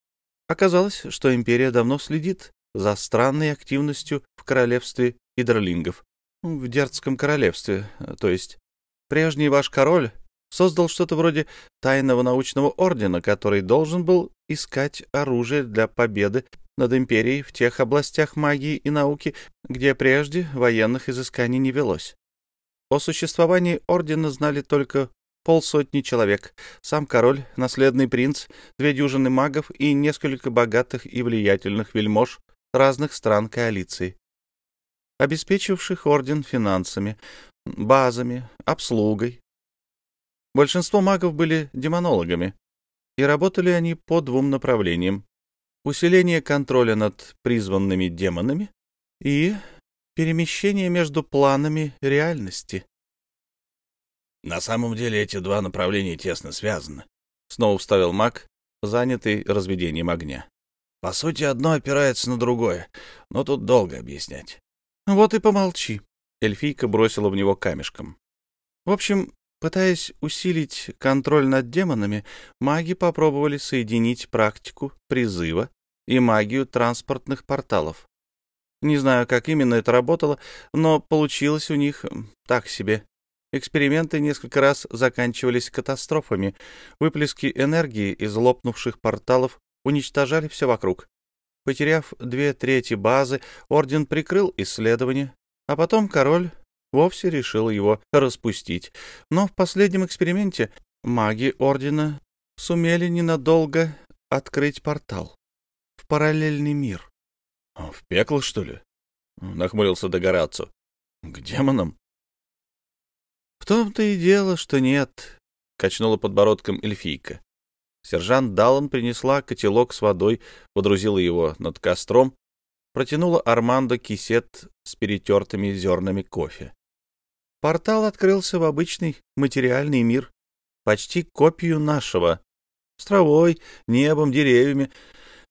Оказалось, что империя давно следит за странной активностью в королевстве идрлингов, в Дердском королевстве, то есть. Прежний ваш король создал что-то вроде тайного научного ордена, который должен был искать оружие для победы над империей в тех областях магии и науки, где прежде военных изысканий не велось. О существовании ордена знали только полсотни человек, сам король, наследный принц, две дюжины магов и несколько богатых и влиятельных вельмож разных стран коалиции, обеспечивших орден финансами, базами, обслугой. Большинство магов были демонологами. и работали они по двум направлениям. Усиление контроля над призванными демонами и перемещение между планами реальности. На самом деле эти два направления тесно связаны. Снова вставил маг, занятый разведением огня. По сути, одно опирается на другое, но тут долго объяснять. Вот и помолчи. Эльфийка бросила в него камешком. В общем, пытаясь усилить контроль над демонами, маги попробовали соединить практику призыва и магию транспортных порталов. Не знаю, как именно это работало, но получилось у них так себе. Эксперименты несколько раз заканчивались катастрофами. Выплески энергии из лопнувших порталов уничтожали все вокруг. Потеряв две трети базы, Орден прикрыл исследование, а потом король вовсе решил его распустить. Но в последнем эксперименте маги Ордена сумели ненадолго открыть портал в параллельный мир. — В пекло, что ли? — нахмурился Догорацу. — К демонам? — В том-то и дело, что нет, — качнула подбородком эльфийка. Сержант Даллан принесла котелок с водой, подрузила его над костром, протянула Армандо кисет с перетертыми зернами кофе. Портал открылся в обычный материальный мир, почти копию нашего, с травой, небом, деревьями,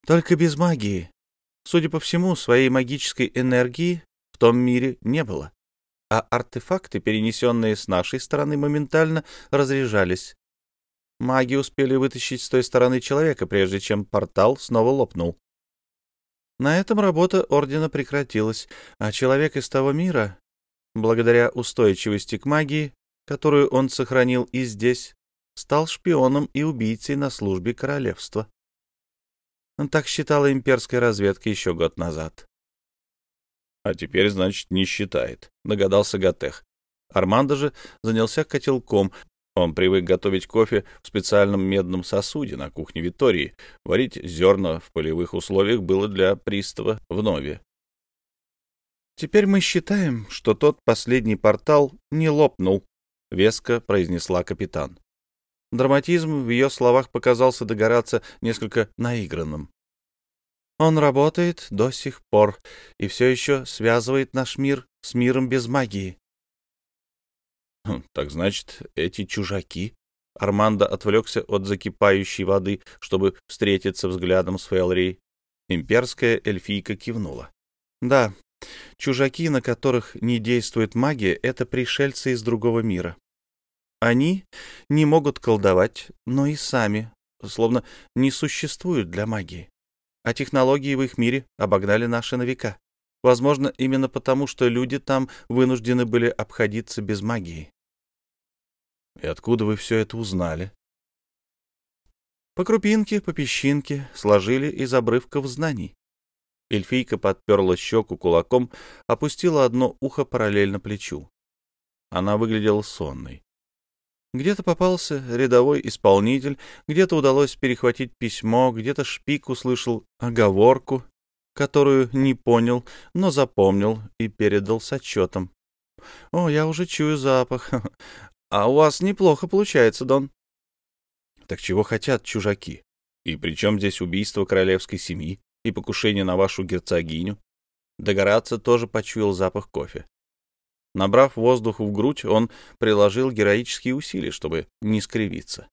только без магии. Судя по всему, своей магической энергии в том мире не было, а артефакты, перенесенные с нашей стороны, моментально разряжались. Маги успели вытащить с той стороны человека, прежде чем портал снова лопнул. На этом работа Ордена прекратилась, а человек из того мира, благодаря устойчивости к магии, которую он сохранил и здесь, стал шпионом и убийцей на службе королевства. Так считала имперская разведка еще год назад. — А теперь, значит, не считает, — догадался Гатех. Армандо же занялся котелком. Он привык готовить кофе в специальном медном сосуде на кухне Витории. Варить зерна в полевых условиях было для пристава вновь. «Теперь мы считаем, что тот последний портал не лопнул», — веско произнесла капитан. Драматизм в ее словах показался догораться несколько наигранным. Он работает до сих пор и все еще связывает наш мир с миром без магии. Хм, так значит, эти чужаки... Армандо отвлекся от закипающей воды, чтобы встретиться взглядом с Фелрией. Имперская эльфийка кивнула. Да, чужаки, на которых не действует магия, — это пришельцы из другого мира. Они не могут колдовать, но и сами, словно не существуют для магии. А технологии в их мире обогнали наши на века. Возможно, именно потому, что люди там вынуждены были обходиться без магии. И откуда вы все это узнали? По крупинке, по песчинке сложили из обрывков знаний. Эльфийка подперла щеку кулаком, опустила одно ухо параллельно плечу. Она выглядела сонной. Где-то попался рядовой исполнитель, где-то удалось перехватить письмо, где-то шпик услышал оговорку, которую не понял, но запомнил и передал с отчетом. «О, я уже чую запах. А у вас неплохо получается, Дон». «Так чего хотят чужаки? И при чем здесь убийство королевской семьи и покушение на вашу герцогиню?» Догораться тоже почуял запах кофе. Набрав воздух в грудь, он приложил героические усилия, чтобы не скривиться.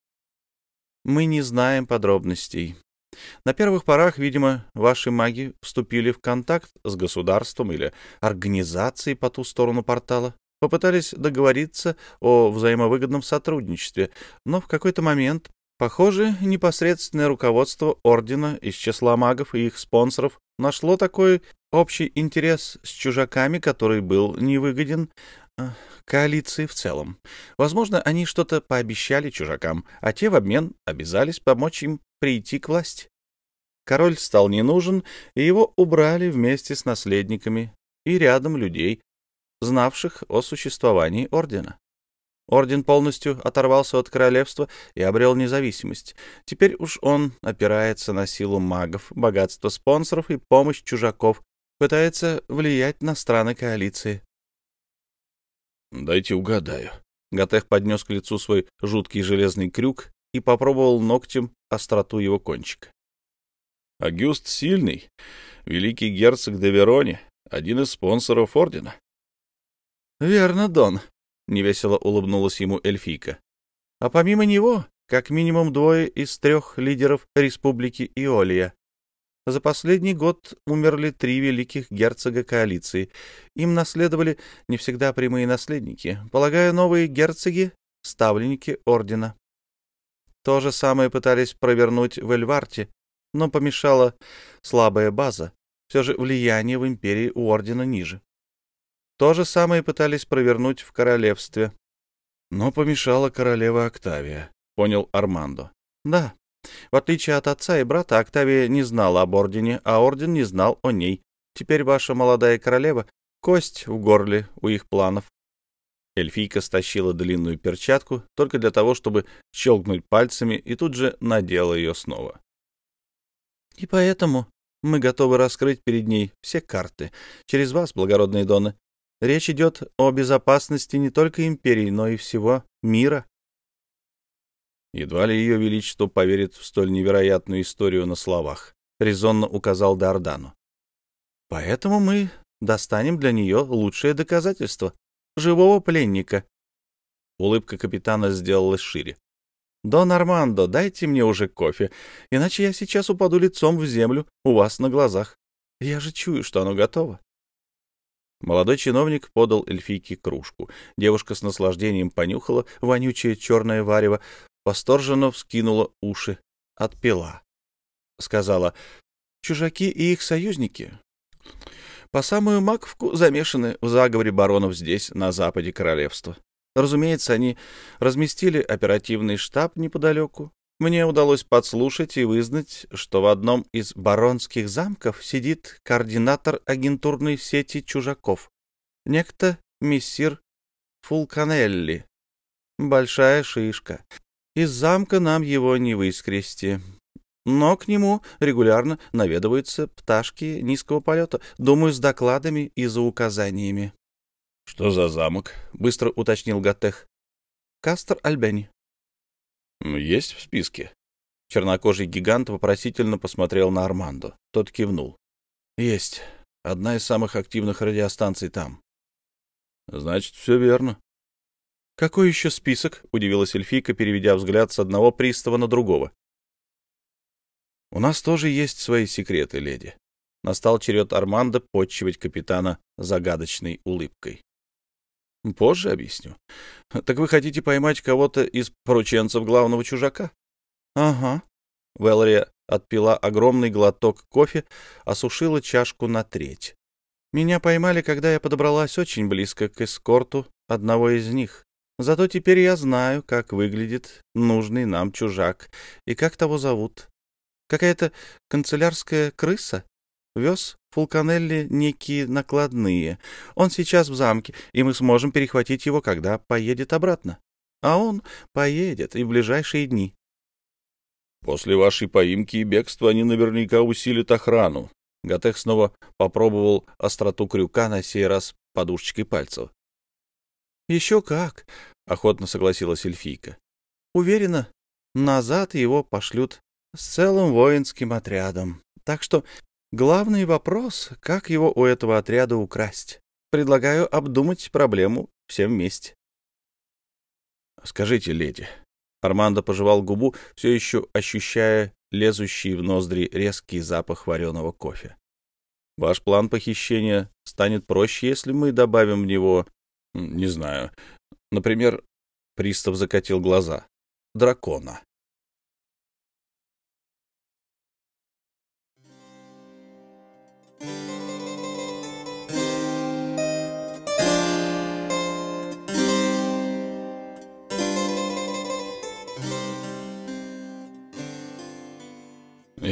Мы не знаем подробностей. На первых порах, видимо, ваши маги вступили в контакт с государством или организацией по ту сторону портала, попытались договориться о взаимовыгодном сотрудничестве, но в какой-то момент, похоже, непосредственное руководство Ордена из числа магов и их спонсоров нашло такой общий интерес с чужаками, который был невыгоден э, коалиции в целом. Возможно, они что-то пообещали чужакам, а те в обмен обязались помочь им прийти к власти. Король стал не нужен, и его убрали вместе с наследниками и рядом людей, знавших о существовании ордена. Орден полностью оторвался от королевства и обрел независимость. Теперь уж он опирается на силу магов, богатство спонсоров и помощь чужаков, пытается влиять на страны коалиции. «Дайте угадаю». Гатех поднес к лицу свой жуткий железный крюк и попробовал ногтем остроту его кончика. Агюст Сильный, великий герцог де Вероне, один из спонсоров ордена. — Верно, Дон, — невесело улыбнулась ему эльфийка. — А помимо него, как минимум двое из трех лидеров республики Иолия. За последний год умерли три великих герцога коалиции. Им наследовали не всегда прямые наследники. Полагаю, новые герцоги — ставленники ордена. То же самое пытались провернуть в Эльварте, но помешала слабая база. Все же влияние в империи у ордена ниже. То же самое пытались провернуть в королевстве. Но помешала королева Октавия, понял Армандо. Да, в отличие от отца и брата, Октавия не знала об ордене, а орден не знал о ней. Теперь ваша молодая королева — кость в горле у их планов. Эльфийка стащила длинную перчатку только для того, чтобы щелкнуть пальцами, и тут же надела ее снова. — И поэтому мы готовы раскрыть перед ней все карты. Через вас, благородные доны. Речь идет о безопасности не только империи, но и всего мира. Едва ли ее величество поверит в столь невероятную историю на словах, — резонно указал Дардану. Поэтому мы достанем для нее лучшее доказательство — живого пленника. Улыбка капитана сделалась шире. «Дон Армандо, дайте мне уже кофе, иначе я сейчас упаду лицом в землю у вас на глазах. Я же чую, что оно готово». Молодой чиновник подал эльфийке кружку. Девушка с наслаждением понюхала вонючее черное варево, восторженно вскинула уши, отпила. Сказала, чужаки и их союзники по самую маковку замешаны в заговоре баронов здесь, на западе королевства. Разумеется, они разместили оперативный штаб неподалеку. Мне удалось подслушать и вызнать, что в одном из баронских замков сидит координатор агентурной сети чужаков. Некто мессир Фулканелли. Большая шишка. Из замка нам его не выскрести. Но к нему регулярно наведываются пташки низкого полета, думаю, с докладами и за указаниями. — Что за замок? — быстро уточнил Гатех. — Кастер Альбени. — Есть в списке. Чернокожий гигант вопросительно посмотрел на Армандо. Тот кивнул. — Есть. Одна из самых активных радиостанций там. — Значит, все верно. «Какой еще список?» — удивилась эльфийка, переведя взгляд с одного пристава на другого. «У нас тоже есть свои секреты, леди». Настал черед Армандо подчивать капитана загадочной улыбкой. «Позже объясню. Так вы хотите поймать кого-то из порученцев главного чужака?» «Ага». Вэлори отпила огромный глоток кофе, осушила чашку на треть. «Меня поймали, когда я подобралась очень близко к эскорту одного из них. Зато теперь я знаю, как выглядит нужный нам чужак и как того зовут. Какая-то канцелярская крыса вез Фулканелли некие накладные. Он сейчас в замке, и мы сможем перехватить его, когда поедет обратно. А он поедет и в ближайшие дни. После вашей поимки и бегства они наверняка усилят охрану. Гатех снова попробовал остроту крюка, на сей раз подушечкой пальцев. Еще как, охотно согласилась эльфийка. Уверена, назад его пошлют с целым воинским отрядом. Так что главный вопрос, как его у этого отряда украсть. Предлагаю обдумать проблему всем вместе. Скажите, леди. Армандо пожевал губу, все еще ощущая лезущий в ноздри резкий запах вареного кофе. Ваш план похищения станет проще, если мы добавим в него не знаю. Например, пристав закатил глаза. Дракона.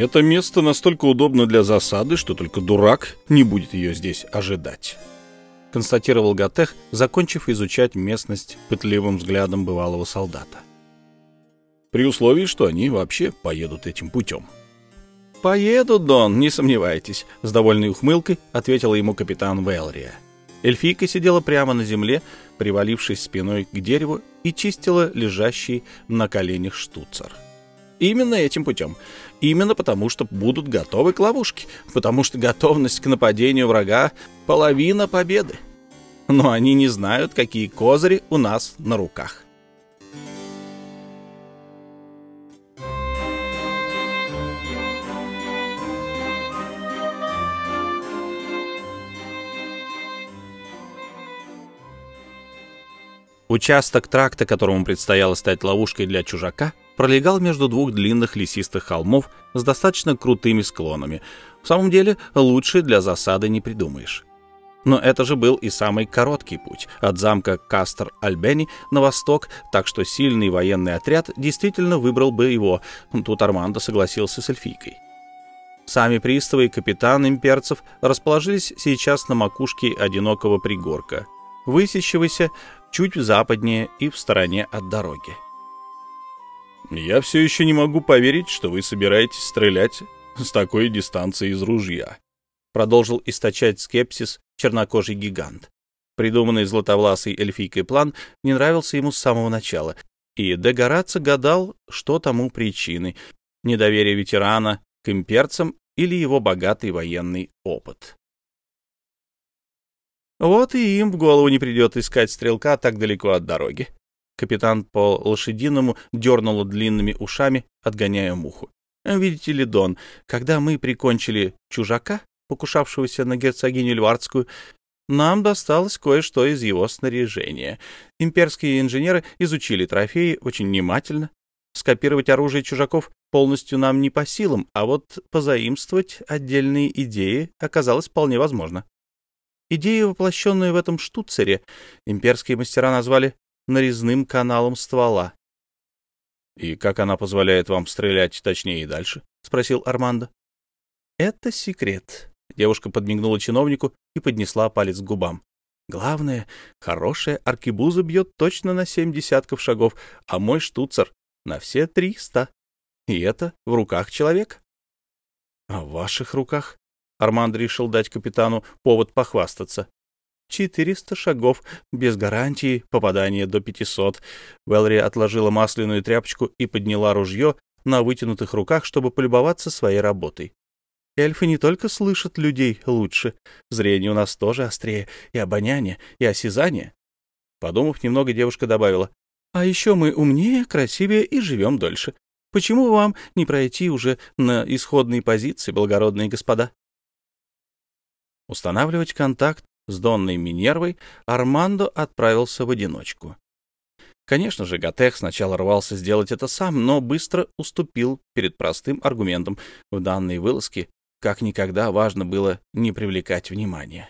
Это место настолько удобно для засады, что только дурак не будет ее здесь ожидать констатировал Гатех, закончив изучать местность пытливым взглядом бывалого солдата. При условии, что они вообще поедут этим путем. «Поедут, Дон, не сомневайтесь», — с довольной ухмылкой ответила ему капитан Велрия. Эльфийка сидела прямо на земле, привалившись спиной к дереву, и чистила лежащий на коленях штуцер. Именно этим путем. Именно потому, что будут готовы к ловушке. Потому что готовность к нападению врага — половина победы. Но они не знают, какие козыри у нас на руках. Участок тракта, которому предстояло стать ловушкой для чужака, пролегал между двух длинных лесистых холмов с достаточно крутыми склонами. В самом деле, лучше для засады не придумаешь. Но это же был и самый короткий путь от замка Кастер-Альбени на восток, так что сильный военный отряд действительно выбрал бы его. Тут Армандо согласился с эльфийкой. Сами приставы и капитан имперцев расположились сейчас на макушке одинокого пригорка, высящегося чуть западнее и в стороне от дороги. «Я все еще не могу поверить, что вы собираетесь стрелять с такой дистанции из ружья», продолжил источать скепсис чернокожий гигант. Придуманный златовласой эльфийкой план не нравился ему с самого начала, и Дегораци гадал, что тому причины — недоверие ветерана к имперцам или его богатый военный опыт. Вот и им в голову не придет искать стрелка так далеко от дороги. Капитан по лошадиному дернул длинными ушами, отгоняя муху. Видите ли, Дон, когда мы прикончили чужака, покушавшегося на герцогиню Львардскую, нам досталось кое-что из его снаряжения. Имперские инженеры изучили трофеи очень внимательно. Скопировать оружие чужаков полностью нам не по силам, а вот позаимствовать отдельные идеи оказалось вполне возможно. Идею, воплощенную в этом штуцере, имперские мастера назвали нарезным каналом ствола. — И как она позволяет вам стрелять точнее и дальше? — спросил Армандо. — Это секрет. Девушка подмигнула чиновнику и поднесла палец к губам. Главное, хорошая аркебуза бьет точно на семь десятков шагов, а мой штуцер — на все триста. И это в руках человека. — А в ваших руках? Армандо решил дать капитану повод похвастаться. Четыреста шагов, без гарантии попадания до пятисот. Велри отложила масляную тряпочку и подняла ружье на вытянутых руках, чтобы полюбоваться своей работой. Эльфы не только слышат людей лучше, зрение у нас тоже острее, и обоняние, и осязание. Подумав немного, девушка добавила, «А еще мы умнее, красивее и живем дольше. Почему вам не пройти уже на исходные позиции, благородные господа?» Устанавливать контакт с Донной Минервой Армандо отправился в одиночку. Конечно же, Готех сначала рвался сделать это сам, но быстро уступил перед простым аргументом. В данной вылазке как никогда важно было не привлекать внимания.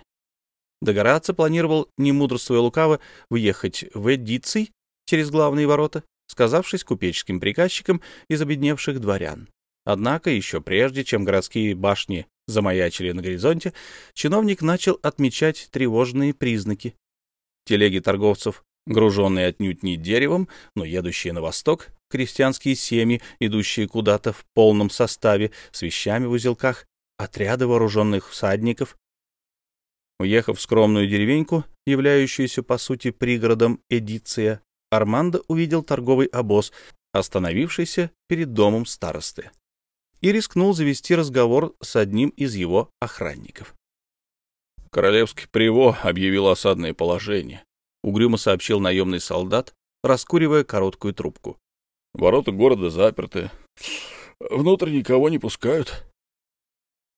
Догораться планировал, не мудрствуя лукаво, въехать в Эдиций через главные ворота, сказавшись купеческим приказчикам из обедневших дворян. Однако еще прежде, чем городские башни замаячили на горизонте, чиновник начал отмечать тревожные признаки. Телеги торговцев, груженные отнюдь не деревом, но едущие на восток, крестьянские семьи, идущие куда-то в полном составе, с вещами в узелках, отряды вооруженных всадников. Уехав в скромную деревеньку, являющуюся, по сути, пригородом Эдиция, Армандо увидел торговый обоз, остановившийся перед домом старосты и рискнул завести разговор с одним из его охранников. «Королевский приво объявил осадное положение», — угрюмо сообщил наемный солдат, раскуривая короткую трубку. «Ворота города заперты. Внутрь никого не пускают».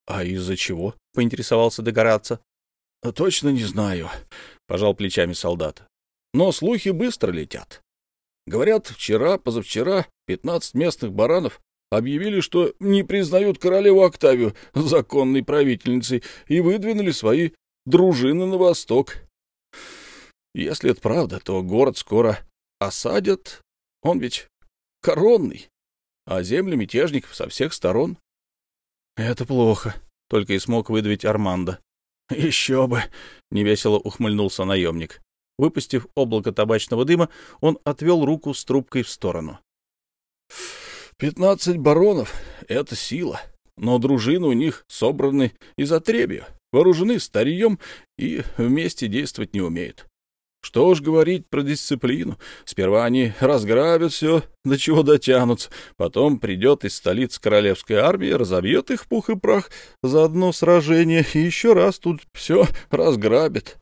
«А из-за чего?» — поинтересовался Дегораться. «Точно не знаю», — пожал плечами солдат. «Но слухи быстро летят. Говорят, вчера, позавчера пятнадцать местных баранов объявили, что не признают королеву Октавию законной правительницей и выдвинули свои дружины на восток. Если это правда, то город скоро осадят. Он ведь коронный, а земли мятежников со всех сторон. — Это плохо, — только и смог выдавить Армандо. — Еще бы! — невесело ухмыльнулся наемник. Выпустив облако табачного дыма, он отвел руку с трубкой в сторону. Пятнадцать баронов — это сила, но дружины у них собраны из отребья, вооружены старьем и вместе действовать не умеют. Что уж говорить про дисциплину. Сперва они разграбят все, до чего дотянутся. Потом придет из столицы королевская армия, разобьет их пух и прах за одно сражение и еще раз тут все разграбит.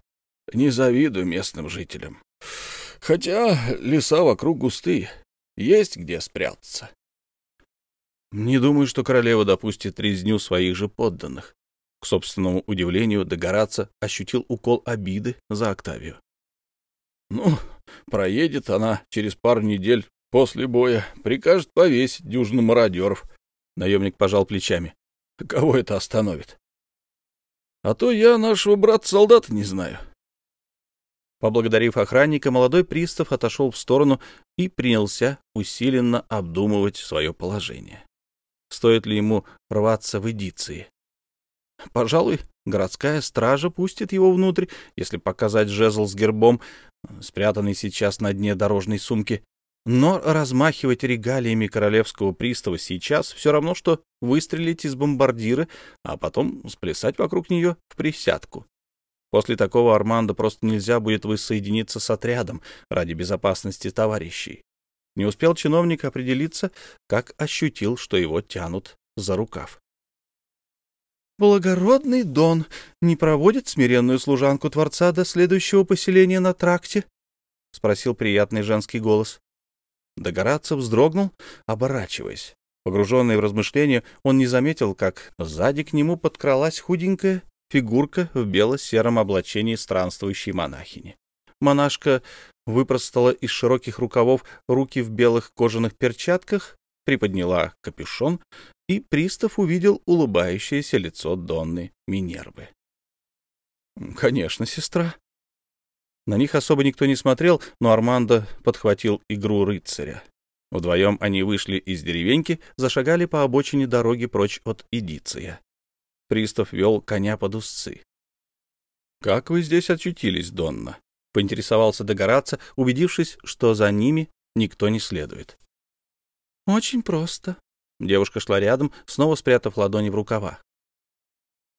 Не завидую местным жителям. Хотя леса вокруг густые, есть где спрятаться. Не думаю, что королева допустит резню своих же подданных. К собственному удивлению, Догораться ощутил укол обиды за Октавию. Ну, проедет она через пару недель после боя, прикажет повесить дюжину мародеров. Наемник пожал плечами. Кого это остановит? А то я нашего брата-солдата не знаю. Поблагодарив охранника, молодой пристав отошел в сторону и принялся усиленно обдумывать свое положение. Стоит ли ему рваться в эдиции? Пожалуй, городская стража пустит его внутрь, если показать жезл с гербом, спрятанный сейчас на дне дорожной сумки. Но размахивать регалиями королевского пристава сейчас все равно, что выстрелить из бомбардира, а потом сплясать вокруг нее в присядку. После такого Армандо просто нельзя будет воссоединиться с отрядом ради безопасности товарищей. Не успел чиновник определиться, как ощутил, что его тянут за рукав. «Благородный Дон не проводит смиренную служанку Творца до следующего поселения на тракте?» — спросил приятный женский голос. Догораться вздрогнул, оборачиваясь. Погруженный в размышления, он не заметил, как сзади к нему подкралась худенькая фигурка в бело-сером облачении странствующей монахини. Монашка выпростала из широких рукавов руки в белых кожаных перчатках, приподняла капюшон и пристав увидел улыбающееся лицо Донны Минервы. «Конечно, сестра». На них особо никто не смотрел, но Армандо подхватил игру рыцаря. Вдвоем они вышли из деревеньки, зашагали по обочине дороги прочь от Идиция. Пристав вел коня под узцы. «Как вы здесь очутились, Донна?» — поинтересовался Догораться, убедившись, что за ними никто не следует. «Очень просто», Девушка шла рядом, снова спрятав ладони в рукавах.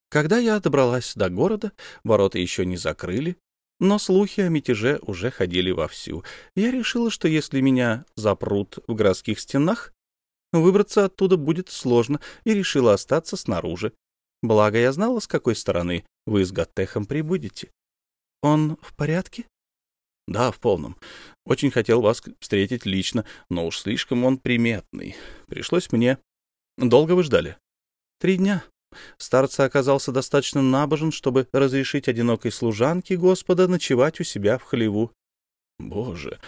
Когда я добралась до города, ворота еще не закрыли, но слухи о мятеже уже ходили вовсю. Я решила, что если меня запрут в городских стенах, выбраться оттуда будет сложно, и решила остаться снаружи. Благо, я знала, с какой стороны вы с Гаттехом прибудете. Он в порядке? Да, в полном. Очень хотел вас встретить лично, но уж слишком он приметный. Пришлось мне. Долго вы ждали? Три дня. Старца оказался достаточно набожен, чтобы разрешить одинокой служанке Господа ночевать у себя в хлеву. Боже,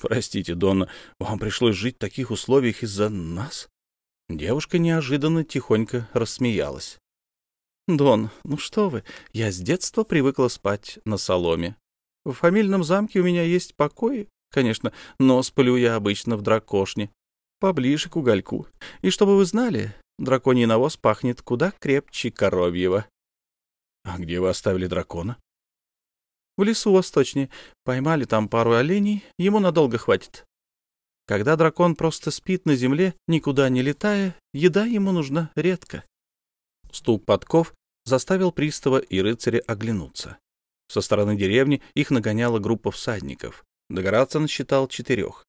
простите, Донна, вам пришлось жить в таких условиях из-за нас? Девушка неожиданно тихонько рассмеялась. Дон, ну что вы, я с детства привыкла спать на соломе. В фамильном замке у меня есть покои, конечно, но сплю я обычно в дракошне, поближе к угольку. И чтобы вы знали, драконий навоз пахнет куда крепче коровьего. — А где вы оставили дракона? — В лесу восточнее. Поймали там пару оленей, ему надолго хватит. Когда дракон просто спит на земле, никуда не летая, еда ему нужна редко. Стук подков заставил пристава и рыцаря оглянуться. Со стороны деревни их нагоняла группа всадников. Догораться насчитал четырех.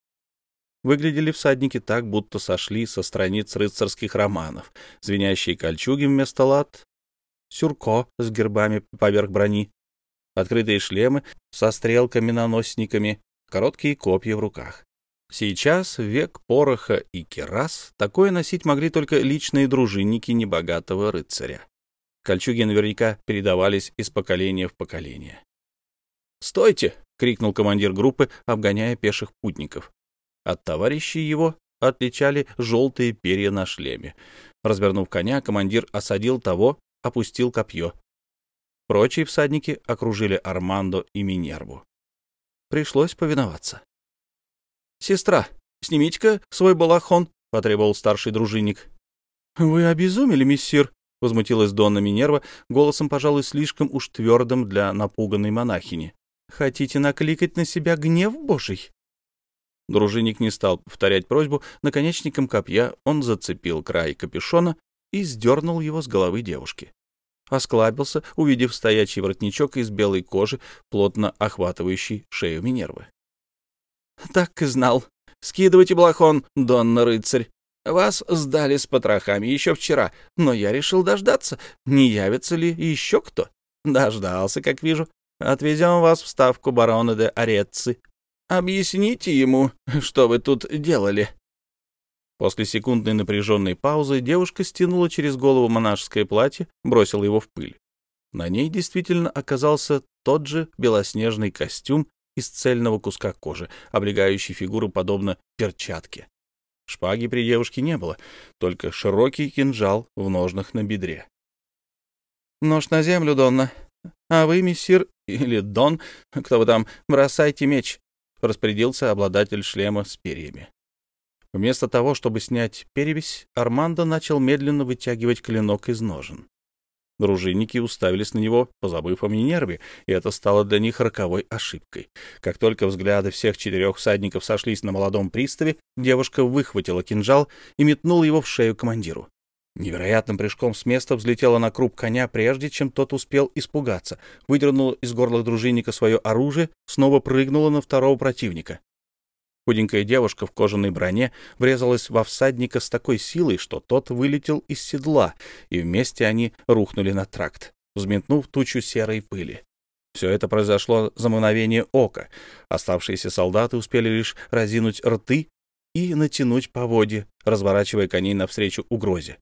Выглядели всадники так, будто сошли со страниц рыцарских романов. Звенящие кольчуги вместо лад, сюрко с гербами поверх брони, открытые шлемы со стрелками-наносниками, короткие копья в руках. Сейчас, век пороха и керас, такое носить могли только личные дружинники небогатого рыцаря. Кольчуги наверняка передавались из поколения в поколение. «Стойте!» — крикнул командир группы, обгоняя пеших путников. От товарищей его отличали желтые перья на шлеме. Развернув коня, командир осадил того, опустил копье. Прочие всадники окружили Армандо и Минерву. Пришлось повиноваться. «Сестра, снимите-ка свой балахон», — потребовал старший дружинник. «Вы обезумели, миссир», — возмутилась Донна Минерва, голосом, пожалуй, слишком уж твердым для напуганной монахини. «Хотите накликать на себя гнев Божий?» Дружинник не стал повторять просьбу. Наконечником копья он зацепил край капюшона и сдернул его с головы девушки. осклабился, увидев стоячий воротничок из белой кожи, плотно охватывающий шею Минервы. — Так и знал. Скидывайте балахон, Донна рыцарь. Вас сдали с потрохами еще вчера, но я решил дождаться, не явится ли еще кто. Дождался, как вижу. Отвезем вас в ставку барона де Орецци. Объясните ему, что вы тут делали. После секундной напряженной паузы девушка стянула через голову монашеское платье, бросила его в пыль. На ней действительно оказался тот же белоснежный костюм из цельного куска кожи, облегающий фигуру подобно перчатке. Шпаги при девушке не было, только широкий кинжал в ножнах на бедре. «Нож на землю, Донна. А вы, мессир, или Дон, кто вы там, бросайте меч», — распорядился обладатель шлема с перьями. Вместо того, чтобы снять перевязь, Армандо начал медленно вытягивать клинок из ножен. Дружинники уставились на него, позабыв о Минерве, и это стало для них роковой ошибкой. Как только взгляды всех четырех всадников сошлись на молодом приставе, девушка выхватила кинжал и метнула его в шею командиру. Невероятным прыжком с места взлетела на круп коня, прежде чем тот успел испугаться, выдернула из горла дружинника свое оружие, снова прыгнула на второго противника. Худенькая девушка в кожаной броне врезалась во всадника с такой силой, что тот вылетел из седла, и вместе они рухнули на тракт, взметнув тучу серой пыли. Все это произошло за мгновение ока. Оставшиеся солдаты успели лишь разинуть рты и натянуть поводья, разворачивая коней навстречу угрозе.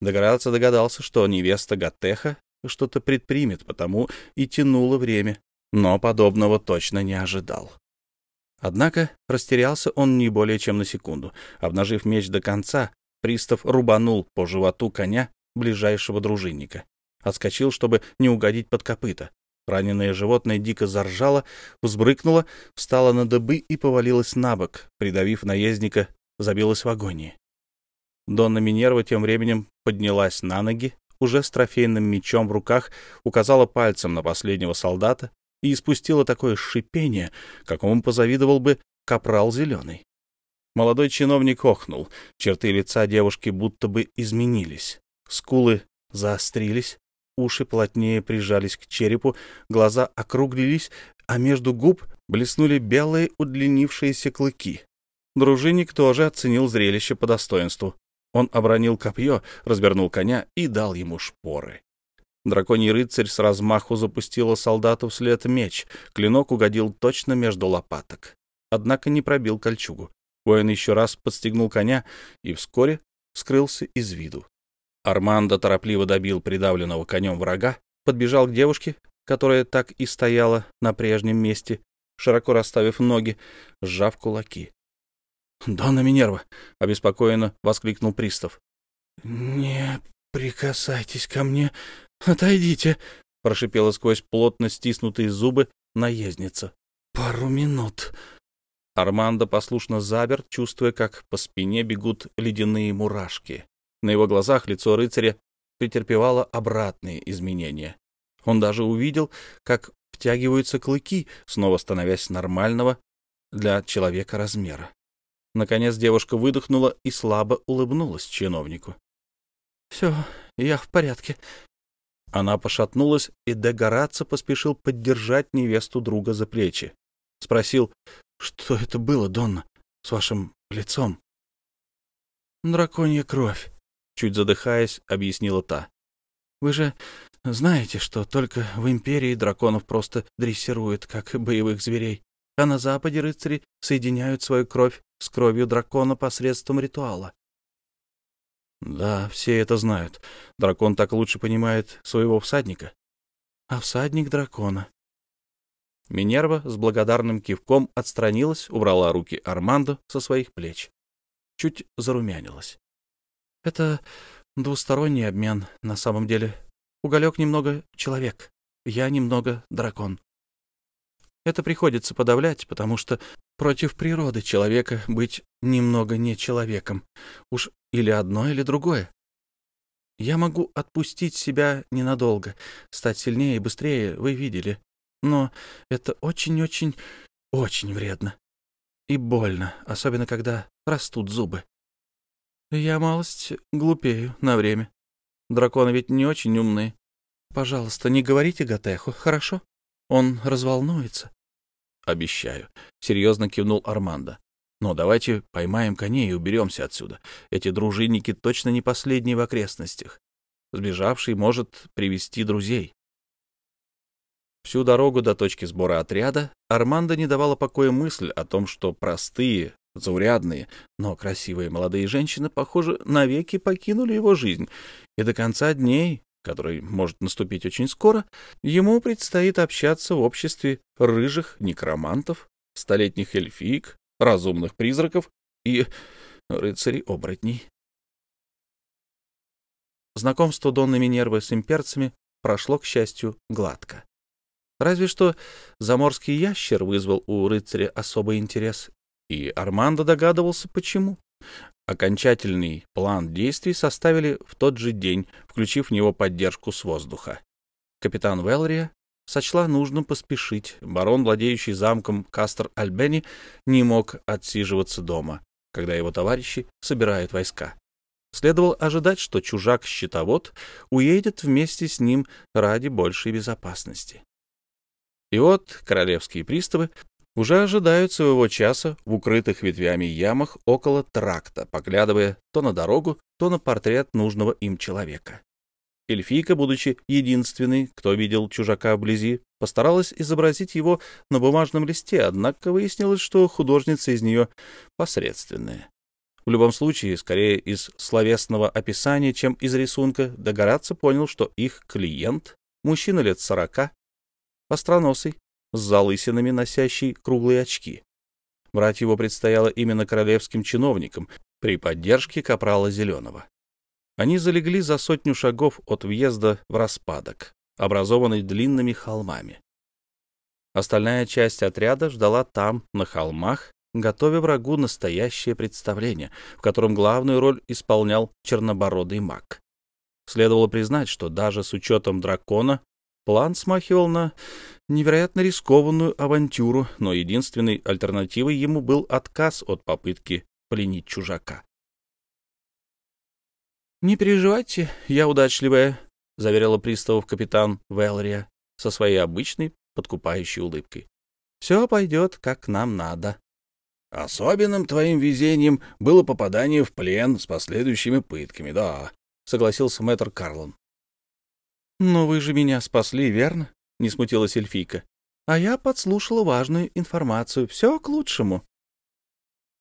Догораться догадался, что невеста Гаттеха что-то предпримет, потому и тянуло время, но подобного точно не ожидал. Однако растерялся он не более чем на секунду. Обнажив меч до конца, пристав рубанул по животу коня ближайшего дружинника. Отскочил, чтобы не угодить под копыта. Раненое животное дико заржало, взбрыкнуло, встало на дыбы и повалилось на бок, придавив наездника, забилось в агонии. Донна Минерва тем временем поднялась на ноги, уже с трофейным мечом в руках, указала пальцем на последнего солдата, и испустила такое шипение, какому позавидовал бы капрал зеленый. Молодой чиновник охнул, черты лица девушки будто бы изменились, скулы заострились, уши плотнее прижались к черепу, глаза округлились, а между губ блеснули белые удлинившиеся клыки. Дружинник тоже оценил зрелище по достоинству. Он обронил копье, развернул коня и дал ему шпоры. Драконий рыцарь с размаху запустила солдату вслед меч. Клинок угодил точно между лопаток. Однако не пробил кольчугу. Воин еще раз подстегнул коня и вскоре скрылся из виду. Армандо торопливо добил придавленного конем врага, подбежал к девушке, которая так и стояла на прежнем месте, широко расставив ноги, сжав кулаки. — Донна Минерва! — обеспокоенно воскликнул пристав. — Не прикасайтесь ко мне, «Отойдите!» — прошипела сквозь плотно стиснутые зубы наездница. «Пару минут!» Армандо послушно забер, чувствуя, как по спине бегут ледяные мурашки. На его глазах лицо рыцаря претерпевало обратные изменения. Он даже увидел, как втягиваются клыки, снова становясь нормального для человека размера. Наконец девушка выдохнула и слабо улыбнулась чиновнику. — Все, я в порядке. Она пошатнулась, и Дегорацо поспешил поддержать невесту друга за плечи. Спросил, что это было, Донна, с вашим лицом? «Драконья кровь», — чуть задыхаясь, объяснила та. «Вы же знаете, что только в Империи драконов просто дрессируют, как боевых зверей, а на Западе рыцари соединяют свою кровь с кровью дракона посредством ритуала. Да, все это знают. Дракон так лучше понимает своего всадника. А всадник дракона. Минерва с благодарным кивком отстранилась, убрала руки Армандо со своих плеч. Чуть зарумянилась. Это двусторонний обмен на самом деле. Уголек немного человек, я немного дракон. Это приходится подавлять, потому что против природы человека быть немного не человеком. Уж или одно, или другое. Я могу отпустить себя ненадолго, стать сильнее и быстрее, вы видели. Но это очень-очень, очень вредно. И больно, особенно когда растут зубы. Я малость глупею на время. Драконы ведь не очень умные. Пожалуйста, не говорите Гатеху, хорошо? Он разволнуется. Обещаю. Серьезно кивнул Армандо. Но давайте поймаем коней и уберемся отсюда. Эти дружинники точно не последние в окрестностях. Сбежавший может привести друзей. Всю дорогу до точки сбора отряда Армандо не давала покоя мысль о том, что простые, заурядные, но красивые молодые женщины, похоже, навеки покинули его жизнь, и до конца дней, который может наступить очень скоро, ему предстоит общаться в обществе рыжих некромантов, столетних эльфиек, разумных призраков и рыцарей-оборотней. Знакомство Донны Минервы с имперцами прошло, к счастью, гладко. Разве что заморский ящер вызвал у рыцаря особый интерес, и Армандо догадывался, почему. Окончательный план действий составили в тот же день, включив в него поддержку с воздуха. Капитан Велрия сочла нужным поспешить. Барон, владеющий замком Кастер Альбени, не мог отсиживаться дома, когда его товарищи собирают войска. Следовало ожидать, что чужак-щитовод уедет вместе с ним ради большей безопасности. И вот королевские приставы уже ожидают своего часа в укрытых ветвями ямах около тракта, поглядывая то на дорогу, то на портрет нужного им человека. Эльфийка, будучи единственной, кто видел чужака вблизи, постаралась изобразить его на бумажном листе, однако выяснилось, что художница из нее посредственная. В любом случае, скорее из словесного описания, чем из рисунка, Догораться понял, что их клиент, мужчина лет сорока, остроносый, с залысинами, носящий круглые очки. Брать его предстояло именно королевским чиновникам при поддержке капрала Зеленого. Они залегли за сотню шагов от въезда в распадок, образованный длинными холмами. Остальная часть отряда ждала там, на холмах, готовя врагу настоящее представление, в котором главную роль исполнял чернобородый маг. Следовало признать, что даже с учетом дракона план смахивал на невероятно рискованную авантюру, но единственной альтернативой ему был отказ от попытки пленить чужака. «Не переживайте, я удачливая», — заверила приставов капитан Велрия со своей обычной подкупающей улыбкой. «Все пойдет, как нам надо». «Особенным твоим везением было попадание в плен с последующими пытками, да», — согласился мэтр Карлон. «Но вы же меня спасли, верно?» — не смутилась эльфийка. «А я подслушала важную информацию. Все к лучшему».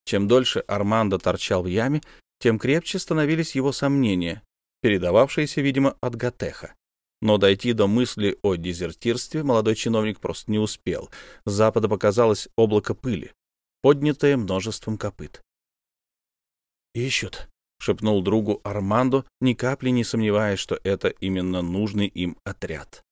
Чем дольше Армандо торчал в яме, тем крепче становились его сомнения, передававшиеся, видимо, от Гатеха. Но дойти до мысли о дезертирстве молодой чиновник просто не успел. С запада показалось облако пыли, поднятое множеством копыт. «Ищут», — шепнул другу Армандо, ни капли не сомневаясь, что это именно нужный им отряд.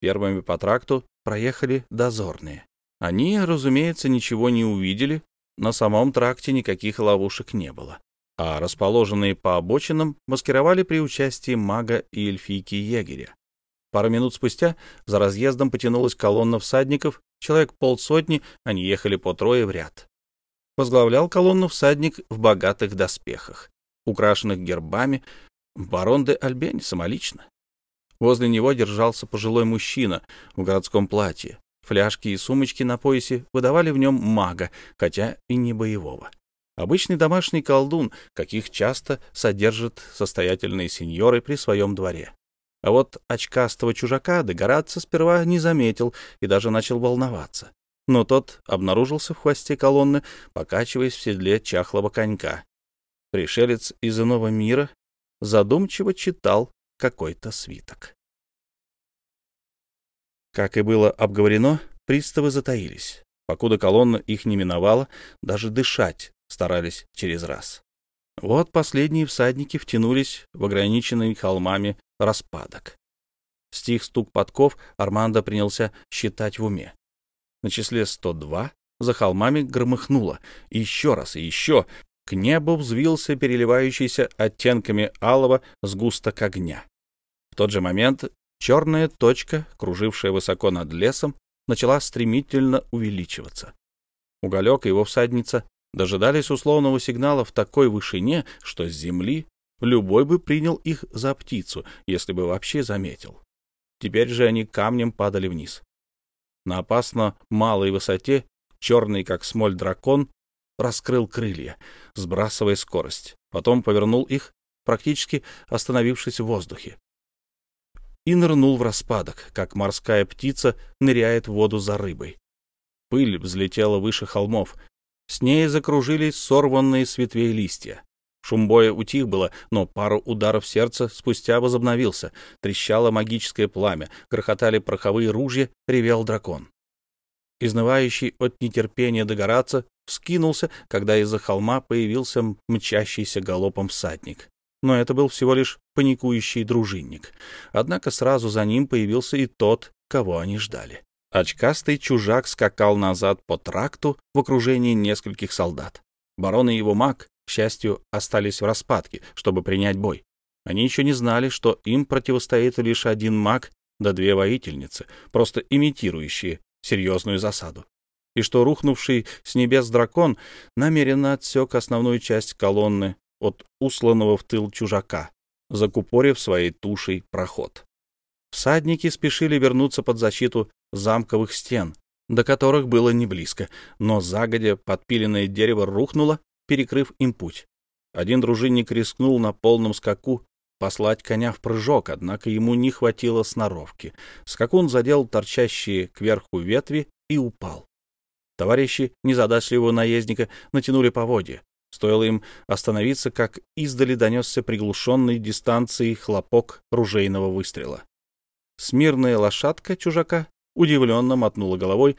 Первыми по тракту проехали дозорные. Они, разумеется, ничего не увидели, на самом тракте никаких ловушек не было а расположенные по обочинам маскировали при участии мага и эльфийки-егеря. Пару минут спустя за разъездом потянулась колонна всадников, человек полсотни, они ехали по трое в ряд. Возглавлял колонну всадник в богатых доспехах, украшенных гербами, барон де Альбень самолично. Возле него держался пожилой мужчина в городском платье. Фляжки и сумочки на поясе выдавали в нем мага, хотя и не боевого. Обычный домашний колдун, каких часто содержат состоятельные сеньоры при своем дворе. А вот очкастого чужака Дегораться сперва не заметил и даже начал волноваться. Но тот обнаружился в хвосте колонны, покачиваясь в седле чахлого конька. Пришелец из иного мира задумчиво читал какой-то свиток. Как и было обговорено, приставы затаились. Покуда колонна их не миновала, даже дышать старались через раз. Вот последние всадники втянулись в ограниченный холмами распадок. Стих стук подков Армандо принялся считать в уме. На числе 102 за холмами громыхнуло. Еще раз, и еще. К небу взвился переливающийся оттенками алого сгусток огня. В тот же момент черная точка, кружившая высоко над лесом, начала стремительно увеличиваться. Уголек и его всадница дожидались условного сигнала в такой вышине, что с земли любой бы принял их за птицу, если бы вообще заметил. Теперь же они камнем падали вниз. На опасно малой высоте черный, как смоль, дракон раскрыл крылья, сбрасывая скорость. Потом повернул их, практически остановившись в воздухе. И нырнул в распадок, как морская птица ныряет в воду за рыбой. Пыль взлетела выше холмов. С ней закружились сорванные с ветвей листья. Шум боя утих было, но пару ударов сердца спустя возобновился. Трещало магическое пламя, грохотали пороховые ружья, ревел дракон. Изнывающий от нетерпения догораться, вскинулся, когда из-за холма появился мчащийся галопом всадник. Но это был всего лишь паникующий дружинник. Однако сразу за ним появился и тот, кого они ждали. Очкастый чужак скакал назад по тракту в окружении нескольких солдат. Барон и его маг к счастью, остались в распадке, чтобы принять бой. Они еще не знали, что им противостоит лишь один маг да две воительницы, просто имитирующие серьезную засаду, и что рухнувший с небес дракон намеренно отсек основную часть колонны от усланного в тыл чужака, закупорив своей тушей проход. Всадники спешили вернуться под защиту замковых стен, до которых было не близко, но загодя подпиленное дерево рухнуло, перекрыв им путь. Один дружинник рискнул на полном скаку послать коня в прыжок, однако ему не хватило сноровки. Скакун задел торчащие кверху ветви и упал. Товарищи незадачливого наездника натянули поводья. Стоило им остановиться, как издали донесся приглушенный дистанцией хлопок ружейного выстрела. Смирная лошадка чужака удивленно мотнула головой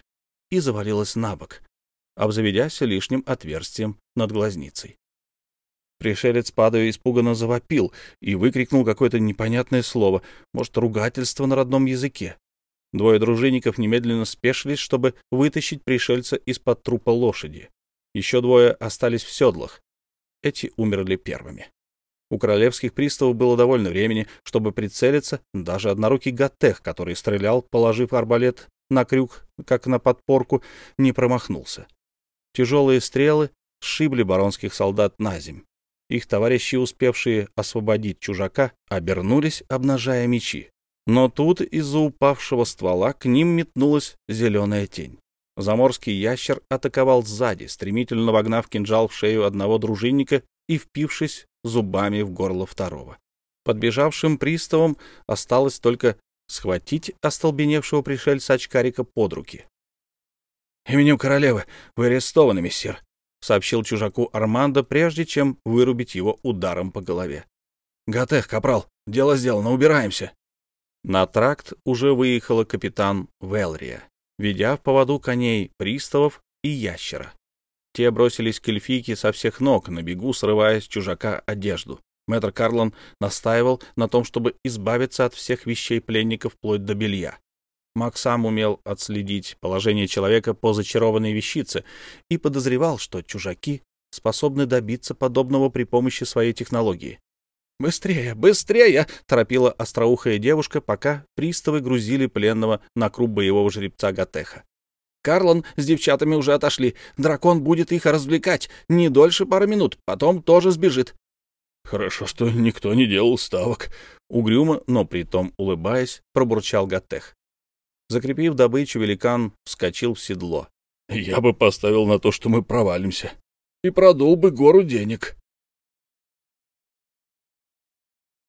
и завалилась на бок обзаведясь лишним отверстием над глазницей. Пришелец, падая, испуганно завопил и выкрикнул какое-то непонятное слово, может, ругательство на родном языке. Двое дружинников немедленно спешились, чтобы вытащить пришельца из-под трупа лошади. Еще двое остались в седлах. Эти умерли первыми. У королевских приставов было довольно времени, чтобы прицелиться. Даже однорукий Гатех, который стрелял, положив арбалет на крюк, как на подпорку, не промахнулся. Тяжелые стрелы сшибли баронских солдат на земь. Их товарищи, успевшие освободить чужака, обернулись, обнажая мечи. Но тут из-за упавшего ствола к ним метнулась зеленая тень. Заморский ящер атаковал сзади, стремительно вогнав кинжал в шею одного дружинника и впившись зубами в горло второго. Подбежавшим приставом осталось только схватить остолбеневшего пришельца очкарика под руки. «Именем королевы вы арестованы, мессир», — сообщил чужаку Армандо, прежде чем вырубить его ударом по голове. «Готех, капрал, дело сделано, убираемся». На тракт уже выехала капитан Велрия, ведя в поводу коней приставов и ящера. Те бросились к эльфийке со всех ног, на бегу срывая с чужака одежду. Мэтр Карлон настаивал на том, чтобы избавиться от всех вещей пленника вплоть до белья. Мак сам умел отследить положение человека по зачарованной вещице и подозревал, что чужаки способны добиться подобного при помощи своей технологии. «Быстрее, быстрее!» — торопила остроухая девушка, пока приставы грузили пленного на круп боевого жеребца Гатеха. «Карлон с девчатами уже отошли. Дракон будет их развлекать. Не дольше пары минут. Потом тоже сбежит». «Хорошо, что никто не делал ставок», — угрюмо, но при том улыбаясь, пробурчал Гатех. Закрепив добычу, великан вскочил в седло. «Я бы поставил на то, что мы провалимся, и продул бы гору денег».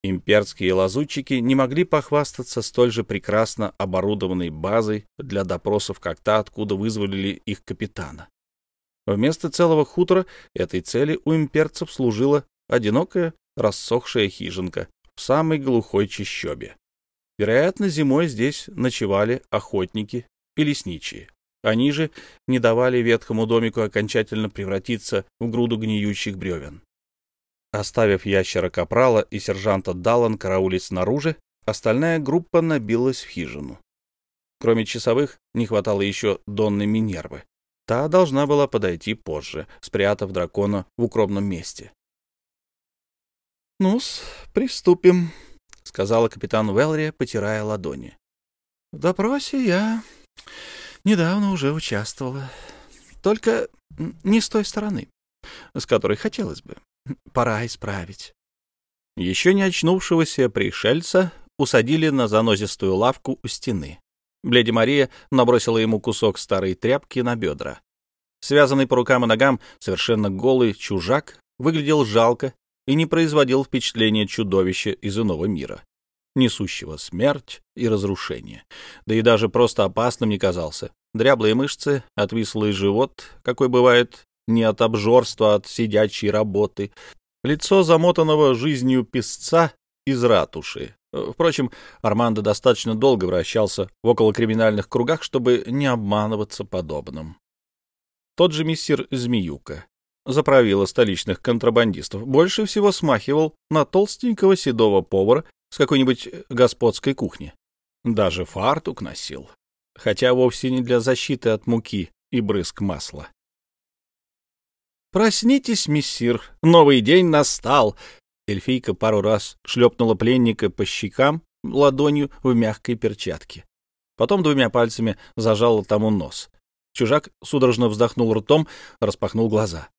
Имперские лазутчики не могли похвастаться столь же прекрасно оборудованной базой для допросов, как та, откуда вызволили их капитана. Вместо целого хутора этой цели у имперцев служила одинокая рассохшая хижинка в самой глухой чащобе. Вероятно, зимой здесь ночевали охотники и лесничие. Они же не давали ветхому домику окончательно превратиться в груду гниющих бревен. Оставив ящера Капрала и сержанта Даллан караулить снаружи, остальная группа набилась в хижину. Кроме часовых, не хватало еще Донны Минервы. Та должна была подойти позже, спрятав дракона в укромном месте. «Ну-с, приступим», — сказала капитан Уэлри, потирая ладони. — В допросе я недавно уже участвовала. Только не с той стороны, с которой хотелось бы. Пора исправить. Еще не очнувшегося пришельца усадили на занозистую лавку у стены. Бледи Мария набросила ему кусок старой тряпки на бедра. Связанный по рукам и ногам, совершенно голый чужак выглядел жалко и не производил впечатления чудовища из иного мира, несущего смерть и разрушение. Да и даже просто опасным не казался. Дряблые мышцы, отвислый живот, какой бывает не от обжорства, а от сидячей работы, лицо замотанного жизнью песца из ратуши. Впрочем, Армандо достаточно долго вращался в околокриминальных кругах, чтобы не обманываться подобным. Тот же мистер Змеюка, заправила столичных контрабандистов, больше всего смахивал на толстенького седого повара с какой-нибудь господской кухни. Даже фартук носил, хотя вовсе не для защиты от муки и брызг масла. «Проснитесь, мессир, новый день настал!» Эльфийка пару раз шлепнула пленника по щекам ладонью в мягкой перчатке. Потом двумя пальцами зажала тому нос. Чужак судорожно вздохнул ртом, распахнул глаза.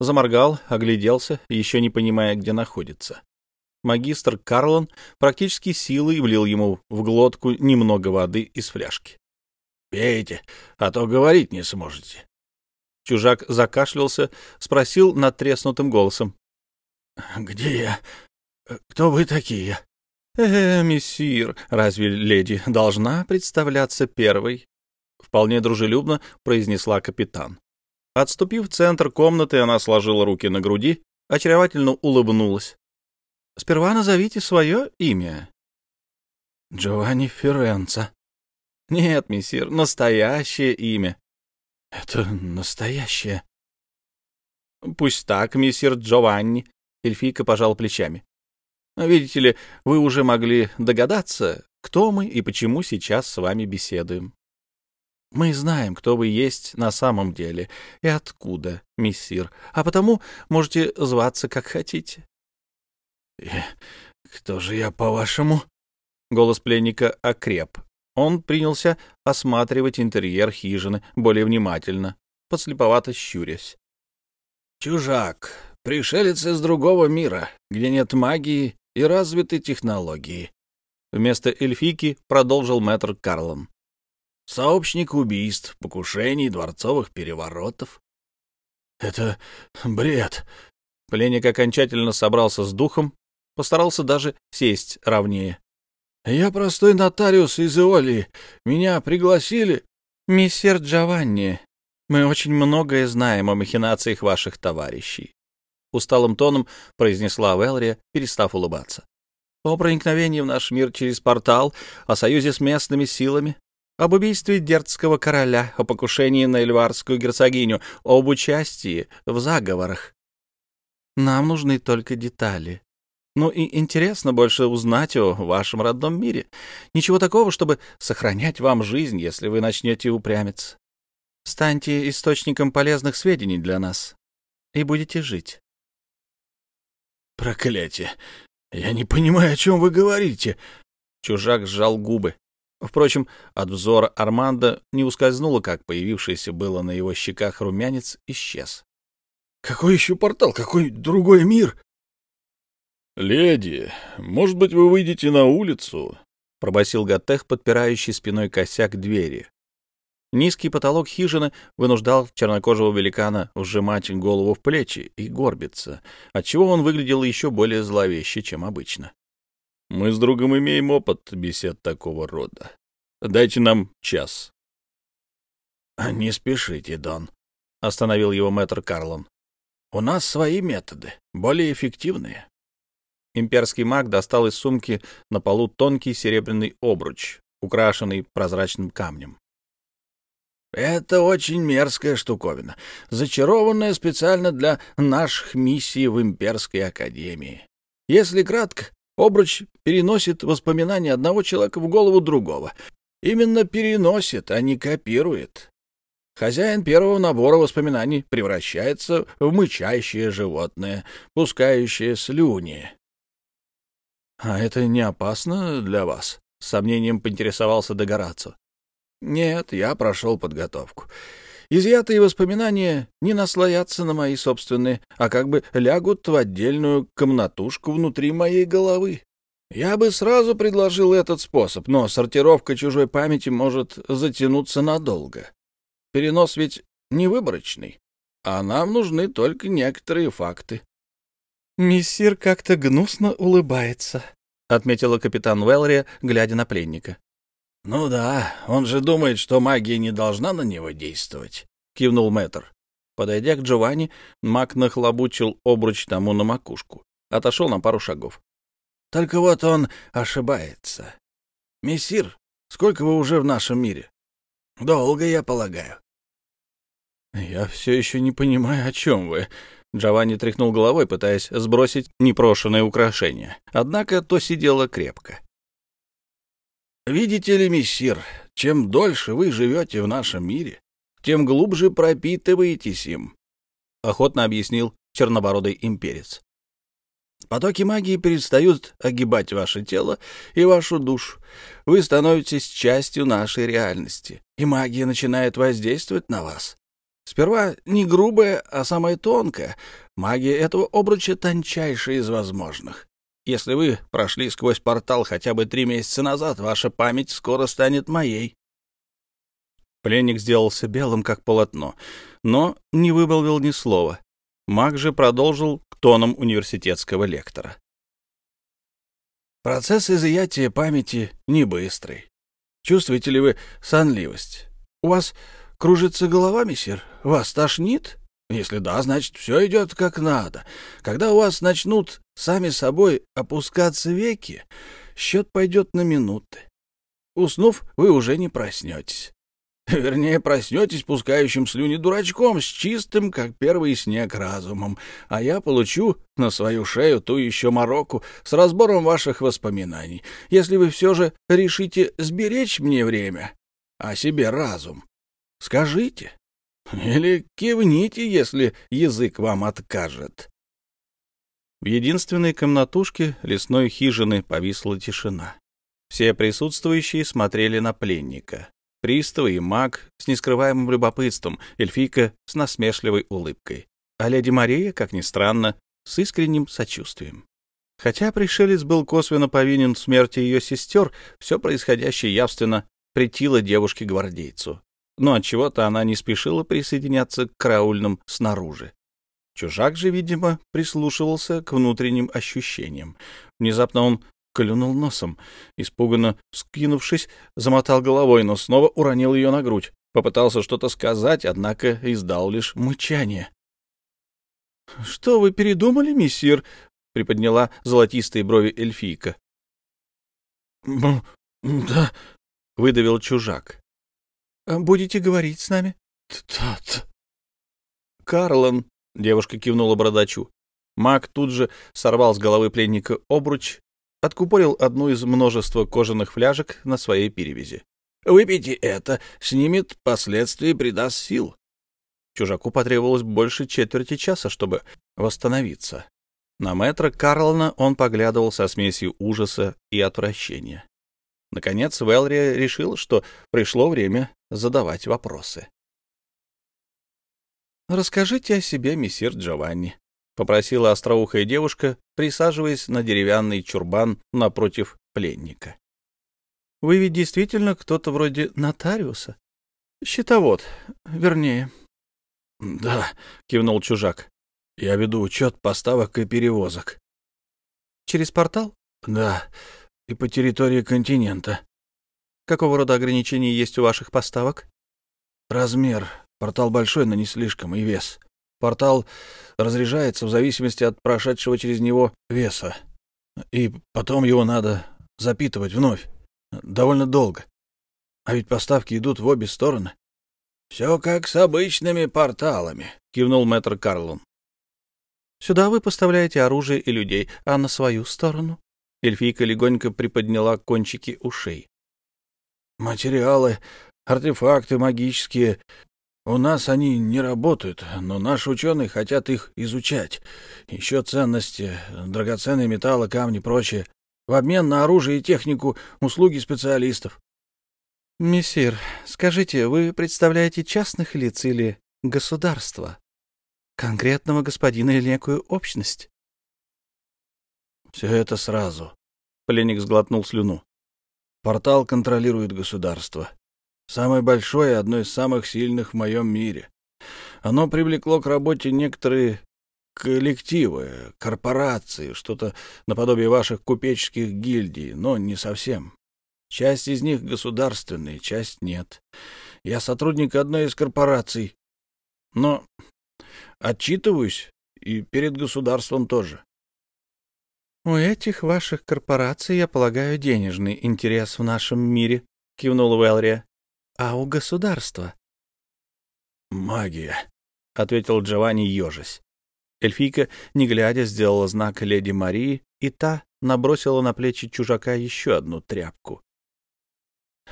Заморгал, огляделся, еще не понимая, где находится. Магистр Карлон практически силой влил ему в глотку немного воды из фляжки. «Пейте, а то говорить не сможете». Чужак закашлялся, спросил надтреснутым голосом. «Где я? Кто вы такие?» «Э, мессир, разве леди должна представляться первой?» вполне дружелюбно произнесла капитан. Отступив в центр комнаты, она сложила руки на груди, очаровательно улыбнулась. — Сперва назовите свое имя. — Джованни Ференца. — Нет, мессир, настоящее имя. — Это настоящее. — Пусть так, мессир Джованни. Эльфийка пожал плечами. — Видите ли, вы уже могли догадаться, кто мы и почему сейчас с вами беседуем. Мы знаем, кто вы есть на самом деле и откуда, миссир, а потому можете зваться как хотите. «Э, — Кто же я, по-вашему? Голос пленника окреп. Он принялся осматривать интерьер хижины более внимательно, подслеповато щурясь. — Чужак, пришелец из другого мира, где нет магии и развитой технологии. Вместо эльфийки продолжил мэтр Карлон сообщник убийств, покушений, дворцовых переворотов. Это бред. Пленник окончательно собрался с духом, постарался даже сесть ровнее. Я простой нотариус из Иолии. Меня пригласили. Миссер Джованни, мы очень многое знаем о махинациях ваших товарищей. Усталым тоном произнесла Велрия, перестав улыбаться. О проникновении в наш мир через портал, о союзе с местными силами, об убийстве дердского короля, о покушении на эльварскую герцогиню, об участии в заговорах. Нам нужны только детали. Ну и интересно больше узнать о вашем родном мире. Ничего такого, чтобы сохранять вам жизнь, если вы начнете упрямиться. Станьте источником полезных сведений для нас и будете жить. Проклятие! Я не понимаю, о чем вы говорите. Чужак сжал губы. Впрочем, от взора Армандо не ускользнуло, как появившийся было на его щеках румянец исчез. «Какой еще портал? Какой другой мир?» «Леди, может быть, вы выйдете на улицу?» — пробасил Гатех, подпирающий спиной косяк двери. Низкий потолок хижины вынуждал чернокожего великана вжимать голову в плечи и горбиться, отчего он выглядел еще более зловеще, чем обычно. Мы с другом имеем опыт бесед такого рода. Дайте нам час. — Не спешите, Дон, — остановил его мэтр Карлон. — У нас свои методы, более эффективные. Имперский маг достал из сумки на полу тонкий серебряный обруч, украшенный прозрачным камнем. Это очень мерзкая штуковина, зачарованная специально для наших миссий в Имперской Академии. Если кратко, Обруч переносит воспоминания одного человека в голову другого. Именно переносит, а не копирует. Хозяин первого набора воспоминаний превращается в мычащее животное, пускающее слюни. — А это не опасно для вас? — с сомнением поинтересовался Дегорацо. — Нет, я прошел подготовку. Изъятые воспоминания не наслоятся на мои собственные, а как бы лягут в отдельную комнатушку внутри моей головы. Я бы сразу предложил этот способ, но сортировка чужой памяти может затянуться надолго. Перенос ведь не выборочный, а нам нужны только некоторые факты. «Мессир как-то гнусно улыбается», — отметила капитан Уэллери, глядя на пленника. «Ну да, он же думает, что магия не должна на него действовать», — кивнул мэтр. Подойдя к Джованни, маг нахлобучил обруч тому на макушку. Отошел на пару шагов. «Только вот он ошибается. Мессир, сколько вы уже в нашем мире? Долго, я полагаю». «Я все еще не понимаю, о чем вы», Джованни тряхнул головой, пытаясь сбросить непрошенное украшение. Однако то сидело крепко. «Видите ли, мессир, чем дольше вы живете в нашем мире, тем глубже пропитываетесь им», — охотно объяснил чернобородый имперец. «Потоки магии перестают огибать ваше тело и вашу душу. Вы становитесь частью нашей реальности, и магия начинает воздействовать на вас. Сперва не грубая, а самая тонкая. Магия этого обруча тончайшая из возможных. Если вы прошли сквозь портал хотя бы три месяца назад, ваша память скоро станет моей. Пленник сделался белым, как полотно, но не вымолвил ни слова. Маг же продолжил к тонам университетского лектора. Процесс изъятия памяти не быстрый. Чувствуете ли вы сонливость? У вас Кружится голова, мессир? Вас тошнит? Если да, значит, все идет как надо. Когда у вас начнут сами собой опускаться веки, счет пойдет на минуты. Уснув, вы уже не проснетесь. Вернее, проснетесь пускающим слюни дурачком, с чистым, как первый снег, разумом, а я получу на свою шею ту еще мороку с разбором ваших воспоминаний, если вы все же решите сберечь мне время, а себе разум. Скажите. Или кивните, если язык вам откажет. В единственной комнатушке лесной хижины повисла тишина. Все присутствующие смотрели на пленника. Приставы и маг с нескрываемым любопытством, эльфийка с насмешливой улыбкой, а леди Мария, как ни странно, с искренним сочувствием. Хотя пришелец был косвенно повинен в смерти ее сестер, все происходящее явственно претило девушке-гвардейцу но от чего то она не спешила присоединяться к караульным снаружи. Чужак же, видимо, прислушивался к внутренним ощущениям. Внезапно он клюнул носом, испуганно скинувшись, замотал головой, но снова уронил ее на грудь. Попытался что-то сказать, однако издал лишь мычание. — Что вы передумали, миссир? — приподняла золотистые брови эльфийка. — Да, — выдавил чужак. Э, будете говорить с нами? Тат. Карлан, девушка кивнула бородачу. Маг тут же сорвал с головы пленника обруч, откупорил одну из множества кожаных фляжек на своей перевязи. «Выпейте это, снимет последствия и придаст сил». Чужаку потребовалось больше четверти часа, чтобы восстановиться. На мэтра Карлана он поглядывал со смесью ужаса и отвращения. Наконец Велри решил, что пришло время задавать вопросы. «Расскажите о себе, мессир Джованни», — попросила остроухая девушка, присаживаясь на деревянный чурбан напротив пленника. «Вы ведь действительно кто-то вроде нотариуса? Счетовод, вернее». «Да», — кивнул чужак. «Я веду учет поставок и перевозок». «Через портал?» «Да, и по территории континента. Какого рода ограничения есть у ваших поставок? Размер. Портал большой, но не слишком, и вес. Портал разряжается в зависимости от прошедшего через него веса. И потом его надо запитывать вновь. Довольно долго. А ведь поставки идут в обе стороны. — Все как с обычными порталами, — кивнул мэтр Карлон. — Сюда вы поставляете оружие и людей, а на свою сторону? Эльфийка легонько приподняла кончики ушей. «Материалы, артефакты магические. У нас они не работают, но наши ученые хотят их изучать. Еще ценности, драгоценные металлы, камни, прочее. В обмен на оружие и технику, услуги специалистов». «Мессир, скажите, вы представляете частных лиц или государство? Конкретного господина или некую общность?» Все это сразу. Пленник сглотнул слюну. Портал контролирует государство. Самое большое и одно из самых сильных в моем мире. Оно привлекло к работе некоторые коллективы, корпорации, что-то наподобие ваших купеческих гильдий, но не совсем. Часть из них государственные, часть нет. Я сотрудник одной из корпораций, но отчитываюсь и перед государством тоже. — У этих ваших корпораций, я полагаю, денежный интерес в нашем мире, — кивнула Уэлрия. — А у государства? — Магия, — ответил Джованни ежась. Эльфийка, не глядя, сделала знак леди Марии, и та набросила на плечи чужака еще одну тряпку.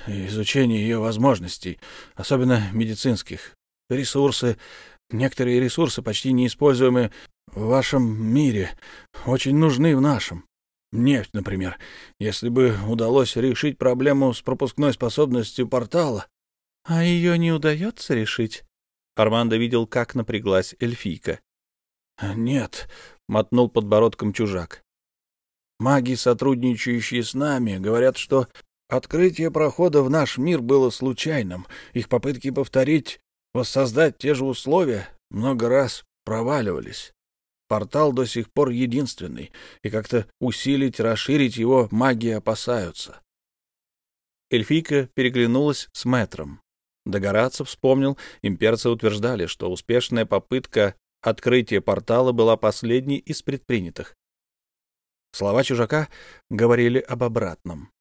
«Изучение ее возможностей, особенно медицинских. Ресурсы, некоторые ресурсы почти неиспользуемые в вашем мире, очень нужны в нашем. Нефть, например. Если бы удалось решить проблему с пропускной способностью портала...» «А ее не удается решить?» Армандо видел, как напряглась эльфийка. «Нет», — мотнул подбородком чужак. «Маги, сотрудничающие с нами, говорят, что открытие прохода в наш мир было случайным. Их попытки повторить, воссоздать те же условия много раз проваливались. Портал до сих пор единственный, и как-то усилить, расширить его маги опасаются». Эльфийка переглянулась с мэтром. Догорацев вспомнил, имперцы утверждали, что успешная попытка Открытие портала была последней из предпринятых. Слова чужака говорили об обратном.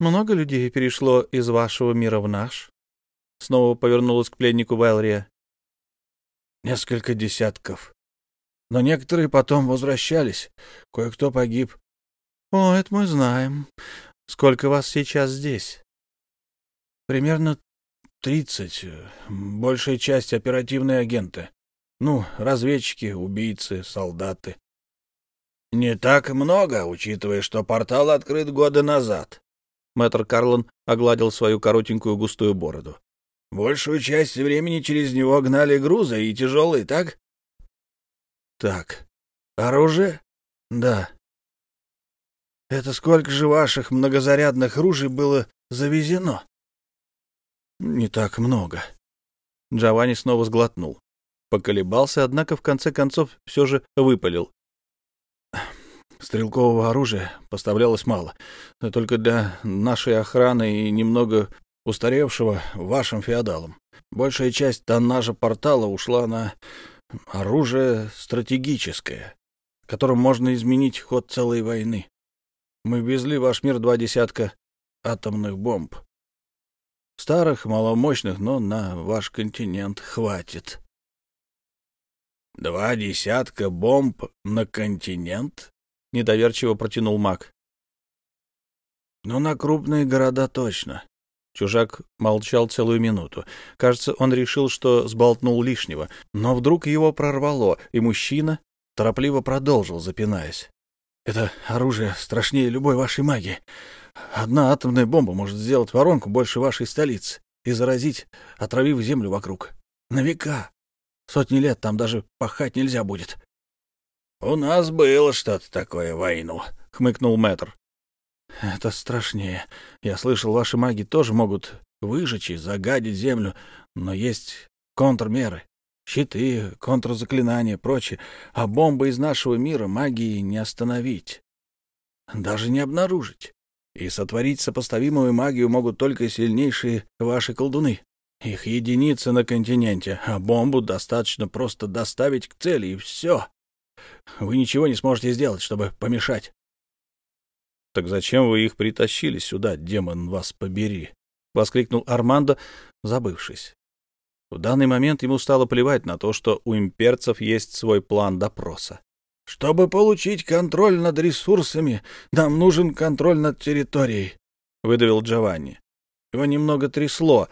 «Много людей перешло из вашего мира в наш?» Снова повернулась к пленнику Вэлрия. «Несколько десятков. Но некоторые потом возвращались. Кое-кто погиб». «О, это мы знаем. Сколько вас сейчас здесь?» «Примерно тридцать. Большая часть — оперативные агенты. Ну, разведчики, убийцы, солдаты. Не так много, учитывая, что портал открыт года назад. Мэтр Карлон огладил свою коротенькую густую бороду. Большую часть времени через него гнали грузы и тяжелые, так? Так. Оружие? Да. Это сколько же ваших многозарядных ружей было завезено? Не так много. Джованни снова сглотнул. Поколебался, однако в конце концов все же выпалил. Стрелкового оружия поставлялось мало, только для нашей охраны и немного устаревшего вашим феодалам. Большая часть тоннажа портала ушла на оружие стратегическое, которым можно изменить ход целой войны. Мы везли в ваш мир два десятка атомных бомб. Старых, маломощных, но на ваш континент хватит. «Два десятка бомб на континент?» — недоверчиво протянул маг. «Ну, на крупные города точно». Чужак молчал целую минуту. Кажется, он решил, что сболтнул лишнего, но вдруг его прорвало, и мужчина торопливо продолжил, запинаясь. «Это оружие страшнее любой вашей магии. Одна атомная бомба может сделать воронку больше вашей столицы и заразить, отравив землю вокруг. На века. Сотни лет там даже пахать нельзя будет. — У нас было что-то такое войну, — хмыкнул мэтр. — Это страшнее. Я слышал, ваши маги тоже могут выжечь и загадить землю, но есть контрмеры. Щиты, контрзаклинания, прочее. А бомбы из нашего мира магии не остановить. Даже не обнаружить. И сотворить сопоставимую магию могут только сильнейшие ваши колдуны. Их единицы на континенте, а бомбу достаточно просто доставить к цели, и все. Вы ничего не сможете сделать, чтобы помешать. — Так зачем вы их притащили сюда, демон вас побери? — воскликнул Армандо, забывшись. В данный момент ему стало плевать на то, что у имперцев есть свой план допроса. — Чтобы получить контроль над ресурсами, нам нужен контроль над территорией, — выдавил Джованни. Его немного трясло,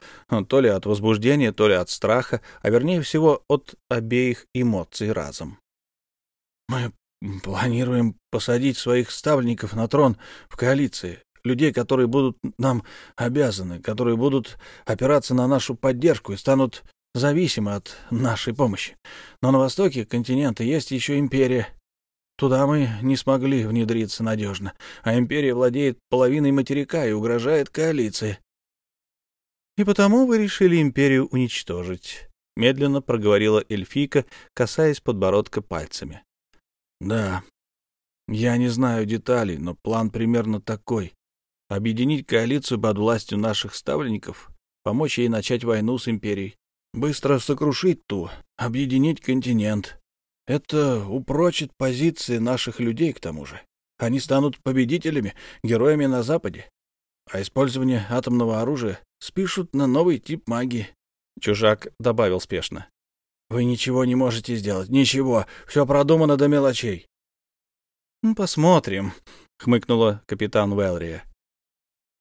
то ли от возбуждения, то ли от страха, а вернее всего от обеих эмоций разом. «Мы планируем посадить своих ставленников на трон в коалиции, людей, которые будут нам обязаны, которые будут опираться на нашу поддержку и станут зависимы от нашей помощи. Но на востоке континента есть еще империя, Туда мы не смогли внедриться надежно, а империя владеет половиной материка и угрожает коалиции. — И потому вы решили империю уничтожить, — медленно проговорила эльфийка, касаясь подбородка пальцами. — Да. Я не знаю деталей, но план примерно такой. Объединить коалицию под властью наших ставленников, помочь ей начать войну с империей, быстро сокрушить ту, объединить континент, это упрочит позиции наших людей, к тому же. Они станут победителями, героями на Западе. А использование атомного оружия спишут на новый тип магии. Чужак добавил спешно. Вы ничего не можете сделать. Ничего. Все продумано до мелочей. Посмотрим, хмыкнула капитан Велрия.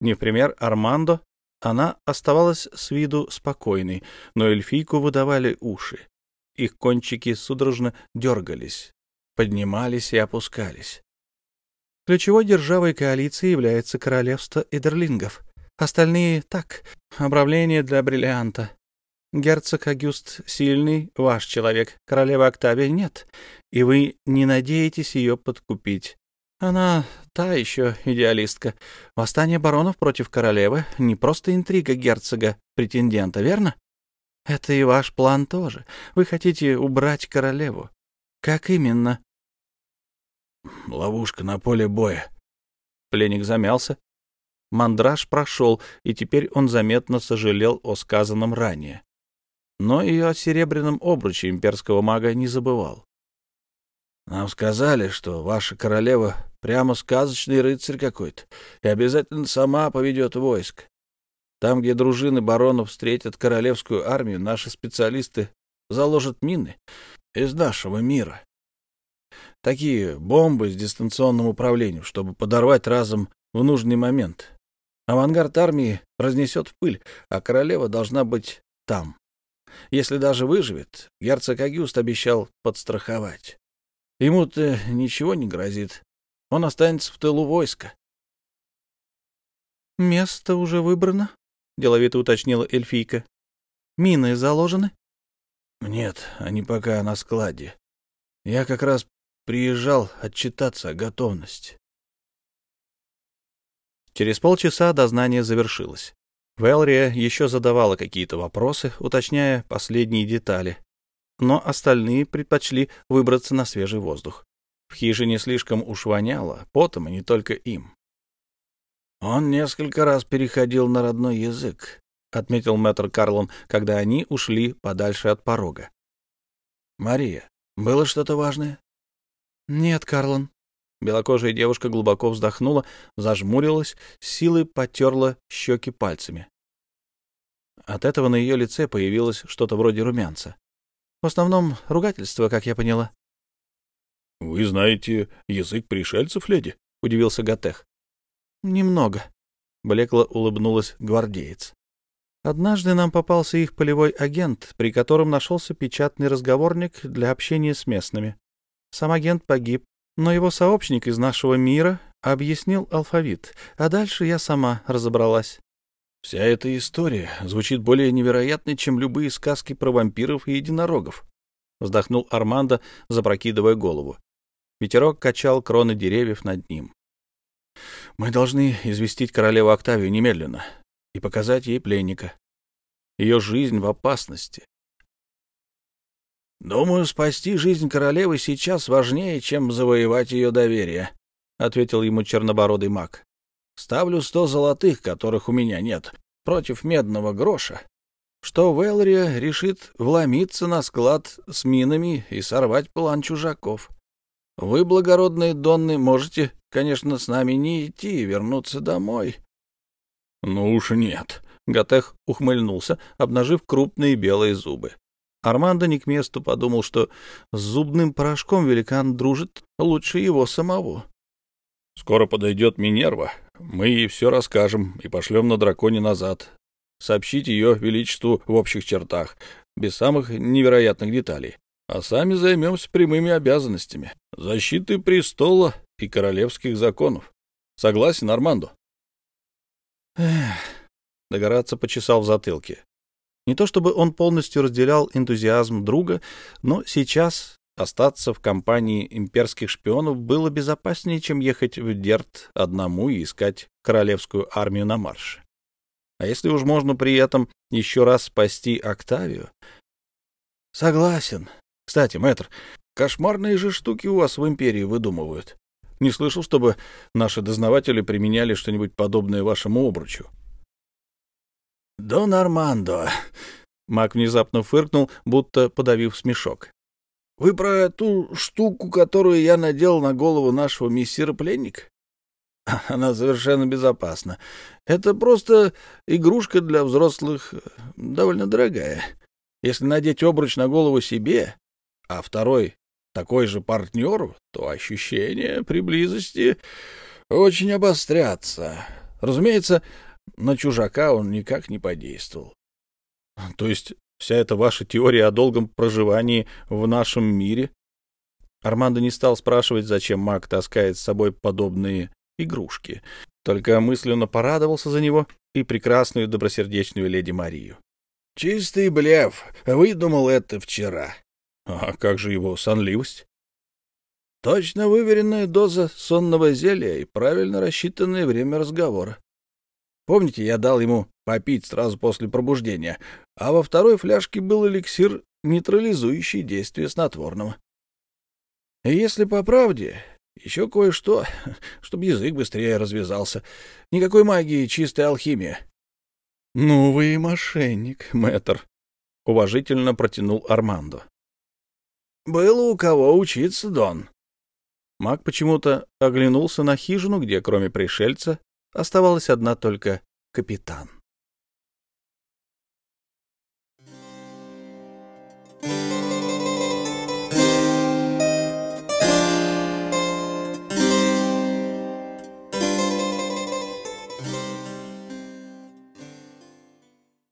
Не в пример Армандо, она оставалась с виду спокойной, но эльфийку выдавали уши. Их кончики судорожно дергались, поднимались и опускались. Ключевой державой коалиции является королевство Эдерлингов. Остальные — так, обравление для бриллианта. Герцог Агюст сильный, ваш человек, королева Октавия нет, и вы не надеетесь ее подкупить. Она та еще идеалистка. Восстание баронов против королевы — не просто интрига герцога-претендента, верно? Это и ваш план тоже. Вы хотите убрать королеву. Как именно? Ловушка на поле боя. Пленник замялся. Мандраж прошел, и теперь он заметно сожалел о сказанном ранее. Но и о серебряном обруче имперского мага не забывал. Нам сказали, что ваша королева прямо сказочный рыцарь какой-то и обязательно сама поведет войск. Там, где дружины баронов встретят королевскую армию, наши специалисты заложат мины из нашего мира. Такие бомбы с дистанционным управлением, чтобы подорвать разом в нужный момент. Авангард армии разнесет в пыль, а королева должна быть там. Если даже выживет, герцог Агюст обещал подстраховать. Ему-то ничего не грозит. Он останется в тылу войска. — Место уже выбрано? — деловито уточнила эльфийка. «Мины заложены?» «Нет, они пока на складе. Я как раз приезжал отчитаться о готовности». Через полчаса дознание завершилось. Велрия еще задавала какие-то вопросы, уточняя последние детали, но остальные предпочли выбраться на свежий воздух. В хижине слишком уж воняло, потом и не только им. «Он несколько раз переходил на родной язык», — отметил мэтр Карлон, когда они ушли подальше от порога. «Мария, было что-то важное?» «Нет, Карлон». Белокожая девушка глубоко вздохнула, зажмурилась, силой потерла щеки пальцами. От этого на ее лице появилось что-то вроде румянца. В основном ругательство, как я поняла. — Вы знаете язык пришельцев, леди? — удивился Гатех. Немного, блекло улыбнулась гвардеец. Однажды нам попался их полевой агент, при котором нашелся печатный разговорник для общения с местными. Сам агент погиб, но его сообщник из нашего мира объяснил алфавит, а дальше я сама разобралась. Вся эта история звучит более невероятной, чем любые сказки про вампиров и единорогов, вздохнул Армандо, запрокидывая голову. Ветерок качал кроны деревьев над ним. Мы должны известить королеву Октавию немедленно и показать ей пленника. Ее жизнь в опасности. «Думаю, спасти жизнь королевы сейчас важнее, чем завоевать ее доверие», — ответил ему чернобородый маг. «Ставлю сто золотых, которых у меня нет, против медного гроша, что Велрия решит вломиться на склад с минами и сорвать план чужаков. Вы, благородные Донны, можете Конечно, с нами не идти и вернуться домой. — Ну уж нет. Гатех ухмыльнулся, обнажив крупные белые зубы. Армандо не к месту подумал, что с зубным порошком великан дружит лучше его самого. — Скоро подойдет Минерва. Мы ей все расскажем и пошлем на драконе назад. Сообщить ее величеству в общих чертах, без самых невероятных деталей. А сами займемся прямыми обязанностями. Защиты престола и королевских законов. Согласен, Армандо? Эх, Догораться почесал в затылке. Не то чтобы он полностью разделял энтузиазм друга, но сейчас остаться в компании имперских шпионов было безопаснее, чем ехать в Дерт одному и искать королевскую армию на марше. А если уж можно при этом еще раз спасти Октавию? Согласен. Кстати, мэтр, кошмарные же штуки у вас в империи выдумывают. Не слышал, чтобы наши дознаватели применяли что-нибудь подобное вашему обручу. Дон Армандо. Мак внезапно фыркнул, будто подавив смешок. Вы про ту штуку, которую я надел на голову нашего мессира-пленника? Она совершенно безопасна. Это просто игрушка для взрослых, довольно дорогая. Если надеть обруч на голову себе, а второй такой же партнер, то ощущения при близости очень обострятся. Разумеется, на чужака он никак не подействовал. То есть вся эта ваша теория о долгом проживании в нашем мире? Армандо не стал спрашивать, зачем маг таскает с собой подобные игрушки, только мысленно порадовался за него и прекрасную добросердечную леди Марию. — Чистый блеф. Выдумал это вчера. — А как же его сонливость? — Точно выверенная доза сонного зелья и правильно рассчитанное время разговора. Помните, я дал ему попить сразу после пробуждения, а во второй фляжке был эликсир, нейтрализующий действие снотворного. И если по правде, еще кое-что, чтобы язык быстрее развязался. Никакой магии, чистая алхимия. — Ну вы и мошенник, мэтр, — уважительно протянул Армандо. — Было у кого учиться, Дон. Маг почему-то оглянулся на хижину, где, кроме пришельца, оставалась одна только капитан.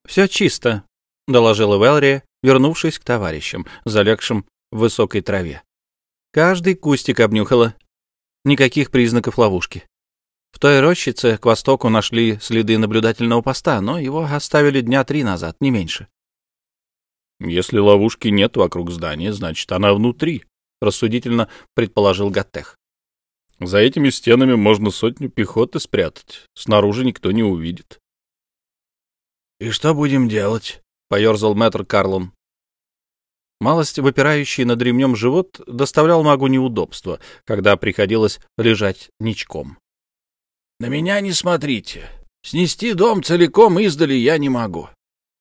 «Все чисто», — доложила Велри, вернувшись к товарищам, залегшим в высокой траве. Каждый кустик обнюхала. Никаких признаков ловушки. В той рощице к востоку нашли следы наблюдательного поста, но его оставили дня три назад, не меньше. «Если ловушки нет вокруг здания, значит, она внутри», — рассудительно предположил Гаттех. «За этими стенами можно сотню пехоты спрятать. Снаружи никто не увидит». «И что будем делать?» — поерзал мэтр Карлон. Малость выпирающий над ремнем живот доставлял магу неудобства, когда приходилось лежать ничком. «На меня не смотрите. Снести дом целиком издали я не могу.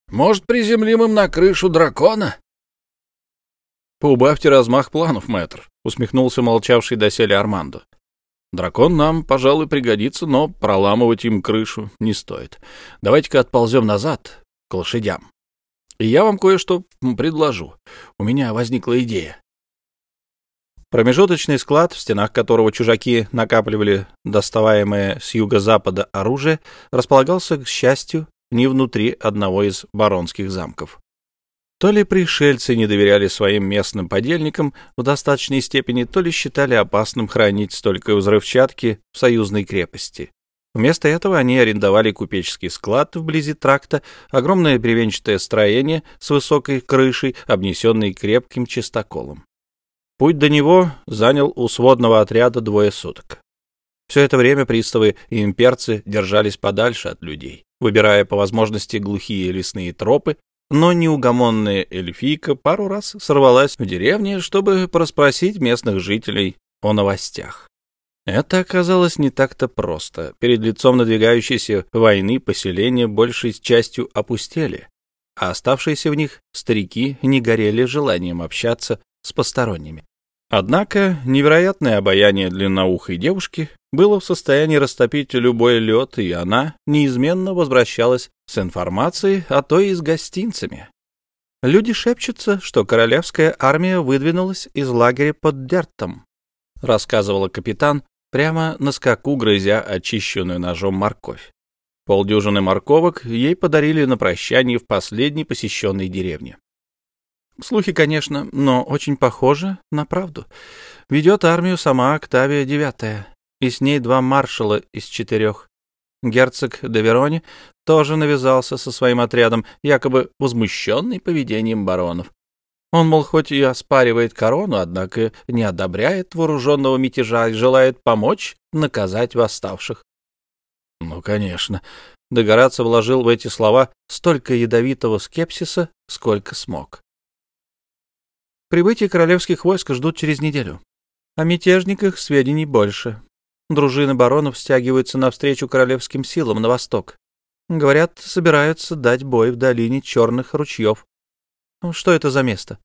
Может, приземлим им на крышу дракона?» «Поубавьте размах планов, мэтр», — усмехнулся молчавший доселе Армандо. Дракон нам, пожалуй, пригодится, но проламывать им крышу не стоит. Давайте-ка отползем назад, к лошадям. И я вам кое-что предложу. У меня возникла идея. Промежуточный склад, в стенах которого чужаки накапливали доставаемое с юго-запада оружие, располагался, к счастью, не внутри одного из баронских замков. То ли пришельцы не доверяли своим местным подельникам в достаточной степени, то ли считали опасным хранить столько взрывчатки в союзной крепости. Вместо этого они арендовали купеческий склад вблизи тракта, огромное бревенчатое строение с высокой крышей, обнесенной крепким чистоколом. Путь до него занял у сводного отряда двое суток. Все это время приставы и имперцы держались подальше от людей, выбирая по возможности глухие лесные тропы, но неугомонная эльфийка пару раз сорвалась в деревне, чтобы проспросить местных жителей о новостях. Это оказалось не так-то просто. Перед лицом надвигающейся войны поселения большей частью опустели, а оставшиеся в них старики не горели желанием общаться с посторонними. Однако невероятное обаяние длинноухой девушки было в состоянии растопить любой лед, и она неизменно возвращалась с информацией, а то и с гостинцами. Люди шепчутся, что королевская армия выдвинулась из лагеря под Дертом, рассказывала капитан, прямо на скаку грызя очищенную ножом морковь. Полдюжины морковок ей подарили на прощание в последней посещенной деревне. Слухи, конечно, но очень похожи на правду. Ведет армию сама Октавия Девятая, и с ней два маршала из четырех. Герцог де Верони тоже навязался со своим отрядом, якобы возмущенный поведением баронов. Он, мол, хоть и оспаривает корону, однако не одобряет вооруженного мятежа и желает помочь наказать восставших. Ну, конечно. Догораться вложил в эти слова столько ядовитого скепсиса, сколько смог. Прибытие королевских войск ждут через неделю. О мятежниках сведений больше. Дружины баронов стягиваются навстречу королевским силам на восток. Говорят, собираются дать бой в долине Черных ручьев. Что это за место?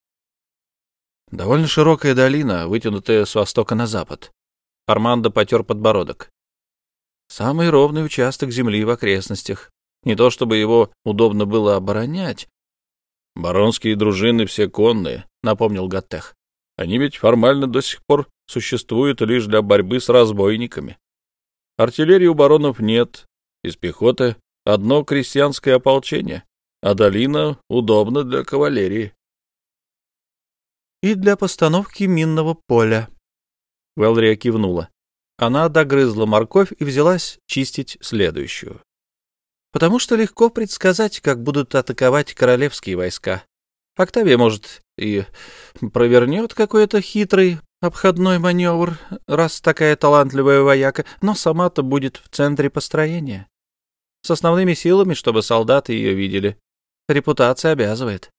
Довольно широкая долина, вытянутая с востока на запад. Армандо потер подбородок. Самый ровный участок земли в окрестностях. Не то чтобы его удобно было оборонять. Баронские дружины все конные, напомнил Гаттех. Они ведь формально до сих пор существуют лишь для борьбы с разбойниками. Артиллерии у баронов нет, из пехоты одно крестьянское ополчение, а долина удобна для кавалерии. И для постановки минного поля. Велрия кивнула. Она догрызла морковь и взялась чистить следующую. Потому что легко предсказать, как будут атаковать королевские войска. Октавия, может, и провернет какой-то хитрый обходной маневр, раз такая талантливая вояка, но сама-то будет в центре построения. С основными силами, чтобы солдаты ее видели. Репутация обязывает.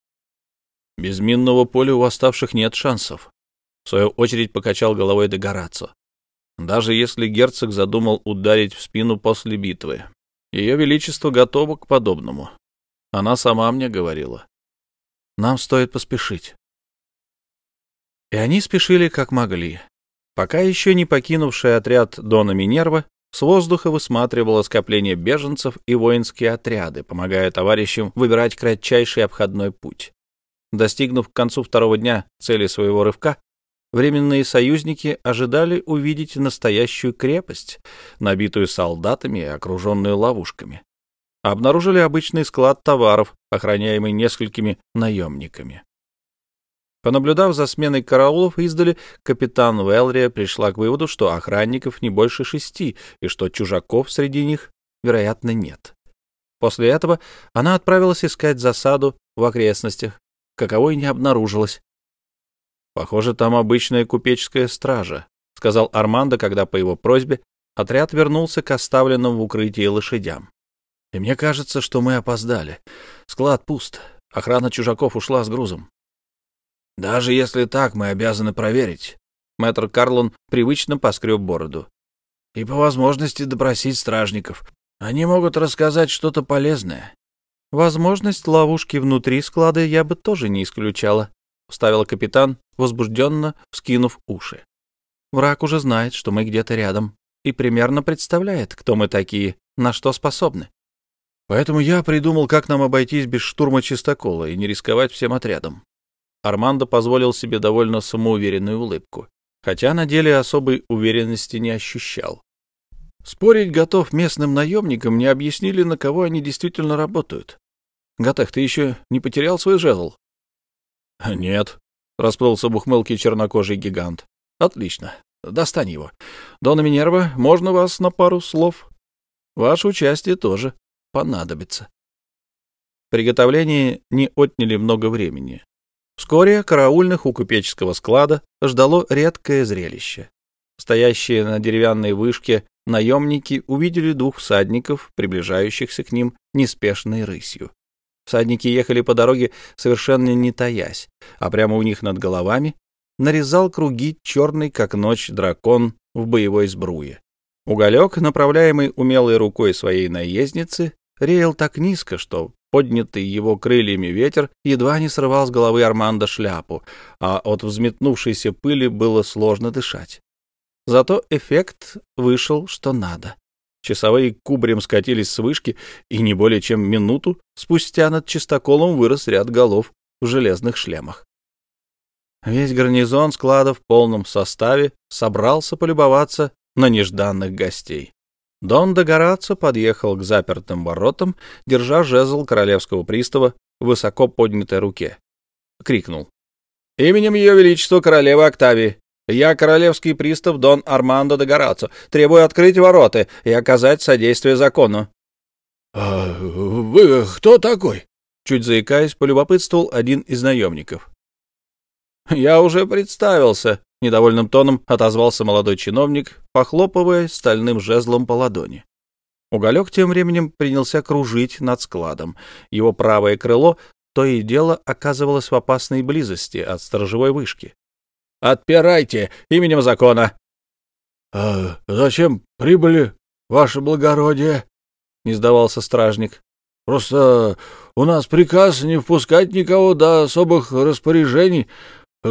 Без минного поля у восставших нет шансов. В свою очередь покачал головой Дегорацо. Даже если герцог задумал ударить в спину после битвы. Ее Величество готово к подобному. Она сама мне говорила. Нам стоит поспешить. И они спешили как могли. Пока еще не покинувший отряд Дона Минерва с воздуха высматривало скопление беженцев и воинские отряды, помогая товарищам выбирать кратчайший обходной путь. Достигнув к концу второго дня цели своего рывка, временные союзники ожидали увидеть настоящую крепость, набитую солдатами и окруженную ловушками обнаружили обычный склад товаров, охраняемый несколькими наемниками. Понаблюдав за сменой караулов издали, капитан Велрия пришла к выводу, что охранников не больше шести и что чужаков среди них, вероятно, нет. После этого она отправилась искать засаду в окрестностях, каковой не обнаружилось. «Похоже, там обычная купеческая стража», — сказал Армандо, когда по его просьбе отряд вернулся к оставленным в укрытии лошадям. И мне кажется, что мы опоздали. Склад пуст. Охрана чужаков ушла с грузом. Даже если так, мы обязаны проверить. Мэтр Карлон привычно поскреб бороду. И по возможности допросить стражников. Они могут рассказать что-то полезное. Возможность ловушки внутри склада я бы тоже не исключала, вставил капитан, возбужденно вскинув уши. Враг уже знает, что мы где-то рядом, и примерно представляет, кто мы такие, на что способны. Поэтому я придумал, как нам обойтись без штурма чистокола и не рисковать всем отрядом. Армандо позволил себе довольно самоуверенную улыбку, хотя на деле особой уверенности не ощущал. Спорить готов местным наемникам не объяснили, на кого они действительно работают. Готех, ты еще не потерял свой жезл? — Нет, — расплылся в ухмылке чернокожий гигант. — Отлично. Достань его. Дона Минерва, можно вас на пару слов? Ваше участие тоже понадобится. Приготовления не отняли много времени. Вскоре караульных у купеческого склада ждало редкое зрелище. Стоящие на деревянной вышке наемники увидели двух всадников, приближающихся к ним неспешной рысью. Всадники ехали по дороге, совершенно не таясь, а прямо у них над головами нарезал круги черный, как ночь, дракон в боевой сбруе. Уголек, направляемый умелой рукой своей наездницы, реял так низко, что поднятый его крыльями ветер едва не срывал с головы Армандо шляпу, а от взметнувшейся пыли было сложно дышать. Зато эффект вышел что надо. Часовые кубрем скатились с вышки, и не более чем минуту спустя над чистоколом вырос ряд голов в железных шлемах. Весь гарнизон склада в полном составе собрался полюбоваться на нежданных гостей. Дон Догорацо подъехал к запертым воротам, держа жезл королевского пристава в высоко поднятой руке. Крикнул. «Именем Ее Величества Королевы Октавии, я, королевский пристав Дон Армандо де Горацо, требую открыть ворота и оказать содействие закону». «А вы кто такой?» Чуть заикаясь, полюбопытствовал один из наемников. Я уже представился, — недовольным тоном отозвался молодой чиновник, похлопывая стальным жезлом по ладони. Уголек тем временем принялся кружить над складом. Его правое крыло то и дело оказывалось в опасной близости от сторожевой вышки. «Отпирайте именем закона!» «А зачем прибыли, ваше благородие?» — не сдавался стражник. «Просто у нас приказ не впускать никого до особых распоряжений,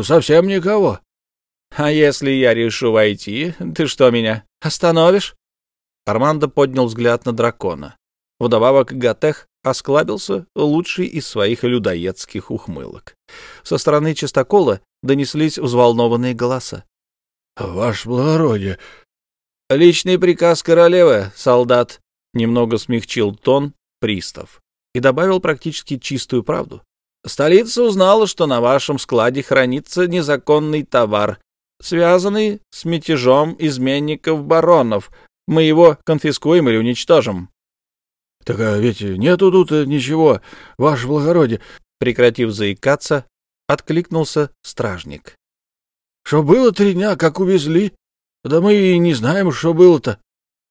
совсем никого». «А если я решу войти, ты что, меня остановишь?» Армандо поднял взгляд на дракона. Вдобавок Гатех осклабился лучший из своих людоедских ухмылок. Со стороны чистокола донеслись взволнованные голоса. — Ваше благородие! — Личный приказ королевы, солдат! — немного смягчил тон пристав и добавил практически чистую правду. Столица узнала, что на вашем складе хранится незаконный товар, связанный с мятежом изменников-баронов, мы его конфискуем или уничтожим. — Так а ведь нету тут ничего, ваше благородие. Прекратив заикаться, откликнулся стражник. — Что было три дня, как увезли? Да мы и не знаем, что было-то.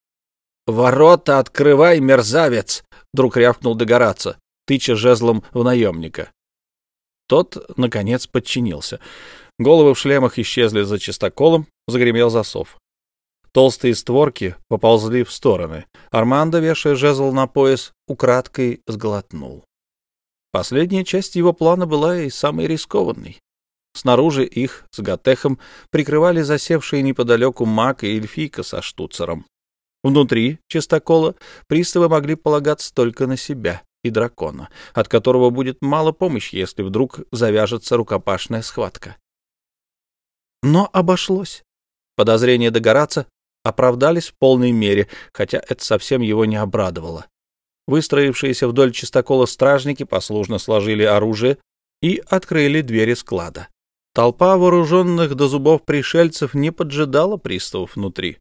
— Ворота открывай, мерзавец! — вдруг рявкнул Догораться, тыча жезлом в наемника. Тот, наконец, подчинился. Головы в шлемах исчезли за чистоколом, загремел засов. Толстые створки поползли в стороны. Армандо, вешая жезл на пояс, украдкой сглотнул. Последняя часть его плана была и самой рискованной. Снаружи их с Гатехом прикрывали засевшие неподалеку маг и эльфийка со штуцером. Внутри чистокола приставы могли полагаться только на себя и дракона, от которого будет мало помощи, если вдруг завяжется рукопашная схватка. Но обошлось. Подозрения догораться оправдались в полной мере, хотя это совсем его не обрадовало. Выстроившиеся вдоль чистокола стражники послушно сложили оружие и открыли двери склада. Толпа вооруженных до зубов пришельцев не поджидала приставов внутри.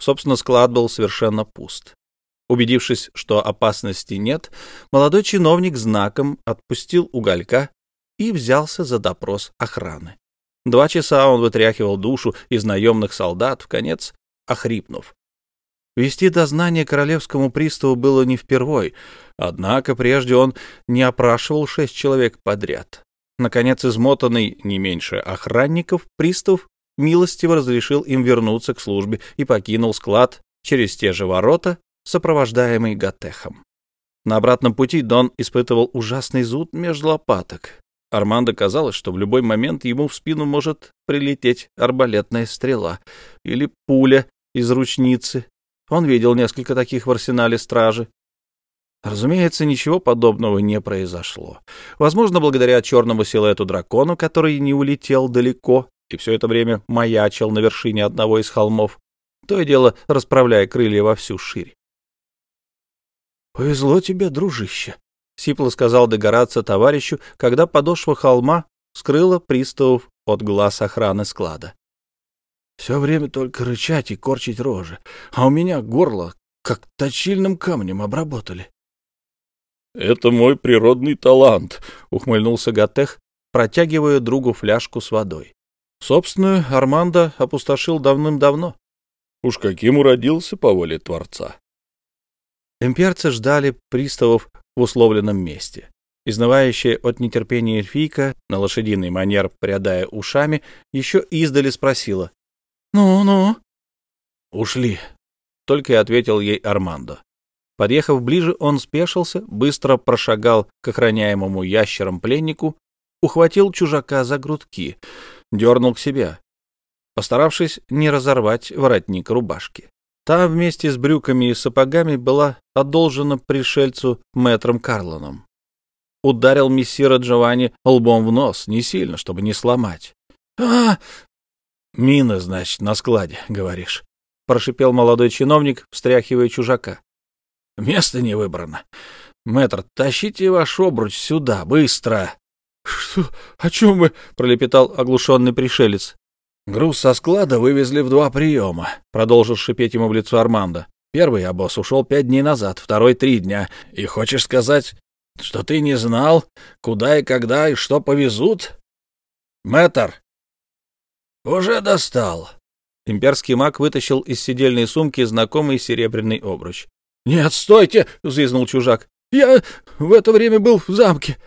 Собственно, склад был совершенно пуст. Убедившись, что опасности нет, молодой чиновник знаком отпустил уголька и взялся за допрос охраны. Два часа он вытряхивал душу из наемных солдат, в конец охрипнув. Вести дознание королевскому приставу было не впервой, однако прежде он не опрашивал шесть человек подряд. Наконец, измотанный не меньше охранников, пристав милостиво разрешил им вернуться к службе и покинул склад через те же ворота, сопровождаемый Гатехом. На обратном пути Дон испытывал ужасный зуд между лопаток. Армандо казалось, что в любой момент ему в спину может прилететь арбалетная стрела или пуля из ручницы. Он видел несколько таких в арсенале стражи. Разумеется, ничего подобного не произошло. Возможно, благодаря черному силуэту дракона, который не улетел далеко и все это время маячил на вершине одного из холмов, то и дело расправляя крылья во всю ширь. — Повезло тебе, дружище, — сипло сказал Дегораться товарищу, когда подошва холма скрыла приставов от глаз охраны склада. Все время только рычать и корчить рожи, а у меня горло как точильным камнем обработали. — Это мой природный талант, — ухмыльнулся Гатех, протягивая другу фляжку с водой. Собственную Армандо опустошил давным-давно. Уж каким уродился по воле Творца. Имперцы ждали приставов в условленном месте. Изнывающая от нетерпения эльфийка, на лошадиный манер прядая ушами, еще издали спросила. «Ну-ну». «Ушли», — только и ответил ей Армандо. Подъехав ближе, он спешился, быстро прошагал к охраняемому ящером пленнику, ухватил чужака за грудки, дернул к себе, постаравшись не разорвать воротник рубашки. Та вместе с брюками и сапогами была одолжена пришельцу мэтром Карлоном. Ударил мессира Джованни лбом в нос, не сильно, чтобы не сломать. «А, Мина, значит, на складе, говоришь, — прошипел молодой чиновник, встряхивая чужака. — Место не выбрано. Мэтр, тащите ваш обруч сюда, быстро. — Что? О чем вы? — пролепетал оглушенный пришелец. — Груз со склада вывезли в два приема, — продолжил шипеть ему в лицо Армандо. Первый обоз ушел пять дней назад, второй — три дня. И хочешь сказать, что ты не знал, куда и когда и что повезут? Мэтр, Уже достал. Имперский маг вытащил из сидельной сумки знакомый серебряный обруч. — Нет, стойте! — взвизнул чужак. — Я в это время был в замке.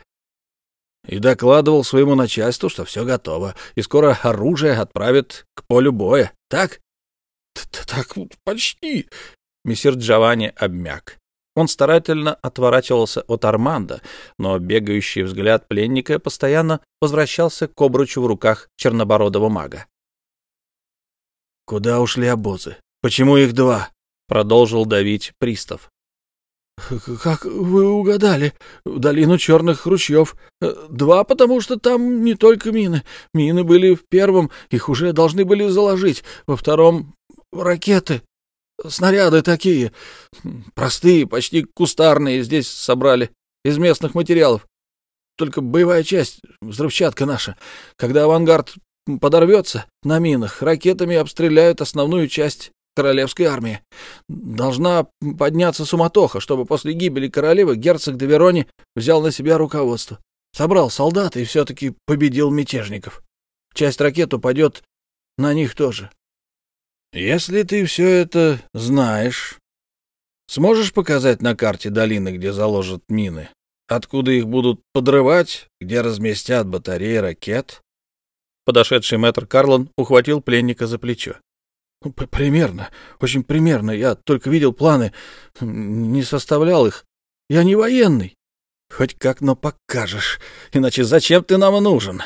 И докладывал своему начальству, что все готово, и скоро оружие отправят к полю боя. Так? — Так почти. Мессир Джованни обмяк. Он старательно отворачивался от Арманда, но бегающий взгляд пленника постоянно возвращался к обручу в руках чернобородого мага. «Куда ушли обозы? Почему их два?» — продолжил давить пристав. «Как вы угадали? В долину черных ручьев. Два, потому что там не только мины. Мины были в первом, их уже должны были заложить. Во втором — ракеты. Снаряды такие. Простые, почти кустарные здесь собрали. Из местных материалов. Только боевая часть, взрывчатка наша. Когда авангард подорвется на минах, ракетами обстреляют основную часть королевской армии. Должна подняться суматоха, чтобы после гибели королевы герцог де Верони взял на себя руководство. Собрал солдат и все-таки победил мятежников. Часть ракет упадет на них тоже. Если ты все это знаешь, сможешь показать на карте долины, где заложат мины? Откуда их будут подрывать, где разместят батареи ракет? Подошедший мэтр Карлон ухватил пленника за плечо. Ну, — Примерно, очень примерно. Я только видел планы, не составлял их. Я не военный. — Хоть как, но покажешь. Иначе зачем ты нам нужен?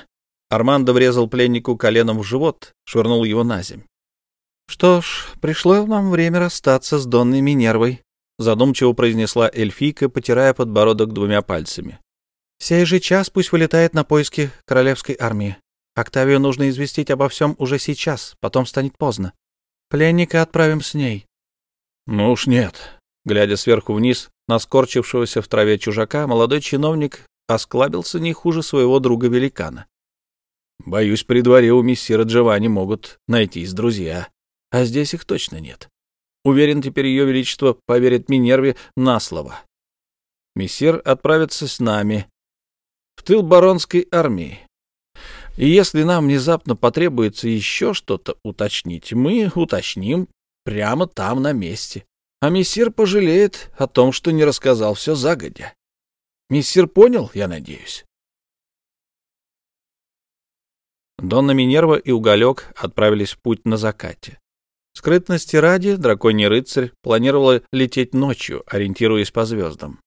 Армандо врезал пленнику коленом в живот, швырнул его на земь. — Что ж, пришло нам время расстаться с Донной Минервой, — задумчиво произнесла эльфийка, потирая подбородок двумя пальцами. — Сей же час пусть вылетает на поиски королевской армии. Октавию нужно известить обо всем уже сейчас, потом станет поздно. Пленника отправим с ней. — Ну уж нет. Глядя сверху вниз на скорчившегося в траве чужака, молодой чиновник осклабился не хуже своего друга-великана. Боюсь, при дворе у мессира Джованни могут найтись друзья, а здесь их точно нет. Уверен, теперь ее величество поверит Минерве на слово. Мессир отправится с нами в тыл баронской армии. И если нам внезапно потребуется еще что-то уточнить, мы уточним прямо там на месте. А мессир пожалеет о том, что не рассказал все загодя. Мессир понял, я надеюсь. Донна Минерва и Уголек отправились в путь на закате. Скрытности ради драконий рыцарь планировала лететь ночью, ориентируясь по звездам.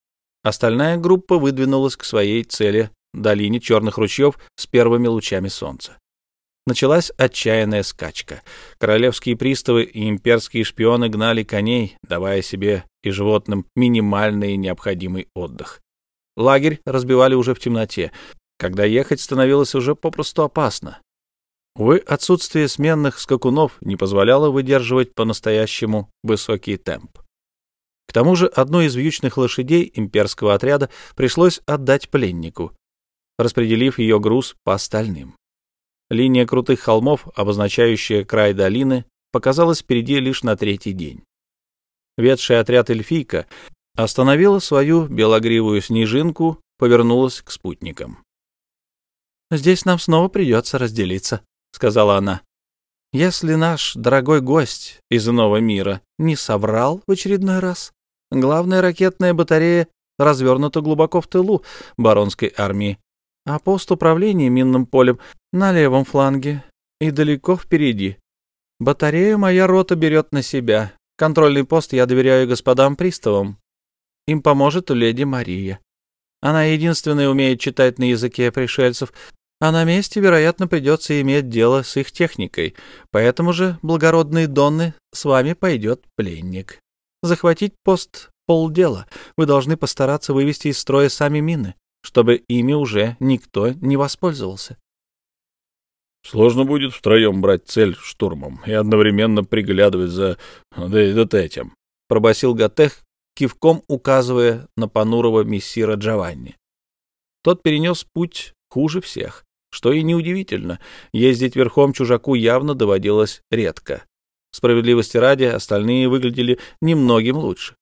Остальная группа выдвинулась к своей цели долине черных ручьев с первыми лучами солнца. Началась отчаянная скачка. Королевские приставы и имперские шпионы гнали коней, давая себе и животным минимальный необходимый отдых. Лагерь разбивали уже в темноте, когда ехать становилось уже попросту опасно. Увы, отсутствие сменных скакунов не позволяло выдерживать по-настоящему высокий темп. К тому же одну из вьючных лошадей имперского отряда пришлось отдать пленнику, распределив ее груз по остальным. Линия крутых холмов, обозначающая край долины, показалась впереди лишь на третий день. Ведший отряд эльфийка остановила свою белогривую снежинку, повернулась к спутникам. «Здесь нам снова придется разделиться», — сказала она. «Если наш дорогой гость из иного мира не соврал в очередной раз, главная ракетная батарея развернута глубоко в тылу баронской армии, а пост управления минным полем на левом фланге и далеко впереди. Батарею моя рота берет на себя. Контрольный пост я доверяю господам приставам. Им поможет леди Мария. Она единственная умеет читать на языке пришельцев, а на месте, вероятно, придется иметь дело с их техникой. Поэтому же, благородные Донны, с вами пойдет пленник. Захватить пост — полдела. Вы должны постараться вывести из строя сами мины чтобы ими уже никто не воспользовался. Сложно будет втроем брать цель штурмом и одновременно приглядывать за вот этим, — пробасил Гатех, кивком указывая на понурого мессира Джованни. Тот перенес путь хуже всех, что и неудивительно, ездить верхом чужаку явно доводилось редко. Справедливости ради, остальные выглядели немногим лучше.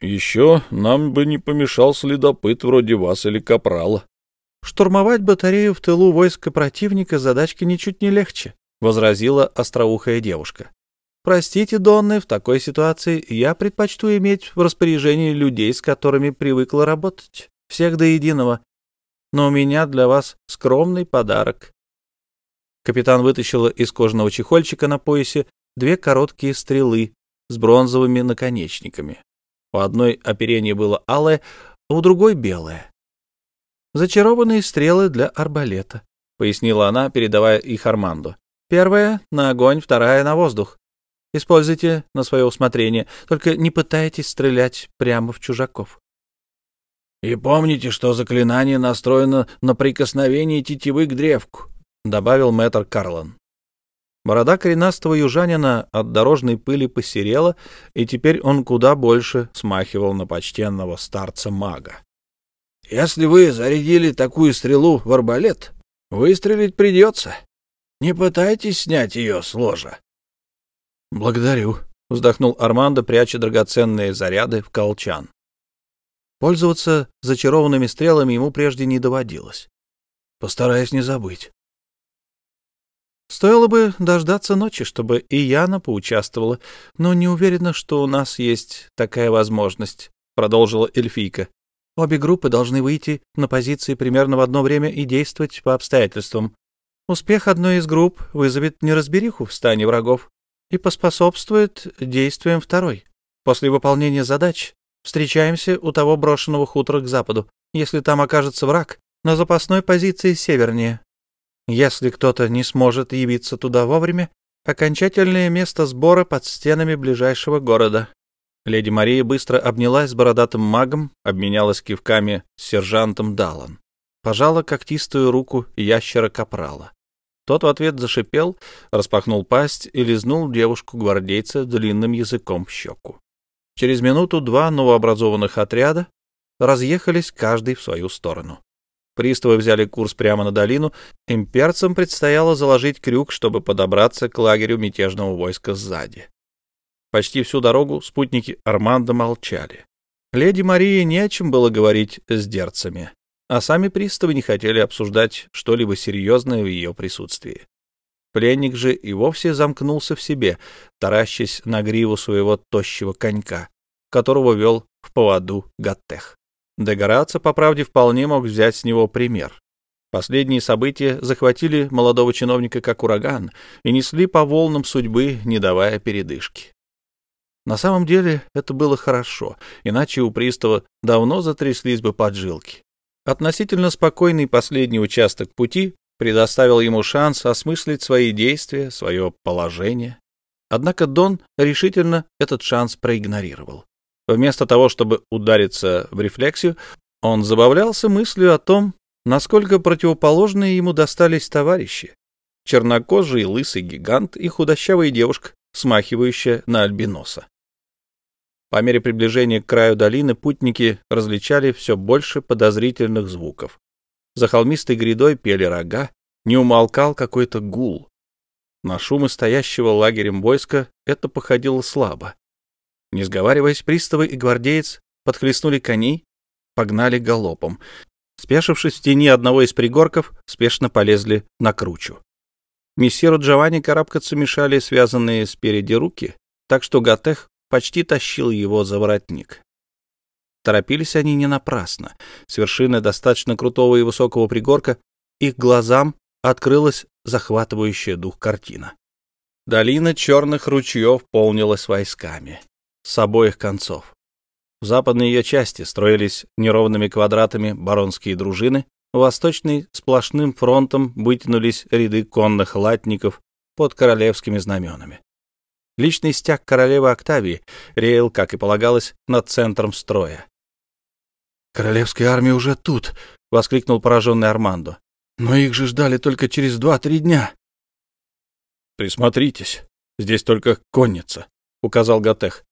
Еще нам бы не помешал следопыт вроде вас или капрала. Штурмовать батарею в тылу войска противника задачки ничуть не легче, — возразила остроухая девушка. Простите, Донны, в такой ситуации я предпочту иметь в распоряжении людей, с которыми привыкла работать, всех до единого. Но у меня для вас скромный подарок. Капитан вытащила из кожаного чехольчика на поясе две короткие стрелы с бронзовыми наконечниками. У одной оперение было алое, а у другой — белое. «Зачарованные стрелы для арбалета», — пояснила она, передавая их Арманду. «Первая — на огонь, вторая — на воздух. Используйте на свое усмотрение, только не пытайтесь стрелять прямо в чужаков. И помните, что заклинание настроено на прикосновение тетивы к древку, добавил мэтр Карлан. Борода коренастого южанина от дорожной пыли посерела, и теперь он куда больше смахивал на почтенного старца-мага. «Если вы зарядили такую стрелу в арбалет, выстрелить придется. Не пытайтесь снять ее с ложа. «Благодарю», — вздохнул Армандо, пряча драгоценные заряды в колчан. Пользоваться зачарованными стрелами ему прежде не доводилось. Постараюсь не забыть. Стоило бы дождаться ночи, чтобы и Яна поучаствовала, но не уверена, что у нас есть такая возможность, — продолжила эльфийка. Обе группы должны выйти на позиции примерно в одно время и действовать по обстоятельствам. Успех одной из групп вызовет неразбериху в стане врагов, и поспособствует действиям второй. После выполнения задач встречаемся у того брошенного хутора к западу, если там окажется враг, на запасной позиции севернее. Если кто-то не сможет явиться туда вовремя, окончательное место сбора под стенами ближайшего города. Леди Мария быстро обнялась с бородатым магом, обменялась кивками с сержантом Даллан. Пожала когтистую руку ящера Капрала. Тот в ответ зашипел, распахнул пасть и лизнул девушку-гвардейца длинным языком в щеку. Через минуту два новообразованных отряда разъехались каждый в свою сторону. Приставы взяли курс прямо на долину, имперцам предстояло заложить крюк, чтобы подобраться к лагерю мятежного войска сзади. Почти всю дорогу спутники Армандо молчали. Леди Марии не о чем было говорить с дерцами а сами приставы не хотели обсуждать что-либо серьезное в ее присутствии. Пленник же и вовсе замкнулся в себе, таращась на гриву своего тощего конька, которого вел в поводу Гаттех. Дегораться, по правде, вполне мог взять с него пример. Последние события захватили молодого чиновника как ураган и несли по волнам судьбы, не давая передышки. На самом деле это было хорошо, иначе у пристава давно затряслись бы поджилки. Относительно спокойный последний участок пути предоставил ему шанс осмыслить свои действия, свое положение. Однако Дон решительно этот шанс проигнорировал. Вместо того, чтобы удариться в рефлексию, он забавлялся мыслью о том, насколько противоположные ему достались товарищи. Чернокожий лысый гигант и худощавая девушка, смахивающая на альбиноса. По мере приближения к краю долины путники различали все больше подозрительных звуков. За холмистой грядой пели рога, не умолкал какой-то гул. На шумы стоящего лагерем войска это походило слабо. Не сговариваясь, приставы и гвардеец подхлестнули коней, погнали галопом. Спешившись в тени одного из пригорков, спешно полезли на кручу. Мессиру Джованни карабкаться мешали связанные спереди руки, так что Гатех почти тащил его за воротник. Торопились они не напрасно. С вершины достаточно крутого и высокого пригорка их глазам открылась захватывающая дух картина. Долина черных ручьев полнилась войсками с обоих концов. В западной ее части строились неровными квадратами баронские дружины, в восточной сплошным фронтом вытянулись ряды конных латников под королевскими знаменами. Личный стяг королевы Октавии реял, как и полагалось, над центром строя. «Королевская армия уже тут!» — воскликнул пораженный Армандо. «Но их же ждали только через два-три дня!» «Присмотритесь, здесь только конница», — указал Гатех.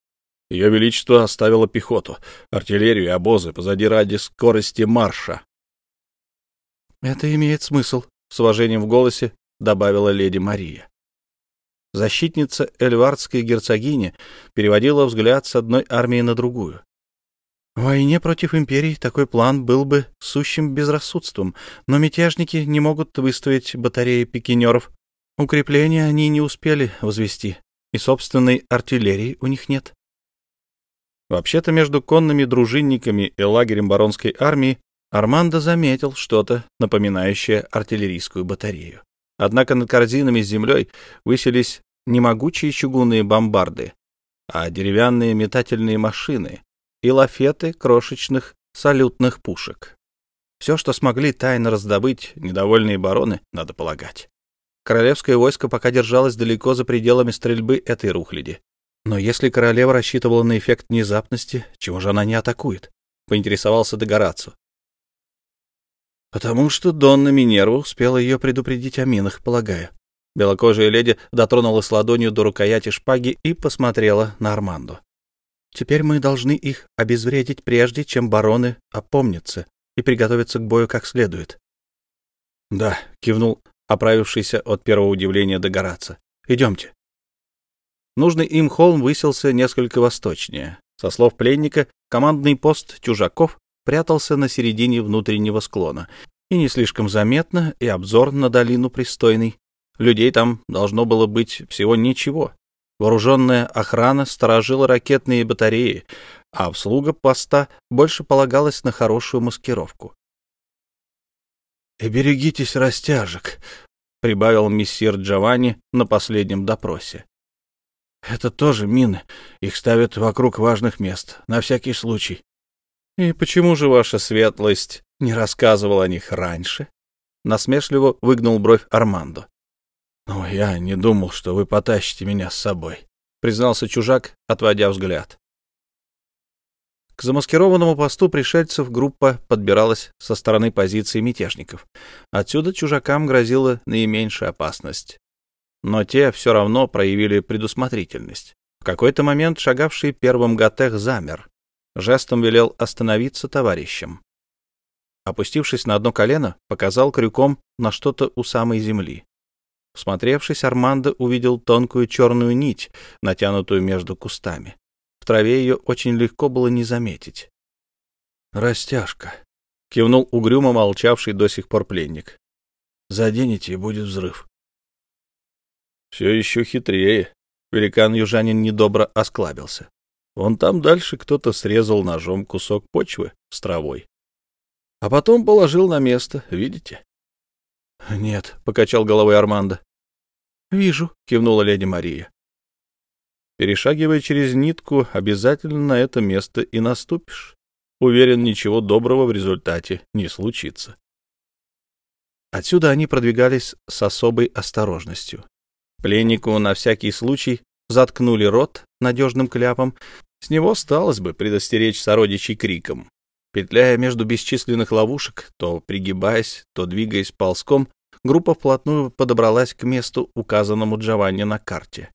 Ее Величество оставило пехоту, артиллерию и обозы позади ради скорости марша. «Это имеет смысл», — с уважением в голосе добавила леди Мария. Защитница эльвардской герцогини переводила взгляд с одной армии на другую. В войне против империи такой план был бы сущим безрассудством, но мятежники не могут выставить батареи пикинеров Укрепления они не успели возвести, и собственной артиллерии у них нет. Вообще-то между конными дружинниками и лагерем баронской армии Армандо заметил что-то, напоминающее артиллерийскую батарею. Однако над корзинами с землей высились не могучие чугунные бомбарды, а деревянные метательные машины и лафеты крошечных салютных пушек. Все, что смогли тайно раздобыть недовольные бароны, надо полагать. Королевское войско пока держалось далеко за пределами стрельбы этой рухляди. Но если королева рассчитывала на эффект внезапности, чего же она не атакует? Поинтересовался Дегорацу. Потому что Донна Минерва успела ее предупредить о минах, полагаю. Белокожая леди дотронулась ладонью до рукояти шпаги и посмотрела на Арманду. Теперь мы должны их обезвредить прежде, чем бароны опомнятся и приготовятся к бою как следует. — Да, — кивнул оправившийся от первого удивления Догораца. — Идемте. Нужный им холм высился несколько восточнее. Со слов пленника, командный пост чужаков прятался на середине внутреннего склона, и не слишком заметно, и обзор на долину пристойный. Людей там должно было быть всего ничего. Вооруженная охрана сторожила ракетные батареи, а обслуга поста больше полагалась на хорошую маскировку. «И берегитесь растяжек», — прибавил мессир Джованни на последнем допросе. «Это тоже мины. Их ставят вокруг важных мест, на всякий случай. «И почему же ваша светлость не рассказывал о них раньше?» Насмешливо выгнул бровь Армандо. «Ну, я не думал, что вы потащите меня с собой», — признался чужак, отводя взгляд. К замаскированному посту пришельцев группа подбиралась со стороны позиции мятежников. Отсюда чужакам грозила наименьшая опасность. Но те все равно проявили предусмотрительность. В какой-то момент шагавший первым Гатех замер, жестом велел остановиться товарищам. Опустившись на одно колено, показал крюком на что-то у самой земли. Всмотревшись, Армандо увидел тонкую черную нить, натянутую между кустами. В траве ее очень легко было не заметить. «Растяжка», — кивнул угрюмо молчавший до сих пор пленник. «Заденете, и будет взрыв». «Все еще хитрее», — великан-южанин недобро осклабился. Вон там дальше кто-то срезал ножом кусок почвы с травой. А потом положил на место, видите? — Нет, — покачал головой Армандо. — Вижу, — кивнула леди Мария. Перешагивая через нитку, обязательно на это место и наступишь. Уверен, ничего доброго в результате не случится. Отсюда они продвигались с особой осторожностью. Пленнику на всякий случай заткнули рот надежным кляпом, с него сталось бы предостеречь сородичей криком. Петляя между бесчисленных ловушек, то пригибаясь, то двигаясь ползком, группа вплотную подобралась к месту, указанному Джованни на карте.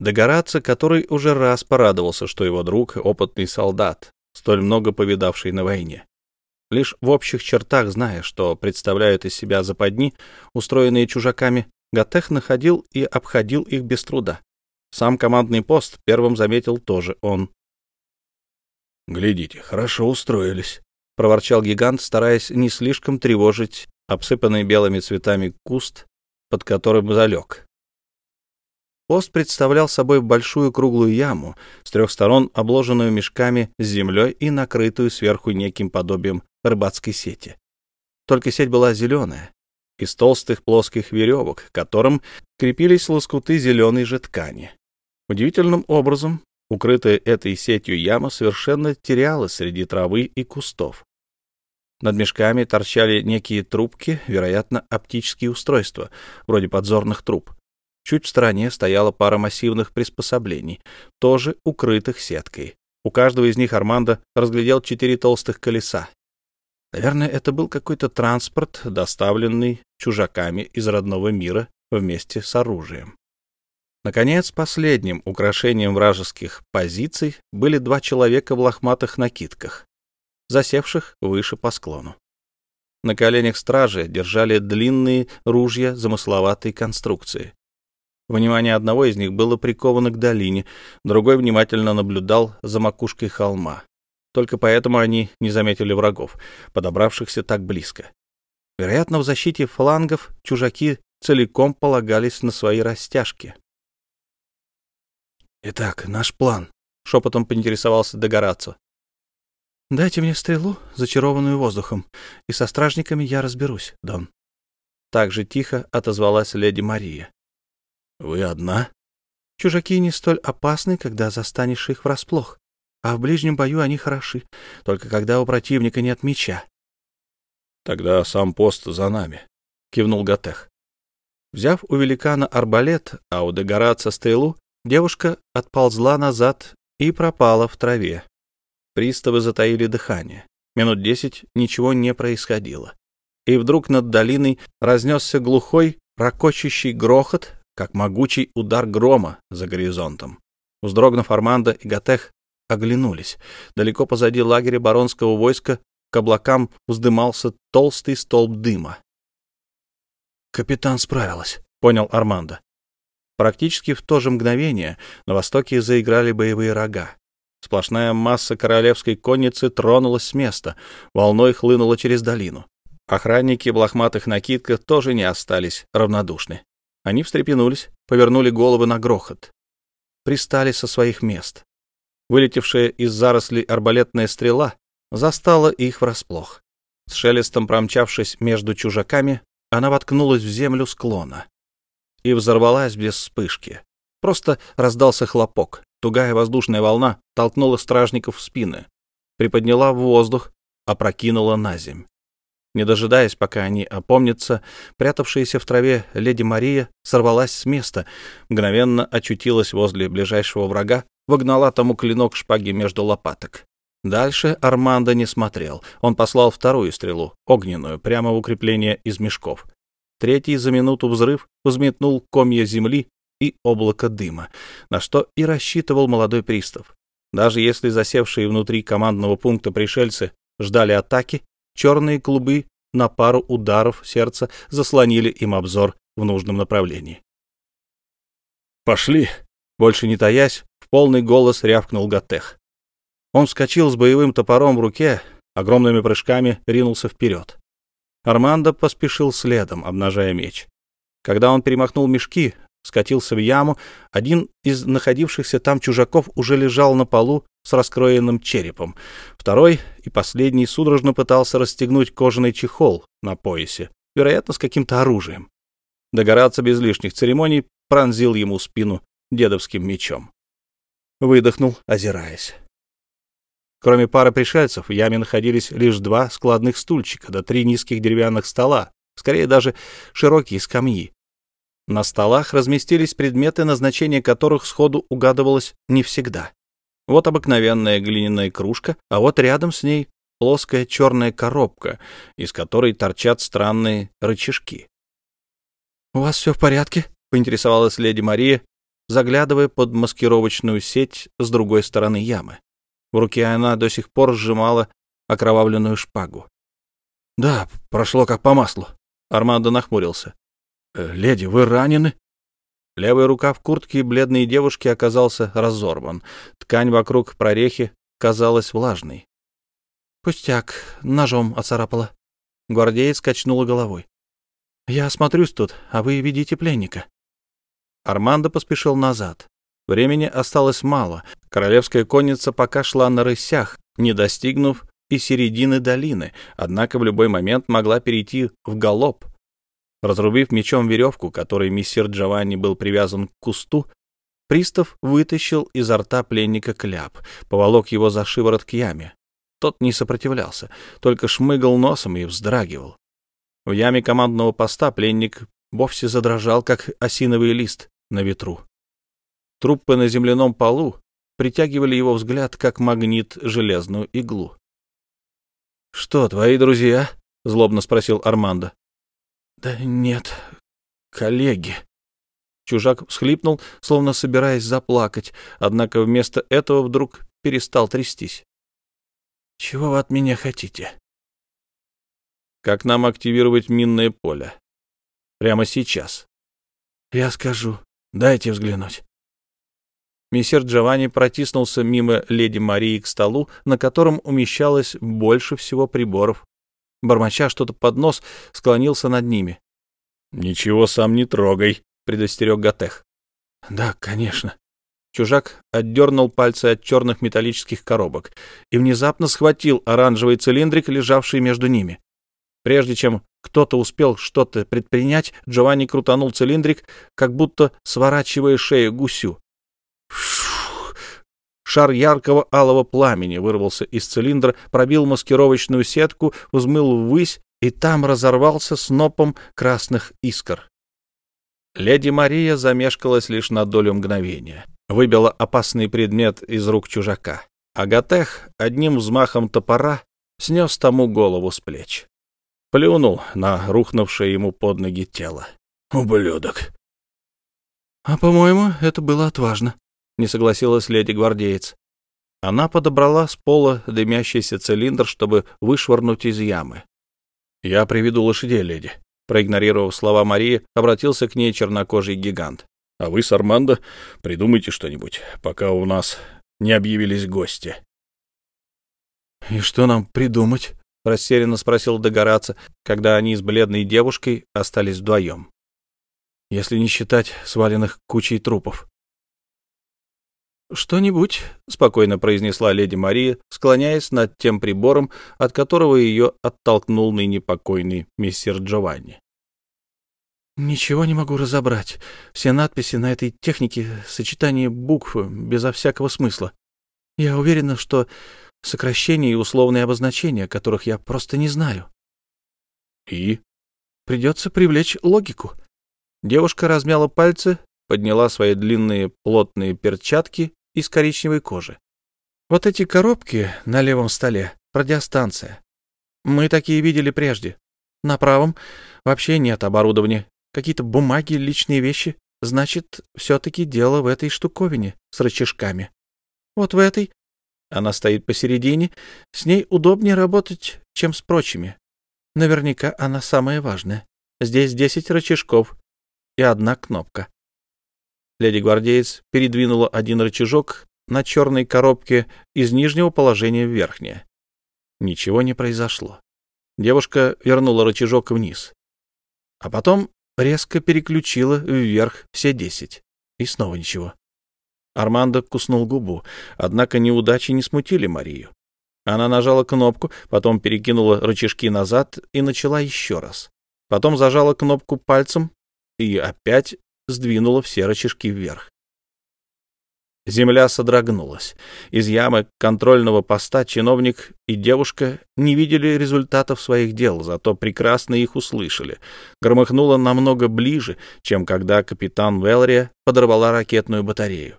Догораться, который уже раз порадовался, что его друг — опытный солдат, столь много повидавший на войне. Лишь в общих чертах, зная, что представляют из себя западни, устроенные чужаками, Гатех находил и обходил их без труда. Сам командный пост первым заметил тоже он. «Глядите, хорошо устроились», — проворчал гигант, стараясь не слишком тревожить обсыпанный белыми цветами куст, под которым залег. Пост представлял собой большую круглую яму, с трех сторон обложенную мешками с землей и накрытую сверху неким подобием рыбацкой сети. Только сеть была зеленая, из толстых плоских веревок, к которым крепились лоскуты зеленой же ткани. Удивительным образом, укрытая этой сетью яма совершенно терялась среди травы и кустов. Над мешками торчали некие трубки, вероятно, оптические устройства, вроде подзорных труб. Чуть в стороне стояла пара массивных приспособлений, тоже укрытых сеткой. У каждого из них Армандо разглядел четыре толстых колеса. Наверное, это был какой-то транспорт, доставленный чужаками из родного мира вместе с оружием. Наконец, последним украшением вражеских позиций были два человека в лохматых накидках, засевших выше по склону. На коленях стражи держали длинные ружья замысловатой конструкции. Внимание одного из них было приковано к долине, другой внимательно наблюдал за макушкой холма. Только поэтому они не заметили врагов, подобравшихся так близко. Вероятно, в защите флангов чужаки целиком полагались на свои растяжки. «Итак, наш план», — шепотом поинтересовался Догорацо. «Дайте мне стрелу, зачарованную воздухом, и со стражниками я разберусь, Дон». Так же тихо отозвалась леди Мария. «Вы одна?» «Чужаки не столь опасны, когда застанешь их врасплох, а в ближнем бою они хороши, только когда у противника нет меча». «Тогда сам пост за нами», — кивнул Гатех. Взяв у великана арбалет, а у Дегораца стрелу, девушка отползла назад и пропала в траве. Приставы затаили дыхание. Минут десять ничего не происходило. И вдруг над долиной разнесся глухой, ракочущий грохот, как могучий удар грома за горизонтом. Вздрогнув Армандо и Гатех оглянулись. Далеко позади лагеря баронского войска к облакам вздымался толстый столб дыма. «Капитан справилась», — понял Армандо. Практически в то же мгновение на востоке заиграли боевые рога. Сплошная масса королевской конницы тронулась с места, волной хлынула через долину. Охранники в лохматых накидках тоже не остались равнодушны. Они встрепенулись, повернули головы на грохот. Пристали со своих мест. Вылетевшая из зарослей арбалетная стрела застала их врасплох. С шелестом промчавшись между чужаками, она воткнулась в землю склона и взорвалась без вспышки. Просто раздался хлопок. Тугая воздушная волна толкнула стражников в спины, приподняла в воздух, опрокинула на земь. Не дожидаясь, пока они опомнятся, прятавшаяся в траве леди Мария сорвалась с места, мгновенно очутилась возле ближайшего врага, вогнала тому клинок шпаги между лопаток. Дальше Армандо не смотрел. Он послал вторую стрелу, огненную, прямо в укрепление из мешков. Третий за минуту взрыв взметнул комья земли и облако дыма, на что и рассчитывал молодой пристав. Даже если засевшие внутри командного пункта пришельцы ждали атаки, черные клубы на пару ударов сердца заслонили им обзор в нужном направлении. «Пошли!» Больше не таясь, в полный голос рявкнул Гатех. Он вскочил с боевым топором в руке, огромными прыжками ринулся вперед. Армандо поспешил следом, обнажая меч. Когда он перемахнул мешки, скатился в яму, один из находившихся там чужаков уже лежал на полу с раскроенным черепом. Второй и последний судорожно пытался расстегнуть кожаный чехол на поясе, вероятно, с каким-то оружием. Догораться без лишних церемоний пронзил ему спину дедовским мечом. Выдохнул, озираясь. Кроме пары пришельцев, в яме находились лишь два складных стульчика да три низких деревянных стола, скорее даже широкие скамьи. На столах разместились предметы, назначение которых сходу угадывалось не всегда. Вот обыкновенная глиняная кружка, а вот рядом с ней плоская черная коробка, из которой торчат странные рычажки. — У вас все в порядке? — поинтересовалась леди Мария, заглядывая под маскировочную сеть с другой стороны ямы. В руке она до сих пор сжимала окровавленную шпагу. — Да, прошло как по маслу. Армандо нахмурился. «Э, — Леди, вы ранены? Левая рука в куртке бледной девушки оказался разорван. Ткань вокруг прорехи казалась влажной. — Пустяк, ножом оцарапала. Гвардеец качнула головой. — Я осмотрюсь тут, а вы ведите пленника. Армандо поспешил назад. Времени осталось мало. Королевская конница пока шла на рысях, не достигнув и середины долины, однако в любой момент могла перейти в галоп. Разрубив мечом веревку, которой мессир Джованни был привязан к кусту, пристав вытащил изо рта пленника кляп, поволок его за шиворот к яме. Тот не сопротивлялся, только шмыгал носом и вздрагивал. В яме командного поста пленник вовсе задрожал, как осиновый лист на ветру. Трупы на земляном полу притягивали его взгляд, как магнит железную иглу. — Что, твои друзья? — злобно спросил Армандо. — Да нет, коллеги. Чужак всхлипнул, словно собираясь заплакать, однако вместо этого вдруг перестал трястись. — Чего вы от меня хотите? — Как нам активировать минное поле? Прямо сейчас. — Я скажу. Дайте взглянуть. Мессер Джованни протиснулся мимо леди Марии к столу, на котором умещалось больше всего приборов. Бормоча что-то под нос, склонился над ними. Ничего сам не трогай, предостерег Гатех. Да, конечно. Чужак отдернул пальцы от черных металлических коробок и внезапно схватил оранжевый цилиндрик, лежавший между ними. Прежде чем кто-то успел что-то предпринять, Джованни крутанул цилиндрик, как будто сворачивая шею гусю. Шар яркого алого пламени вырвался из цилиндра, пробил маскировочную сетку, взмыл ввысь и там разорвался снопом красных искр. Леди Мария замешкалась лишь на долю мгновения, выбила опасный предмет из рук чужака. Агатех одним взмахом топора снес тому голову с плеч. Плюнул на рухнувшее ему под ноги тело. «Ублюдок!» «А, по-моему, это было отважно», — не согласилась леди-гвардеец. Она подобрала с пола дымящийся цилиндр, чтобы вышвырнуть из ямы. «Я приведу лошадей, леди», — проигнорировав слова Марии, обратился к ней чернокожий гигант. «А вы с придумайте что-нибудь, пока у нас не объявились гости». «И что нам придумать?» — растерянно спросил Догораца, когда они с бледной девушкой остались вдвоем. «Если не считать сваленных кучей трупов». «Что-нибудь», — спокойно произнесла леди Мария, склоняясь над тем прибором, от которого ее оттолкнул ныне покойный мистер Джованни. «Ничего не могу разобрать. Все надписи на этой технике — сочетание букв безо всякого смысла. Я уверена, что сокращения и условные обозначения, которых я просто не знаю». «И?» «Придется привлечь логику». Девушка размяла пальцы, подняла свои длинные плотные перчатки из коричневой кожи. Вот эти коробки на левом столе — радиостанция. Мы такие видели прежде. На правом вообще нет оборудования. Какие-то бумаги, личные вещи. Значит, все-таки дело в этой штуковине с рычажками. Вот в этой. Она стоит посередине. С ней удобнее работать, чем с прочими. Наверняка она самая важная. Здесь десять рычажков и одна кнопка. Леди-гвардеец передвинула один рычажок на черной коробке из нижнего положения в верхнее. Ничего не произошло. Девушка вернула рычажок вниз. А потом резко переключила вверх все десять. И снова ничего. Армандо куснул губу, однако неудачи не смутили Марию. Она нажала кнопку, потом перекинула рычажки назад и начала еще раз. Потом зажала кнопку пальцем и опять сдвинула все рычажки вверх. Земля содрогнулась. Из ямы контрольного поста чиновник и девушка не видели результатов своих дел, зато прекрасно их услышали. Громыхнуло намного ближе, чем когда капитан Велрия подорвала ракетную батарею.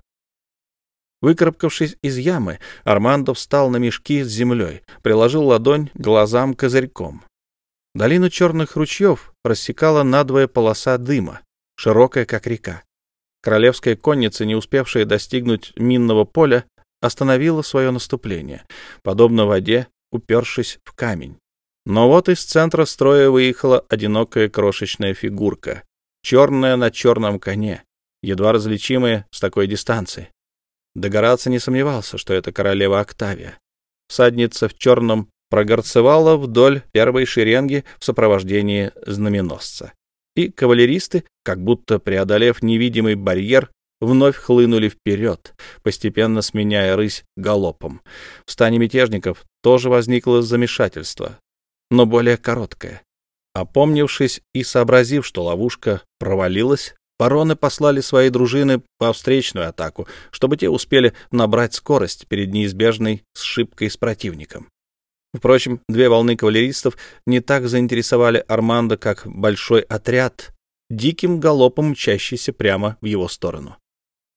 Выкарабкавшись из ямы, Армандо встал на мешки с землей, приложил ладонь глазам козырьком. Долину черных ручьев рассекала надвое полоса дыма широкая, как река. Королевская конница, не успевшая достигнуть минного поля, остановила свое наступление, подобно воде, упершись в камень. Но вот из центра строя выехала одинокая крошечная фигурка, черная на черном коне, едва различимая с такой дистанции. Догораться не сомневался, что это королева Октавия. Всадница в черном прогорцевала вдоль первой шеренги в сопровождении знаменосца и кавалеристы, как будто преодолев невидимый барьер, вновь хлынули вперед, постепенно сменяя рысь галопом. В стане мятежников тоже возникло замешательство, но более короткое. Опомнившись и сообразив, что ловушка провалилась, бароны послали свои дружины по встречную атаку, чтобы те успели набрать скорость перед неизбежной сшибкой с противником. Впрочем, две волны кавалеристов не так заинтересовали Армандо, как большой отряд, диким галопом мчащийся прямо в его сторону.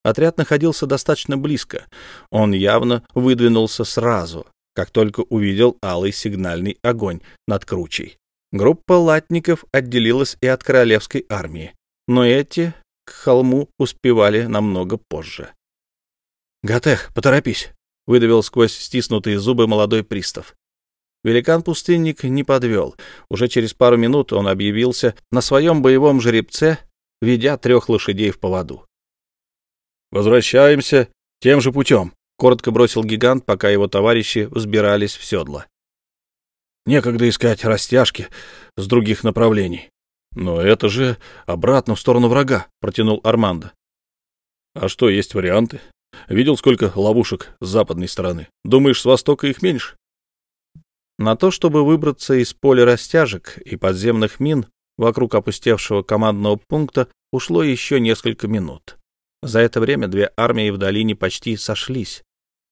Отряд находился достаточно близко. Он явно выдвинулся сразу, как только увидел алый сигнальный огонь над кручей. Группа латников отделилась и от королевской армии, но эти к холму успевали намного позже. «Гатех, поторопись!» — выдавил сквозь стиснутые зубы молодой пристав. Великан-пустынник не подвел. Уже через пару минут он объявился на своем боевом жеребце, ведя трех лошадей в поводу. «Возвращаемся тем же путем», — коротко бросил гигант, пока его товарищи взбирались в седло. «Некогда искать растяжки с других направлений. Но это же обратно в сторону врага, протянул Армандо. А что, есть варианты? Видел, сколько ловушек с западной стороны? Думаешь, с востока их меньше? На то, чтобы выбраться из поля растяжек и подземных мин вокруг опустевшего командного пункта, ушло еще несколько минут. За это время две армии в долине почти сошлись,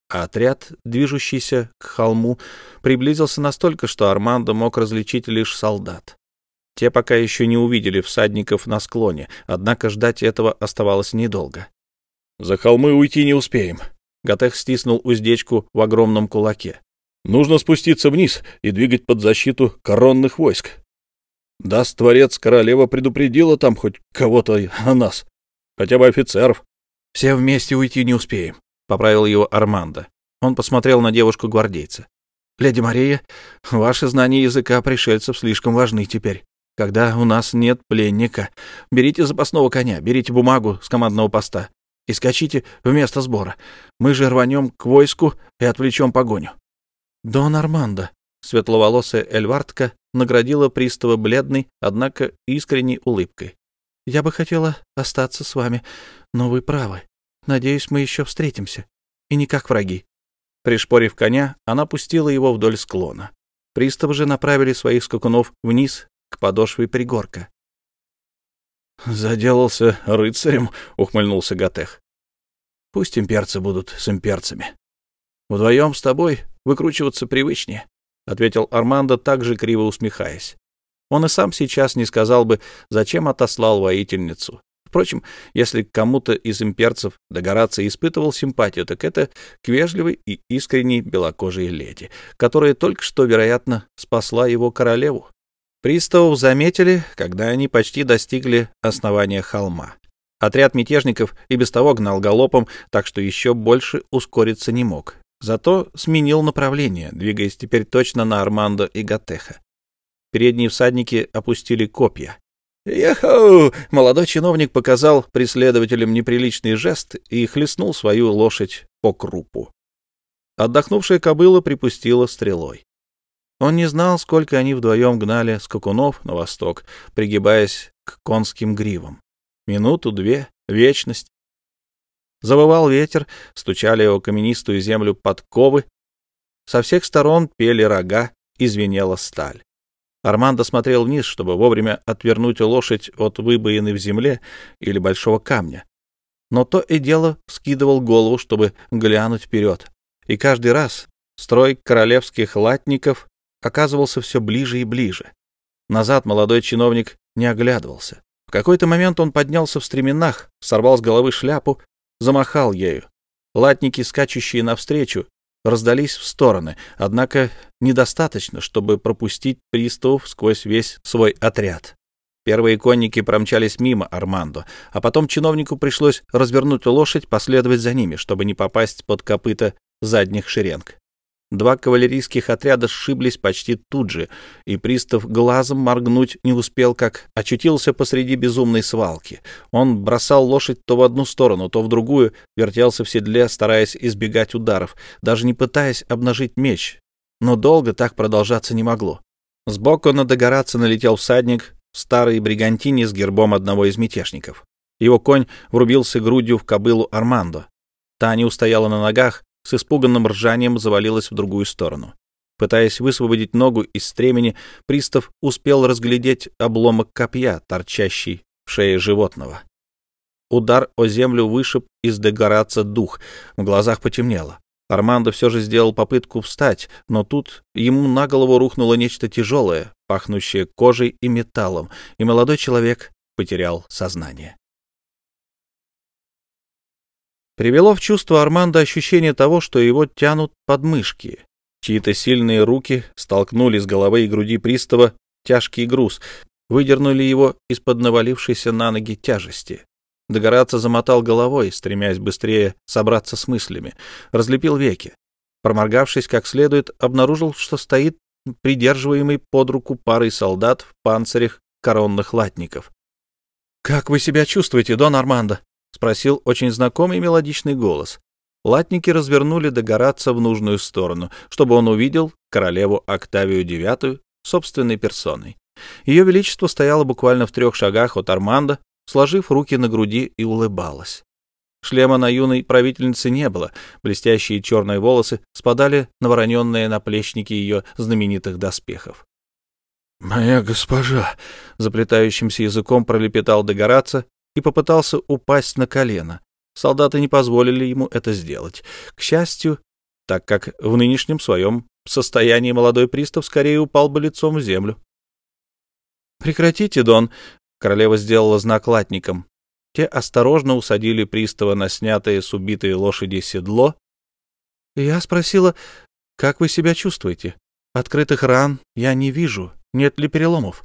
а отряд, движущийся к холму, приблизился настолько, что Армандо мог различить лишь солдат. Те пока еще не увидели всадников на склоне, однако ждать этого оставалось недолго. «За холмы уйти не успеем», — Готех стиснул уздечку в огромном кулаке. «Нужно спуститься вниз и двигать под защиту коронных войск. Даст Творец, королева предупредила там хоть кого-то о нас, хотя бы офицеров». «Все вместе уйти не успеем», — поправил его Армандо. Он посмотрел на девушку-гвардейца. «Леди Мария, ваши знания языка пришельцев слишком важны теперь когда у нас нет пленника. Берите запасного коня, берите бумагу с командного поста и скачите в место сбора. Мы же рванем к войску и отвлечем погоню. Дон Армандо, светловолосая Эльвартка, наградила пристава бледной, однако искренней улыбкой. Я бы хотела остаться с вами, но вы правы. Надеюсь, мы еще встретимся. И не как враги. Пришпорив коня, она пустила его вдоль склона. Приставы же направили своих скакунов вниз к подошве пригорка. «Заделался рыцарем», — ухмыльнулся Гатех. «Пусть имперцы будут с имперцами. Вдвоем с тобой выкручиваться привычнее», — ответил Армандо, также криво усмехаясь. Он и сам сейчас не сказал бы, зачем отослал воительницу. Впрочем, если кому-то из имперцев Догораться испытывал симпатию, так это к вежливой и искренней белокожей леди, которая только что, вероятно, спасла его королеву. Приставов заметили, когда они почти достигли основания холма. Отряд мятежников и без того гнал галопом, так что еще больше ускориться не мог. Зато сменил направление, двигаясь теперь точно на Армандо и Гатеха. Передние всадники опустили копья. «Еху!» — молодой чиновник показал преследователям неприличный жест и хлестнул свою лошадь по крупу. Отдохнувшая кобыла припустила стрелой. Он не знал, сколько они вдвоем гнали скакунов на восток, пригибаясь к конским гривам. Минуту, две, вечность. Завывал ветер, стучали о каменистую землю подковы. Со всех сторон пели рога и звенела сталь. Армандо смотрел вниз, чтобы вовремя отвернуть лошадь от выбоины в земле или большого камня. Но то и дело скидывал голову, чтобы глянуть вперед. И каждый раз строй королевских латников оказывался все ближе и ближе. Назад молодой чиновник не оглядывался. В какой-то момент он поднялся в стременах, сорвал с головы шляпу, замахал ею. Латники, скачущие навстречу, раздались в стороны, однако недостаточно, чтобы пропустить приставов сквозь весь свой отряд. Первые конники промчались мимо Армандо, а потом чиновнику пришлось развернуть лошадь, последовать за ними, чтобы не попасть под копыта задних шеренг. Два кавалерийских отряда сшиблись почти тут же, и пристав глазом моргнуть не успел, как очутился посреди безумной свалки. Он бросал лошадь то в одну сторону, то в другую, вертелся в седле, стараясь избегать ударов, даже не пытаясь обнажить меч. Но долго так продолжаться не могло. Сбоку на догораться налетел всадник в старой бригантине с гербом одного из мятежников. Его конь врубился грудью в кобылу Армандо. Та не устояла на ногах, с испуганным ржанием завалилась в другую сторону. Пытаясь высвободить ногу из стремени, пристав успел разглядеть обломок копья, торчащий в шее животного. Удар о землю вышиб из дегораца дух, в глазах потемнело. Армандо все же сделал попытку встать, но тут ему на голову рухнуло нечто тяжелое, пахнущее кожей и металлом, и молодой человек потерял сознание. Привело в чувство Армандо ощущение того, что его тянут подмышки. Чьи-то сильные руки столкнули с головы и груди пристава тяжкий груз, выдернули его из-под навалившейся на ноги тяжести. Догораться замотал головой, стремясь быстрее собраться с мыслями, разлепил веки. Проморгавшись как следует, обнаружил, что стоит придерживаемый под руку парой солдат в панцирях коронных латников. — Как вы себя чувствуете, Дон Армандо? — спросил очень знакомый мелодичный голос. Латники развернули догораться в нужную сторону, чтобы он увидел королеву Октавию IX собственной персоной. Ее Величество стояло буквально в трех шагах от Армандо, сложив руки на груди и улыбалась. Шлема на юной правительнице не было, блестящие черные волосы спадали на вороненные наплечники ее знаменитых доспехов. «Моя госпожа!» — заплетающимся языком пролепетал Дегораться и попытался упасть на колено. Солдаты не позволили ему это сделать. К счастью, так как в нынешнем своем состоянии молодой пристав скорее упал бы лицом в землю. «Прекратите, Дон!» — королева сделала знак латникам. Те осторожно усадили пристава на снятое с убитой лошади седло. Я спросила, как вы себя чувствуете? Открытых ран я не вижу. Нет ли переломов?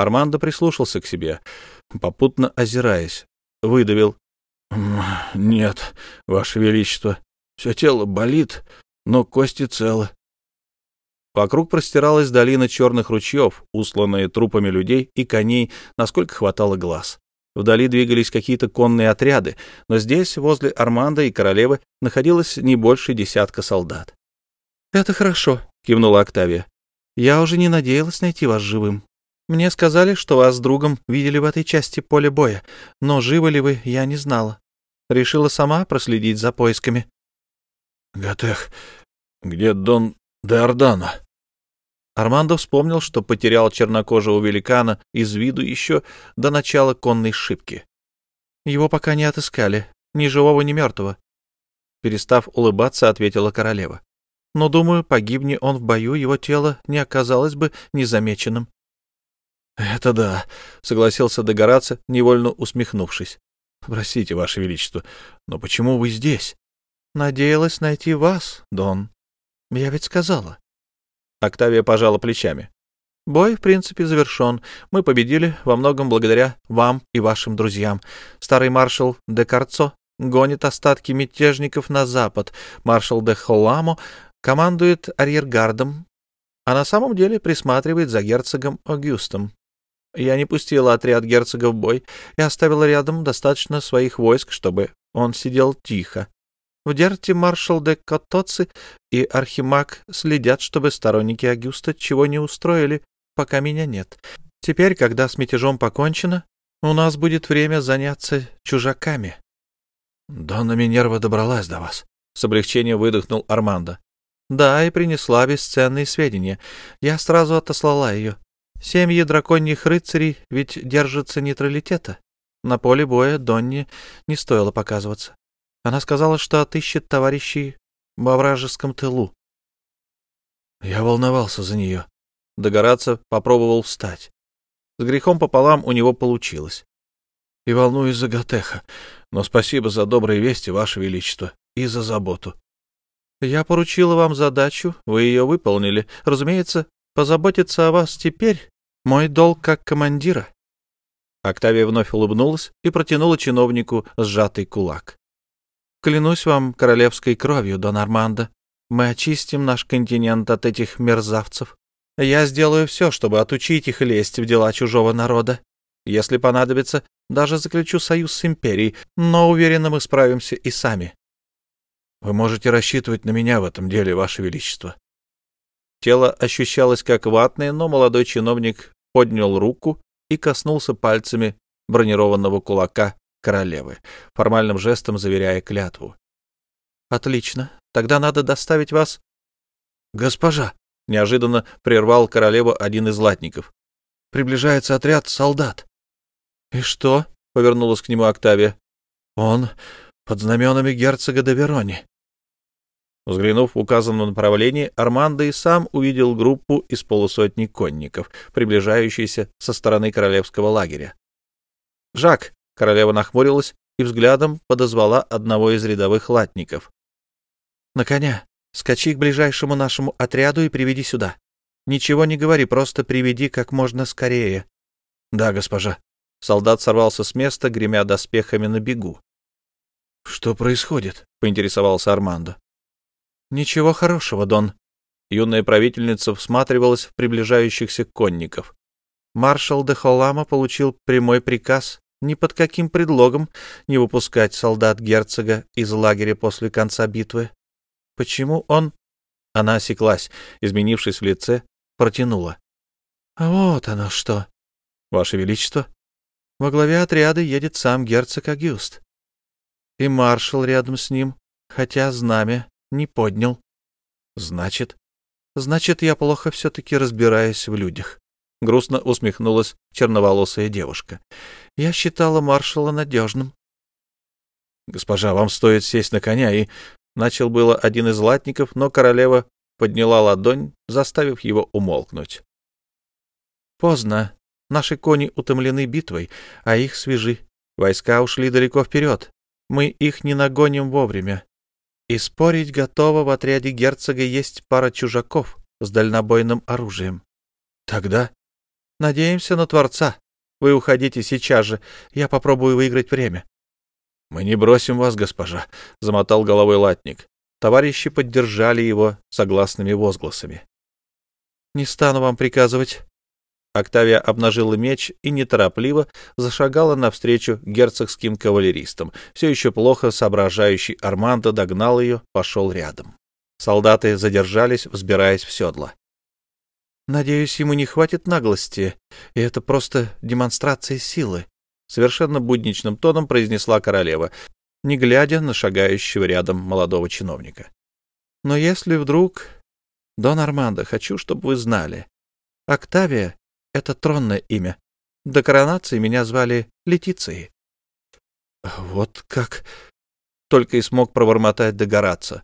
Армандо прислушался к себе, попутно озираясь. Выдавил. — Нет, Ваше Величество, все тело болит, но кости целы. Вокруг простиралась долина черных ручьев, усланная трупами людей и коней, насколько хватало глаз. Вдали двигались какие-то конные отряды, но здесь, возле Арманда и королевы, находилось не больше десятка солдат. — Это хорошо, — кивнула Октавия. — Я уже не надеялась найти вас живым. Мне сказали, что вас с другом видели в этой части поля боя, но живы ли вы, я не знала. Решила сама проследить за поисками. — Готех, где Дон де Ордано? Армандо вспомнил, что потерял чернокожего великана из виду еще до начала конной шибки. Его пока не отыскали, ни живого, ни мертвого. Перестав улыбаться, ответила королева. Но, думаю, погибни он в бою, его тело не оказалось бы незамеченным. — Это да, — согласился Догораться, невольно усмехнувшись. — Простите, Ваше Величество, но почему вы здесь? — Надеялась найти вас, Дон. Я ведь сказала. Октавия пожала плечами. Бой, в принципе, завершен. Мы победили во многом благодаря вам и вашим друзьям. Старый маршал де Карцо гонит остатки мятежников на запад. Маршал де Холламо командует арьергардом, а на самом деле присматривает за герцогом Огюстом. Я не пустила отряд герцога в бой и оставила рядом достаточно своих войск, чтобы он сидел тихо. В Дерте маршал де Котоци и Архимаг следят, чтобы сторонники Агюста чего не устроили, пока меня нет. Теперь, когда с мятежом покончено, у нас будет время заняться чужаками. — Донна Минерва добралась до вас, — с облегчением выдохнул Армандо. — Да, и принесла бесценные сведения. Я сразу отослала ее. Семьи драконьих рыцарей ведь держатся нейтралитета. На поле боя Донне не стоило показываться. Она сказала, что отыщет товарищей во вражеском тылу. Я волновался за нее. Догораться попробовал встать. С грехом пополам у него получилось. И волнуюсь за Готеха, но спасибо за добрые вести, Ваше Величество, и за заботу. Я поручила вам задачу, вы ее выполнили. Разумеется, позаботиться о вас теперь — мой долг как командира. Октавия вновь улыбнулась и протянула чиновнику сжатый кулак. Клянусь вам королевской кровью, Дон Армандо, мы очистим наш континент от этих мерзавцев. Я сделаю все, чтобы отучить их лезть в дела чужого народа. Если понадобится, даже заключу союз с империей, но уверенно мы справимся и сами. Вы можете рассчитывать на меня в этом деле, Ваше Величество. Тело ощущалось как ватное, но молодой чиновник поднял руку и коснулся пальцами бронированного кулака королевы, формальным жестом заверяя клятву. — Отлично. Тогда надо доставить вас... — Госпожа! — неожиданно прервал королеву один из латников. — Приближается отряд солдат. — И что? — повернулась к нему Октавия. — Он под знаменами герцога де Верони. Взглянув в указанном направлении, Армандо и сам увидел группу из полусотни конников, приближающейся со стороны королевского лагеря. «Жак!» Королева нахмурилась и взглядом подозвала одного из рядовых латников. — На коня. Скачи к ближайшему нашему отряду и приведи сюда. Ничего не говори, просто приведи как можно скорее. — Да, госпожа. Солдат сорвался с места, гремя доспехами на бегу. — Что происходит? — поинтересовался Армандо. — Ничего хорошего, Дон. Юная правительница всматривалась в приближающихся конников. Маршал де Холлама получил прямой приказ ни под каким предлогом не выпускать солдат герцога из лагеря после конца битвы. Почему он... Она осеклась, изменившись в лице, протянула. А вот оно что. Ваше Величество, во главе отряда едет сам герцог Агюст. И маршал рядом с ним, хотя знамя не поднял. Значит, значит, я плохо все-таки разбираюсь в людях. Грустно усмехнулась черноволосая девушка. Я считала маршала надежным. Госпожа, вам стоит сесть на коня и... Начал было один из латников, но королева подняла ладонь, заставив его умолкнуть. Поздно. Наши кони утомлены битвой, а их свежи. Войска ушли далеко вперед. Мы их не нагоним вовремя. И спорить готово, в отряде герцога есть пара чужаков с дальнобойным оружием. Тогда надеемся на Творца. Вы уходите сейчас же, я попробую выиграть время. — Мы не бросим вас, госпожа, — замотал головой латник. Товарищи поддержали его согласными возгласами. — Не стану вам приказывать. Октавия обнажила меч и неторопливо зашагала навстречу герцогским кавалеристам. Все еще плохо соображающий Армандо догнал ее, пошел рядом. Солдаты задержались, взбираясь в седло. «Надеюсь, ему не хватит наглости, и это просто демонстрация силы», — совершенно будничным тоном произнесла королева, не глядя на шагающего рядом молодого чиновника. «Но если вдруг... Дон Армандо, хочу, чтобы вы знали. Октавия — это тронное имя. До коронации меня звали Летицией». «Вот как...» — только и смог пробормотать догораться.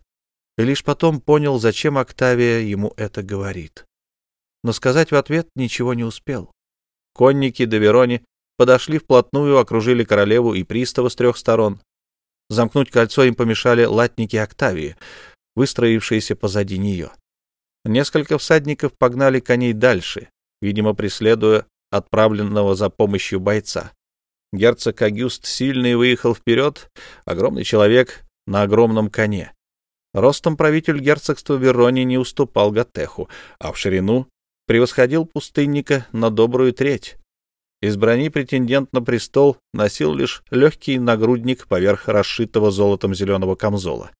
И лишь потом понял, зачем Октавия ему это говорит. Но сказать в ответ ничего не успел. Конники до Верони подошли вплотную, окружили королеву и пристава с трех сторон. Замкнуть кольцо им помешали латники Октавии, выстроившиеся позади нее. Несколько всадников погнали коней дальше, видимо, преследуя отправленного за помощью бойца. Герцог Агюст сильный выехал вперед, огромный человек на огромном коне. Ростом правитель герцогства Верони не уступал Гатеху, а в ширину превосходил пустынника на добрую треть. Из брони претендент на престол носил лишь легкий нагрудник поверх расшитого золотом зеленого камзола.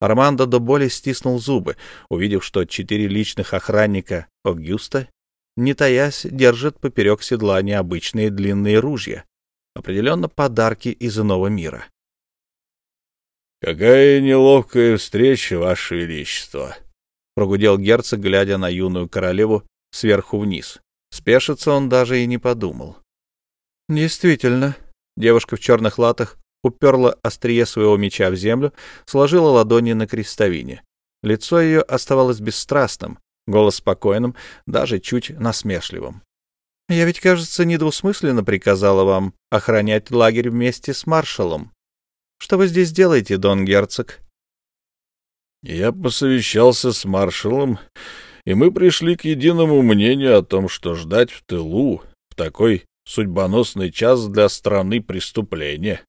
Армандо до боли стиснул зубы, увидев, что четыре личных охранника Огюста, не таясь, держат поперек седла необычные длинные ружья. Определенно подарки из иного мира. «Какая неловкая встреча, Ваше Величество!» — прогудел герцог, глядя на юную королеву сверху вниз. Спешиться он даже и не подумал. Действительно, девушка в черных латах уперла острие своего меча в землю, сложила ладони на крестовине. Лицо ее оставалось бесстрастным, голос спокойным, даже чуть насмешливым. «Я ведь, кажется, недвусмысленно приказала вам охранять лагерь вместе с маршалом. Что вы здесь делаете, дон герцог?» «Я посовещался с маршалом и мы пришли к единому мнению о том, что ждать в тылу в такой судьбоносный час для страны преступления.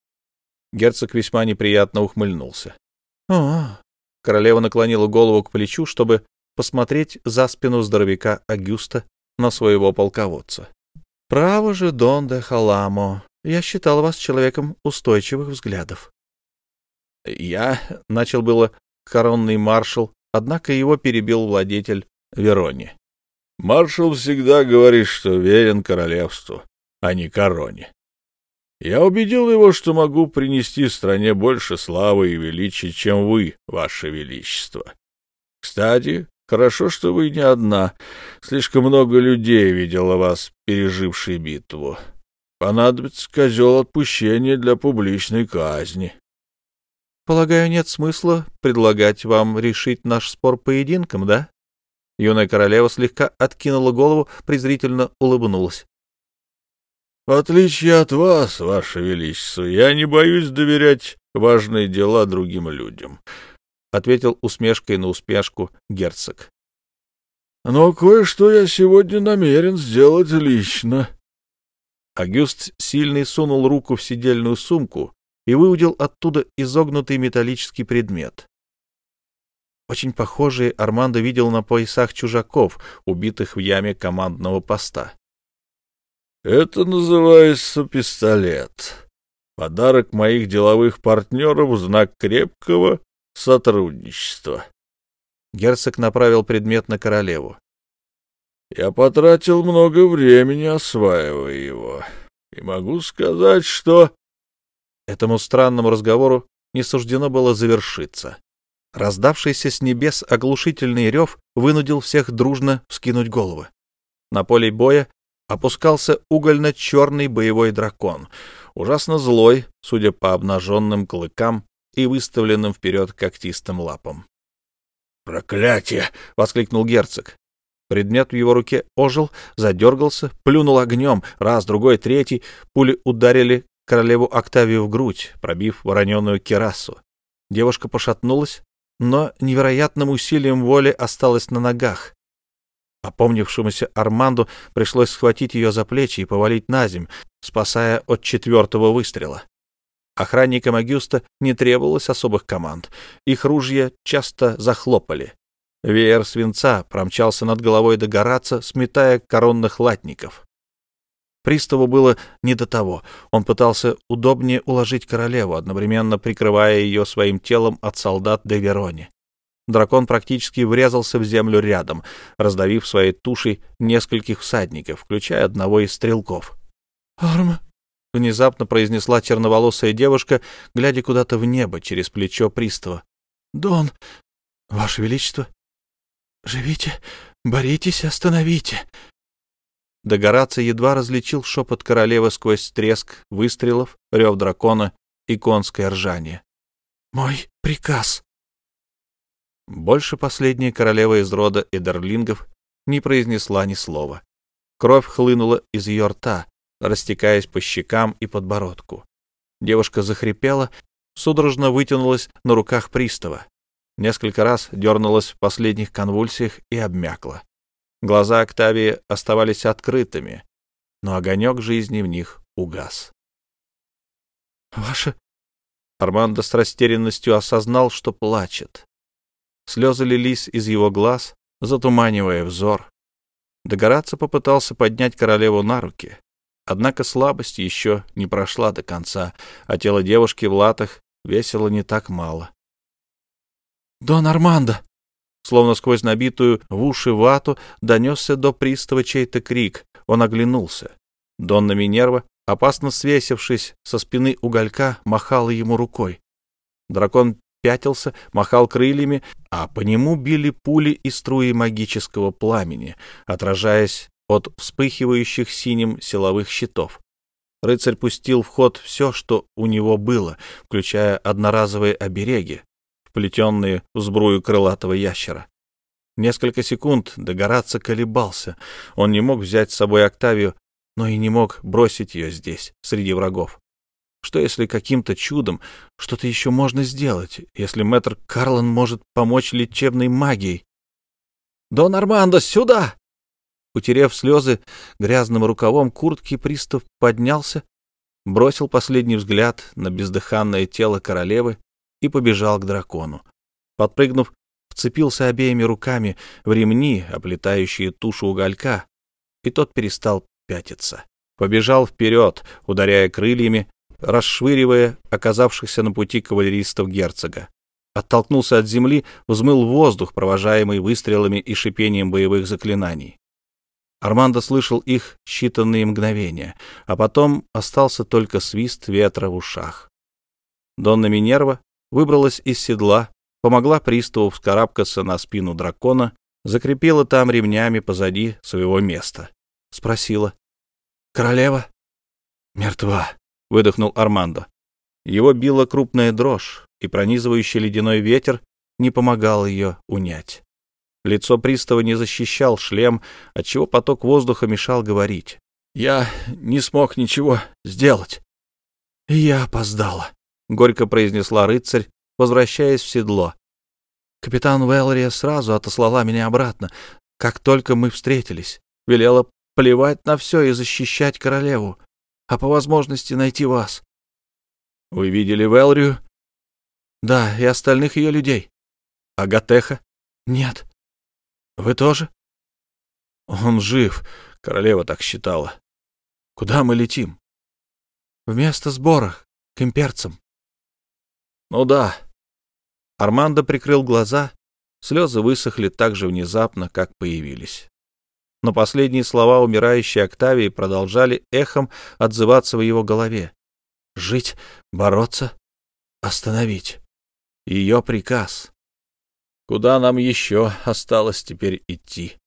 Герцог весьма неприятно ухмыльнулся. — О! Королева наклонила голову к плечу, чтобы посмотреть за спину здоровяка Агюста на своего полководца. — Право же, Дон де Халамо, я считал вас человеком устойчивых взглядов. — Я, — начал было коронный маршал, однако его перебил владетель Вероне. Маршал всегда говорит, что верен королевству, а не короне. Я убедил его, что могу принести стране больше славы и величия, чем вы, ваше величество. Кстати, хорошо, что вы не одна. Слишком много людей видело вас, пережившей битву. Понадобится козел отпущения для публичной казни. Полагаю, нет смысла предлагать вам решить наш спор поединком, да? Юная королева слегка откинула голову, презрительно улыбнулась. — В отличие от вас, ваше величество, я не боюсь доверять важные дела другим людям, — ответил усмешкой на усмешку герцог. — Но кое-что я сегодня намерен сделать лично. Агюст сильный сунул руку в сидельную сумку и выудил оттуда изогнутый металлический предмет. Очень похожие Армандо видел на поясах чужаков, убитых в яме командного поста. «Это называется пистолет. Подарок моих деловых партнеров в знак крепкого сотрудничества». Герцог направил предмет на королеву. Я потратил много времени, осваивая его, и могу сказать, что...» Этому странному разговору не суждено было завершиться. Раздавшийся с небес оглушительный рев вынудил всех дружно вскинуть головы. На поле боя опускался угольно-черный боевой дракон, ужасно злой, судя по обнаженным клыкам и выставленным вперед когтистым лапам. «Проклятие!» — воскликнул герцог. Предмет в его руке ожил, задергался, плюнул огнем, раз, другой, третий. Пули ударили королеву Октавию в грудь, пробив вороненую керасу. Девушка пошатнулась, но невероятным усилием воли осталась на ногах. Опомнившемуся Арманду пришлось схватить ее за плечи и повалить на земь, спасая от четвертого выстрела. Охранникам Агюста не требовалось особых команд. Их ружья часто захлопали. Веер свинца промчался над головой догораться, сметая коронных латников. Приставу было не до того. Он пытался удобнее уложить королеву, одновременно прикрывая ее своим телом от солдат де Верони. Дракон практически врезался в землю рядом, раздавив своей тушей нескольких всадников, включая одного из стрелков. «Арма!» — внезапно произнесла черноволосая девушка, глядя куда-то в небо через плечо пристава. «Дон! Ваше Величество! Живите! Боритесь, остановите!» Догораться едва различил шепот королевы сквозь треск выстрелов, рев дракона и конское ржание. «Мой приказ!» Больше последняя королева из рода Эдерлингов не произнесла ни слова. Кровь хлынула из ее рта, растекаясь по щекам и подбородку. Девушка захрипела, судорожно вытянулась на руках пристава. Несколько раз дернулась в последних конвульсиях и обмякла. Глаза Октавии оставались открытыми, но огонек жизни в них угас. «Ваша...» Армандо с растерянностью осознал, что плачет. Слезы лились из его глаз, затуманивая взор. Догораться попытался поднять королеву на руки. Однако слабость еще не прошла до конца, а тело девушки в латах весило не так мало. «Дон Армандо!» Словно сквозь набитую в уши вату донесся до пристава чей-то крик. Он оглянулся. Донна Минерва, опасно свесившись со спины уголька, махала ему рукой. Дракон пятился, махал крыльями, а по нему били пули и струи магического пламени, отражаясь от вспыхивающих синим силовых щитов. Рыцарь пустил в ход все, что у него было, включая одноразовые обереги, вплетенные в сбрую крылатого ящера. Несколько секунд догораться колебался. Он не мог взять с собой Октавию, но и не мог бросить ее здесь, среди врагов. Что если каким-то чудом что-то еще можно сделать, если мэтр Карлан может помочь лечебной магией? «Дон Армандо, сюда!» Утерев слезы грязным рукавом куртки, пристав поднялся, бросил последний взгляд на бездыханное тело королевы и побежал к дракону. Подпрыгнув, вцепился обеими руками в ремни, оплетающие тушу уголька, и тот перестал пятиться. Побежал вперед, ударяя крыльями, расшвыривая оказавшихся на пути кавалеристов герцога. Оттолкнулся от земли, взмыл воздух, провожаемый выстрелами и шипением боевых заклинаний. Армандо слышал их считанные мгновения, а потом остался только свист ветра в ушах. Донна Минерва выбралась из седла, помогла приставу вскарабкаться на спину дракона, закрепила там ремнями позади своего места. Спросила. «Королева?» «Мертва», — выдохнул Армандо. Его била крупная дрожь, и пронизывающий ледяной ветер не помогал ее унять. Лицо пристава не защищал шлем, отчего поток воздуха мешал говорить. «Я не смог ничего сделать. я опоздала», — горько произнесла рыцарь, возвращаясь в седло. Капитан Велрия сразу отослала меня обратно, как только мы встретились. Велела плевать на все и защищать королеву, а по возможности найти вас. — Вы видели Велрию? — Да, и остальных ее людей. — А Гатеха? — Нет. — Вы тоже? — Он жив, королева так считала. — Куда мы летим? — В место сбора, к имперцам. Ну да. Армандо прикрыл глаза, слезы высохли так же внезапно, как появились. но последние слова умирающей Октавии продолжали эхом отзываться в его голове. «Жить, бороться, остановить». Ее приказ. Куда нам еще осталось теперь идти?